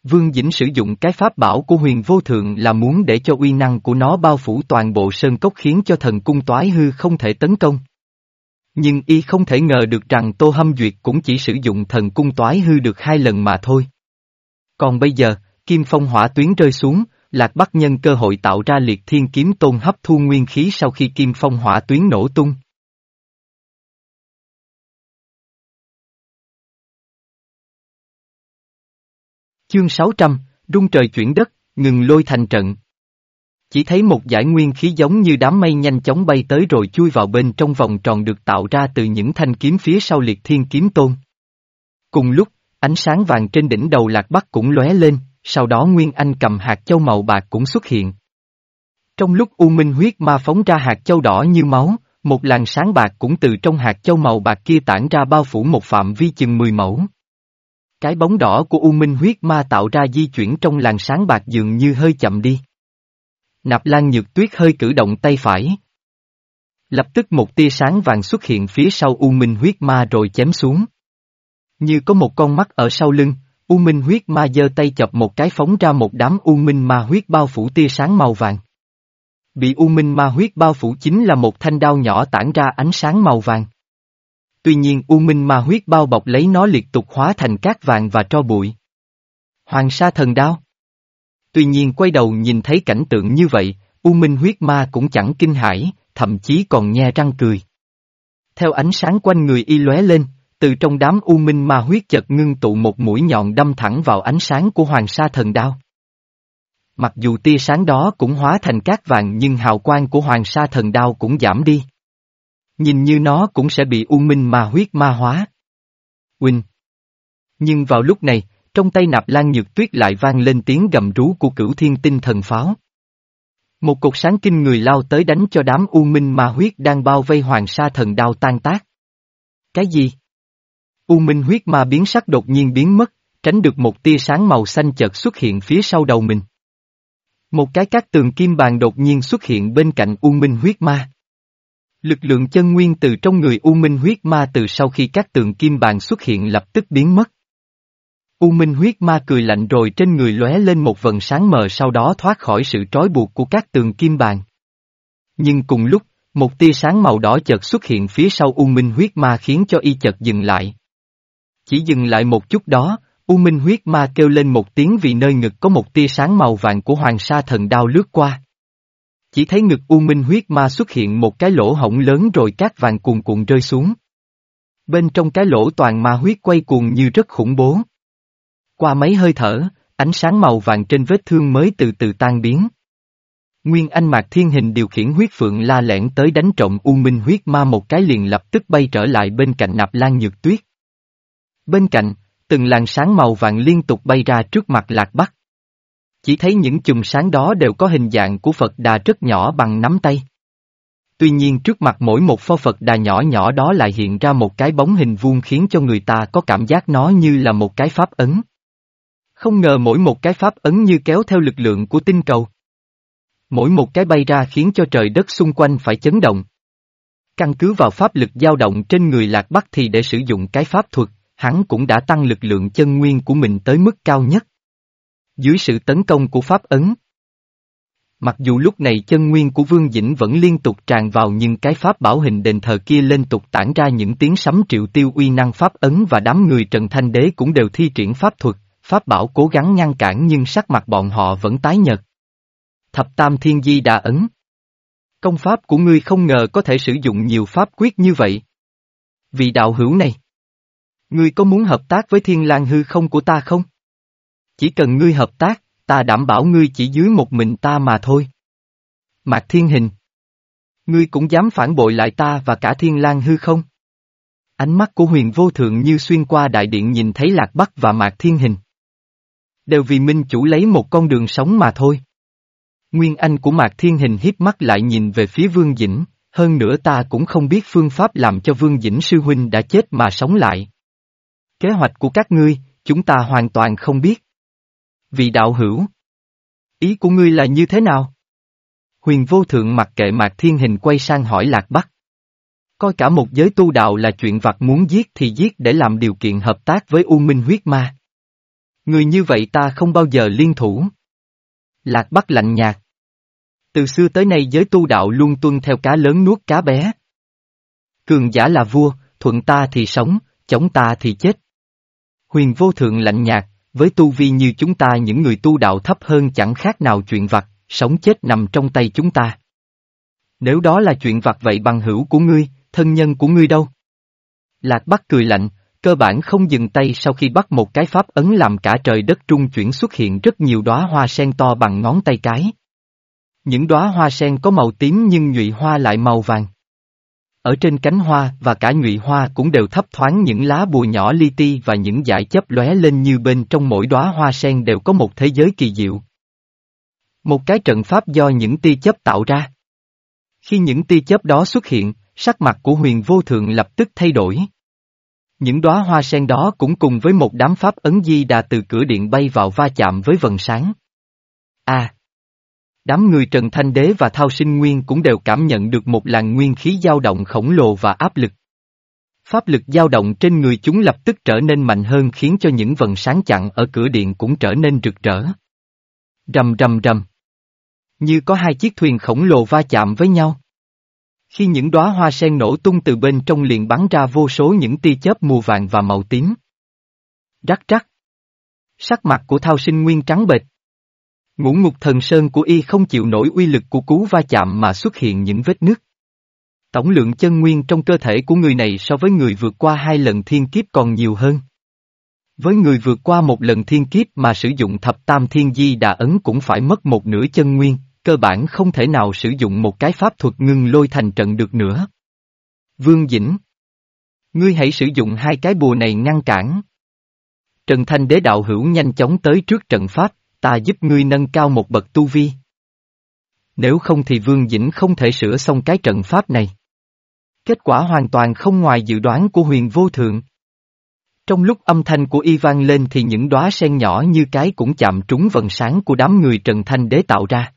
Vương Dĩnh sử dụng cái pháp bảo của huyền vô thượng là muốn để cho uy năng của nó bao phủ toàn bộ sơn cốc khiến cho thần cung toái hư không thể tấn công. Nhưng y không thể ngờ được rằng Tô Hâm Duyệt cũng chỉ sử dụng thần cung toái hư được hai lần mà thôi. Còn bây giờ, kim phong hỏa tuyến rơi xuống, Lạc Bắc nhân cơ hội tạo ra liệt thiên kiếm tôn hấp thu nguyên khí sau khi kim phong hỏa tuyến nổ tung. Chương 600, rung trời chuyển đất, ngừng lôi thành trận. Chỉ thấy một giải nguyên khí giống như đám mây nhanh chóng bay tới rồi chui vào bên trong vòng tròn được tạo ra từ những thanh kiếm phía sau liệt thiên kiếm tôn. Cùng lúc, Ánh sáng vàng trên đỉnh đầu lạc bắc cũng lóe lên, sau đó Nguyên Anh cầm hạt châu màu bạc cũng xuất hiện. Trong lúc U Minh huyết ma phóng ra hạt châu đỏ như máu, một làn sáng bạc cũng từ trong hạt châu màu bạc kia tản ra bao phủ một phạm vi chừng 10 mẫu. Cái bóng đỏ của U Minh huyết ma tạo ra di chuyển trong làn sáng bạc dường như hơi chậm đi. Nạp Lan Nhược Tuyết hơi cử động tay phải. Lập tức một tia sáng vàng xuất hiện phía sau U Minh huyết ma rồi chém xuống. Như có một con mắt ở sau lưng, U Minh huyết ma giơ tay chập một cái phóng ra một đám U Minh ma huyết bao phủ tia sáng màu vàng. Bị U Minh ma huyết bao phủ chính là một thanh đao nhỏ tản ra ánh sáng màu vàng. Tuy nhiên U Minh ma huyết bao bọc lấy nó liệt tục hóa thành cát vàng và tro bụi. Hoàng sa thần đao. Tuy nhiên quay đầu nhìn thấy cảnh tượng như vậy, U Minh huyết ma cũng chẳng kinh hãi, thậm chí còn nhe răng cười. Theo ánh sáng quanh người y lóe lên, từ trong đám U Minh ma huyết chợt ngưng tụ một mũi nhọn đâm thẳng vào ánh sáng của Hoàng sa thần đao. Mặc dù tia sáng đó cũng hóa thành cát vàng nhưng hào quang của Hoàng sa thần đao cũng giảm đi. Nhìn như nó cũng sẽ bị U Minh ma huyết ma hóa. Huynh. Nhưng vào lúc này, trong tay nạp lan nhược tuyết lại vang lên tiếng gầm rú của cửu thiên tinh thần pháo. Một cột sáng kinh người lao tới đánh cho đám u minh ma huyết đang bao vây hoàng sa thần đao tan tác. Cái gì? U minh huyết ma biến sắc đột nhiên biến mất, tránh được một tia sáng màu xanh chợt xuất hiện phía sau đầu mình. Một cái cát tường kim bàn đột nhiên xuất hiện bên cạnh U minh huyết ma. Lực lượng chân nguyên từ trong người U minh huyết ma từ sau khi các tường kim bàn xuất hiện lập tức biến mất. U Minh huyết ma cười lạnh rồi trên người lóe lên một vần sáng mờ sau đó thoát khỏi sự trói buộc của các tường kim bàn. Nhưng cùng lúc, một tia sáng màu đỏ chợt xuất hiện phía sau U Minh huyết ma khiến cho y chợt dừng lại. Chỉ dừng lại một chút đó, U Minh huyết ma kêu lên một tiếng vì nơi ngực có một tia sáng màu vàng của hoàng sa thần đao lướt qua. Chỉ thấy ngực U Minh huyết ma xuất hiện một cái lỗ hổng lớn rồi cát vàng cuồn cuộn rơi xuống. Bên trong cái lỗ toàn ma huyết quay cuồng như rất khủng bố. Qua mấy hơi thở, ánh sáng màu vàng trên vết thương mới từ từ tan biến. Nguyên Anh Mạc Thiên Hình điều khiển huyết phượng la lẻn tới đánh trộm U Minh huyết ma một cái liền lập tức bay trở lại bên cạnh nạp lan nhược tuyết. Bên cạnh, từng làn sáng màu vàng liên tục bay ra trước mặt lạc bắc. Chỉ thấy những chùm sáng đó đều có hình dạng của Phật đà rất nhỏ bằng nắm tay. Tuy nhiên trước mặt mỗi một pho Phật đà nhỏ nhỏ đó lại hiện ra một cái bóng hình vuông khiến cho người ta có cảm giác nó như là một cái pháp ấn. Không ngờ mỗi một cái pháp ấn như kéo theo lực lượng của tinh cầu. Mỗi một cái bay ra khiến cho trời đất xung quanh phải chấn động. Căn cứ vào pháp lực dao động trên người lạc bắc thì để sử dụng cái pháp thuật, hắn cũng đã tăng lực lượng chân nguyên của mình tới mức cao nhất. Dưới sự tấn công của pháp ấn. Mặc dù lúc này chân nguyên của Vương Dĩnh vẫn liên tục tràn vào nhưng cái pháp bảo hình đền thờ kia liên tục tản ra những tiếng sấm triệu tiêu uy năng pháp ấn và đám người Trần Thanh Đế cũng đều thi triển pháp thuật, Pháp bảo cố gắng ngăn cản nhưng sắc mặt bọn họ vẫn tái nhợt. Thập Tam Thiên Di đã ấn. Công pháp của ngươi không ngờ có thể sử dụng nhiều pháp quyết như vậy. Vị đạo hữu này. Ngươi có muốn hợp tác với thiên lang hư không của ta không? Chỉ cần ngươi hợp tác, ta đảm bảo ngươi chỉ dưới một mình ta mà thôi. Mạc Thiên Hình. Ngươi cũng dám phản bội lại ta và cả thiên lang hư không? Ánh mắt của huyền vô thượng như xuyên qua đại điện nhìn thấy Lạc Bắc và Mạc Thiên Hình đều vì minh chủ lấy một con đường sống mà thôi. Nguyên Anh của Mạc Thiên Hình hiếp mắt lại nhìn về phía Vương Dĩnh, hơn nữa ta cũng không biết phương pháp làm cho Vương Dĩnh sư huynh đã chết mà sống lại. Kế hoạch của các ngươi, chúng ta hoàn toàn không biết. Vị đạo hữu. Ý của ngươi là như thế nào? Huyền vô thượng mặc kệ Mạc Thiên Hình quay sang hỏi Lạc Bắc. Coi cả một giới tu đạo là chuyện vặt muốn giết thì giết để làm điều kiện hợp tác với U Minh huyết ma. Người như vậy ta không bao giờ liên thủ. Lạc Bắc lạnh nhạt. Từ xưa tới nay giới tu đạo luôn tuân theo cá lớn nuốt cá bé. Cường giả là vua, thuận ta thì sống, chống ta thì chết. Huyền vô thượng lạnh nhạt, với tu vi như chúng ta những người tu đạo thấp hơn chẳng khác nào chuyện vặt, sống chết nằm trong tay chúng ta. Nếu đó là chuyện vặt vậy bằng hữu của ngươi, thân nhân của ngươi đâu? Lạc Bắc cười lạnh, cơ bản không dừng tay sau khi bắt một cái pháp ấn làm cả trời đất trung chuyển xuất hiện rất nhiều đóa hoa sen to bằng ngón tay cái. Những đóa hoa sen có màu tím nhưng nhụy hoa lại màu vàng. Ở trên cánh hoa và cả nhụy hoa cũng đều thấp thoáng những lá bùa nhỏ li ti và những dải chấp lóe lên như bên trong mỗi đóa hoa sen đều có một thế giới kỳ diệu. Một cái trận pháp do những tia chấp tạo ra. Khi những tia chấp đó xuất hiện, sắc mặt của huyền vô thượng lập tức thay đổi. Những đóa hoa sen đó cũng cùng với một đám pháp ấn di đà từ cửa điện bay vào va chạm với vần sáng. A. Đám người Trần Thanh Đế và Thao Sinh Nguyên cũng đều cảm nhận được một làn nguyên khí dao động khổng lồ và áp lực. Pháp lực dao động trên người chúng lập tức trở nên mạnh hơn khiến cho những vần sáng chặn ở cửa điện cũng trở nên rực rỡ. Rầm rầm rầm. Như có hai chiếc thuyền khổng lồ va chạm với nhau. Khi những đóa hoa sen nổ tung từ bên trong liền bắn ra vô số những tia chớp màu vàng và màu tím. Rắc rắc. Sắc mặt của Thao Sinh Nguyên trắng bệch. Ngũ ngục thần sơn của y không chịu nổi uy lực của cú va chạm mà xuất hiện những vết nứt. Tổng lượng chân nguyên trong cơ thể của người này so với người vượt qua hai lần thiên kiếp còn nhiều hơn. Với người vượt qua một lần thiên kiếp mà sử dụng thập tam thiên di đà ấn cũng phải mất một nửa chân nguyên, cơ bản không thể nào sử dụng một cái pháp thuật ngưng lôi thành trận được nữa. Vương Dĩnh Ngươi hãy sử dụng hai cái bùa này ngăn cản. Trần Thanh Đế đạo hữu nhanh chóng tới trước trận pháp, ta giúp ngươi nâng cao một bậc tu vi. Nếu không thì Vương Dĩnh không thể sửa xong cái trận pháp này. Kết quả hoàn toàn không ngoài dự đoán của huyền vô thượng. Trong lúc âm thanh của y vang lên thì những đóa sen nhỏ như cái cũng chạm trúng vần sáng của đám người Trần Thanh Đế tạo ra.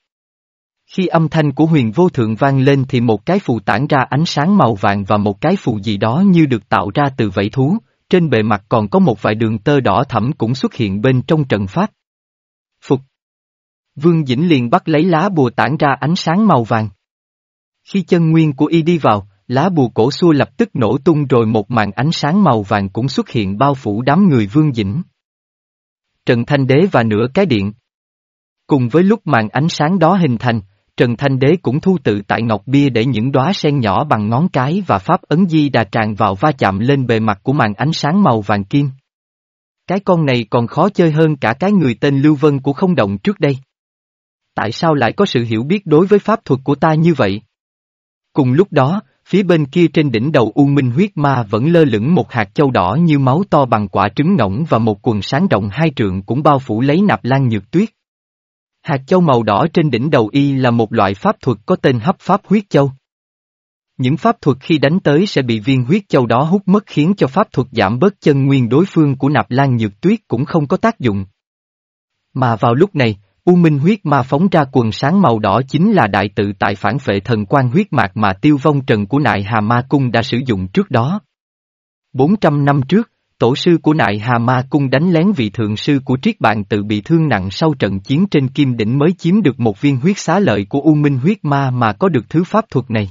Khi âm thanh của huyền vô thượng vang lên thì một cái phù tản ra ánh sáng màu vàng và một cái phù gì đó như được tạo ra từ vảy thú, trên bề mặt còn có một vài đường tơ đỏ thẫm cũng xuất hiện bên trong trận pháp. Vương Dĩnh liền bắt lấy lá bùa tản ra ánh sáng màu vàng. Khi chân nguyên của y đi vào, lá bùa cổ xua lập tức nổ tung rồi một màn ánh sáng màu vàng cũng xuất hiện bao phủ đám người Vương Dĩnh. Trần Thanh Đế và nửa cái điện. Cùng với lúc màn ánh sáng đó hình thành, Trần Thanh Đế cũng thu tự tại ngọc bia để những đóa sen nhỏ bằng ngón cái và pháp ấn di đà tràn vào va chạm lên bề mặt của màn ánh sáng màu vàng kim. Cái con này còn khó chơi hơn cả cái người tên Lưu Vân của không động trước đây. Tại sao lại có sự hiểu biết đối với pháp thuật của ta như vậy? Cùng lúc đó, phía bên kia trên đỉnh đầu U Minh huyết ma vẫn lơ lửng một hạt châu đỏ như máu to bằng quả trứng ngỗng và một quần sáng rộng hai trượng cũng bao phủ lấy nạp lan nhược tuyết. Hạt châu màu đỏ trên đỉnh đầu y là một loại pháp thuật có tên hấp pháp huyết châu. Những pháp thuật khi đánh tới sẽ bị viên huyết châu đó hút mất khiến cho pháp thuật giảm bớt chân nguyên đối phương của nạp lan nhược tuyết cũng không có tác dụng. Mà vào lúc này, U Minh huyết ma phóng ra quần sáng màu đỏ chính là đại tự tại phản phệ thần quan huyết mạc mà tiêu vong trần của nại Hà Ma Cung đã sử dụng trước đó. 400 năm trước, tổ sư của nại Hà Ma Cung đánh lén vị thượng sư của triết bạn tự bị thương nặng sau trận chiến trên kim đỉnh mới chiếm được một viên huyết xá lợi của U Minh huyết ma mà có được thứ pháp thuật này.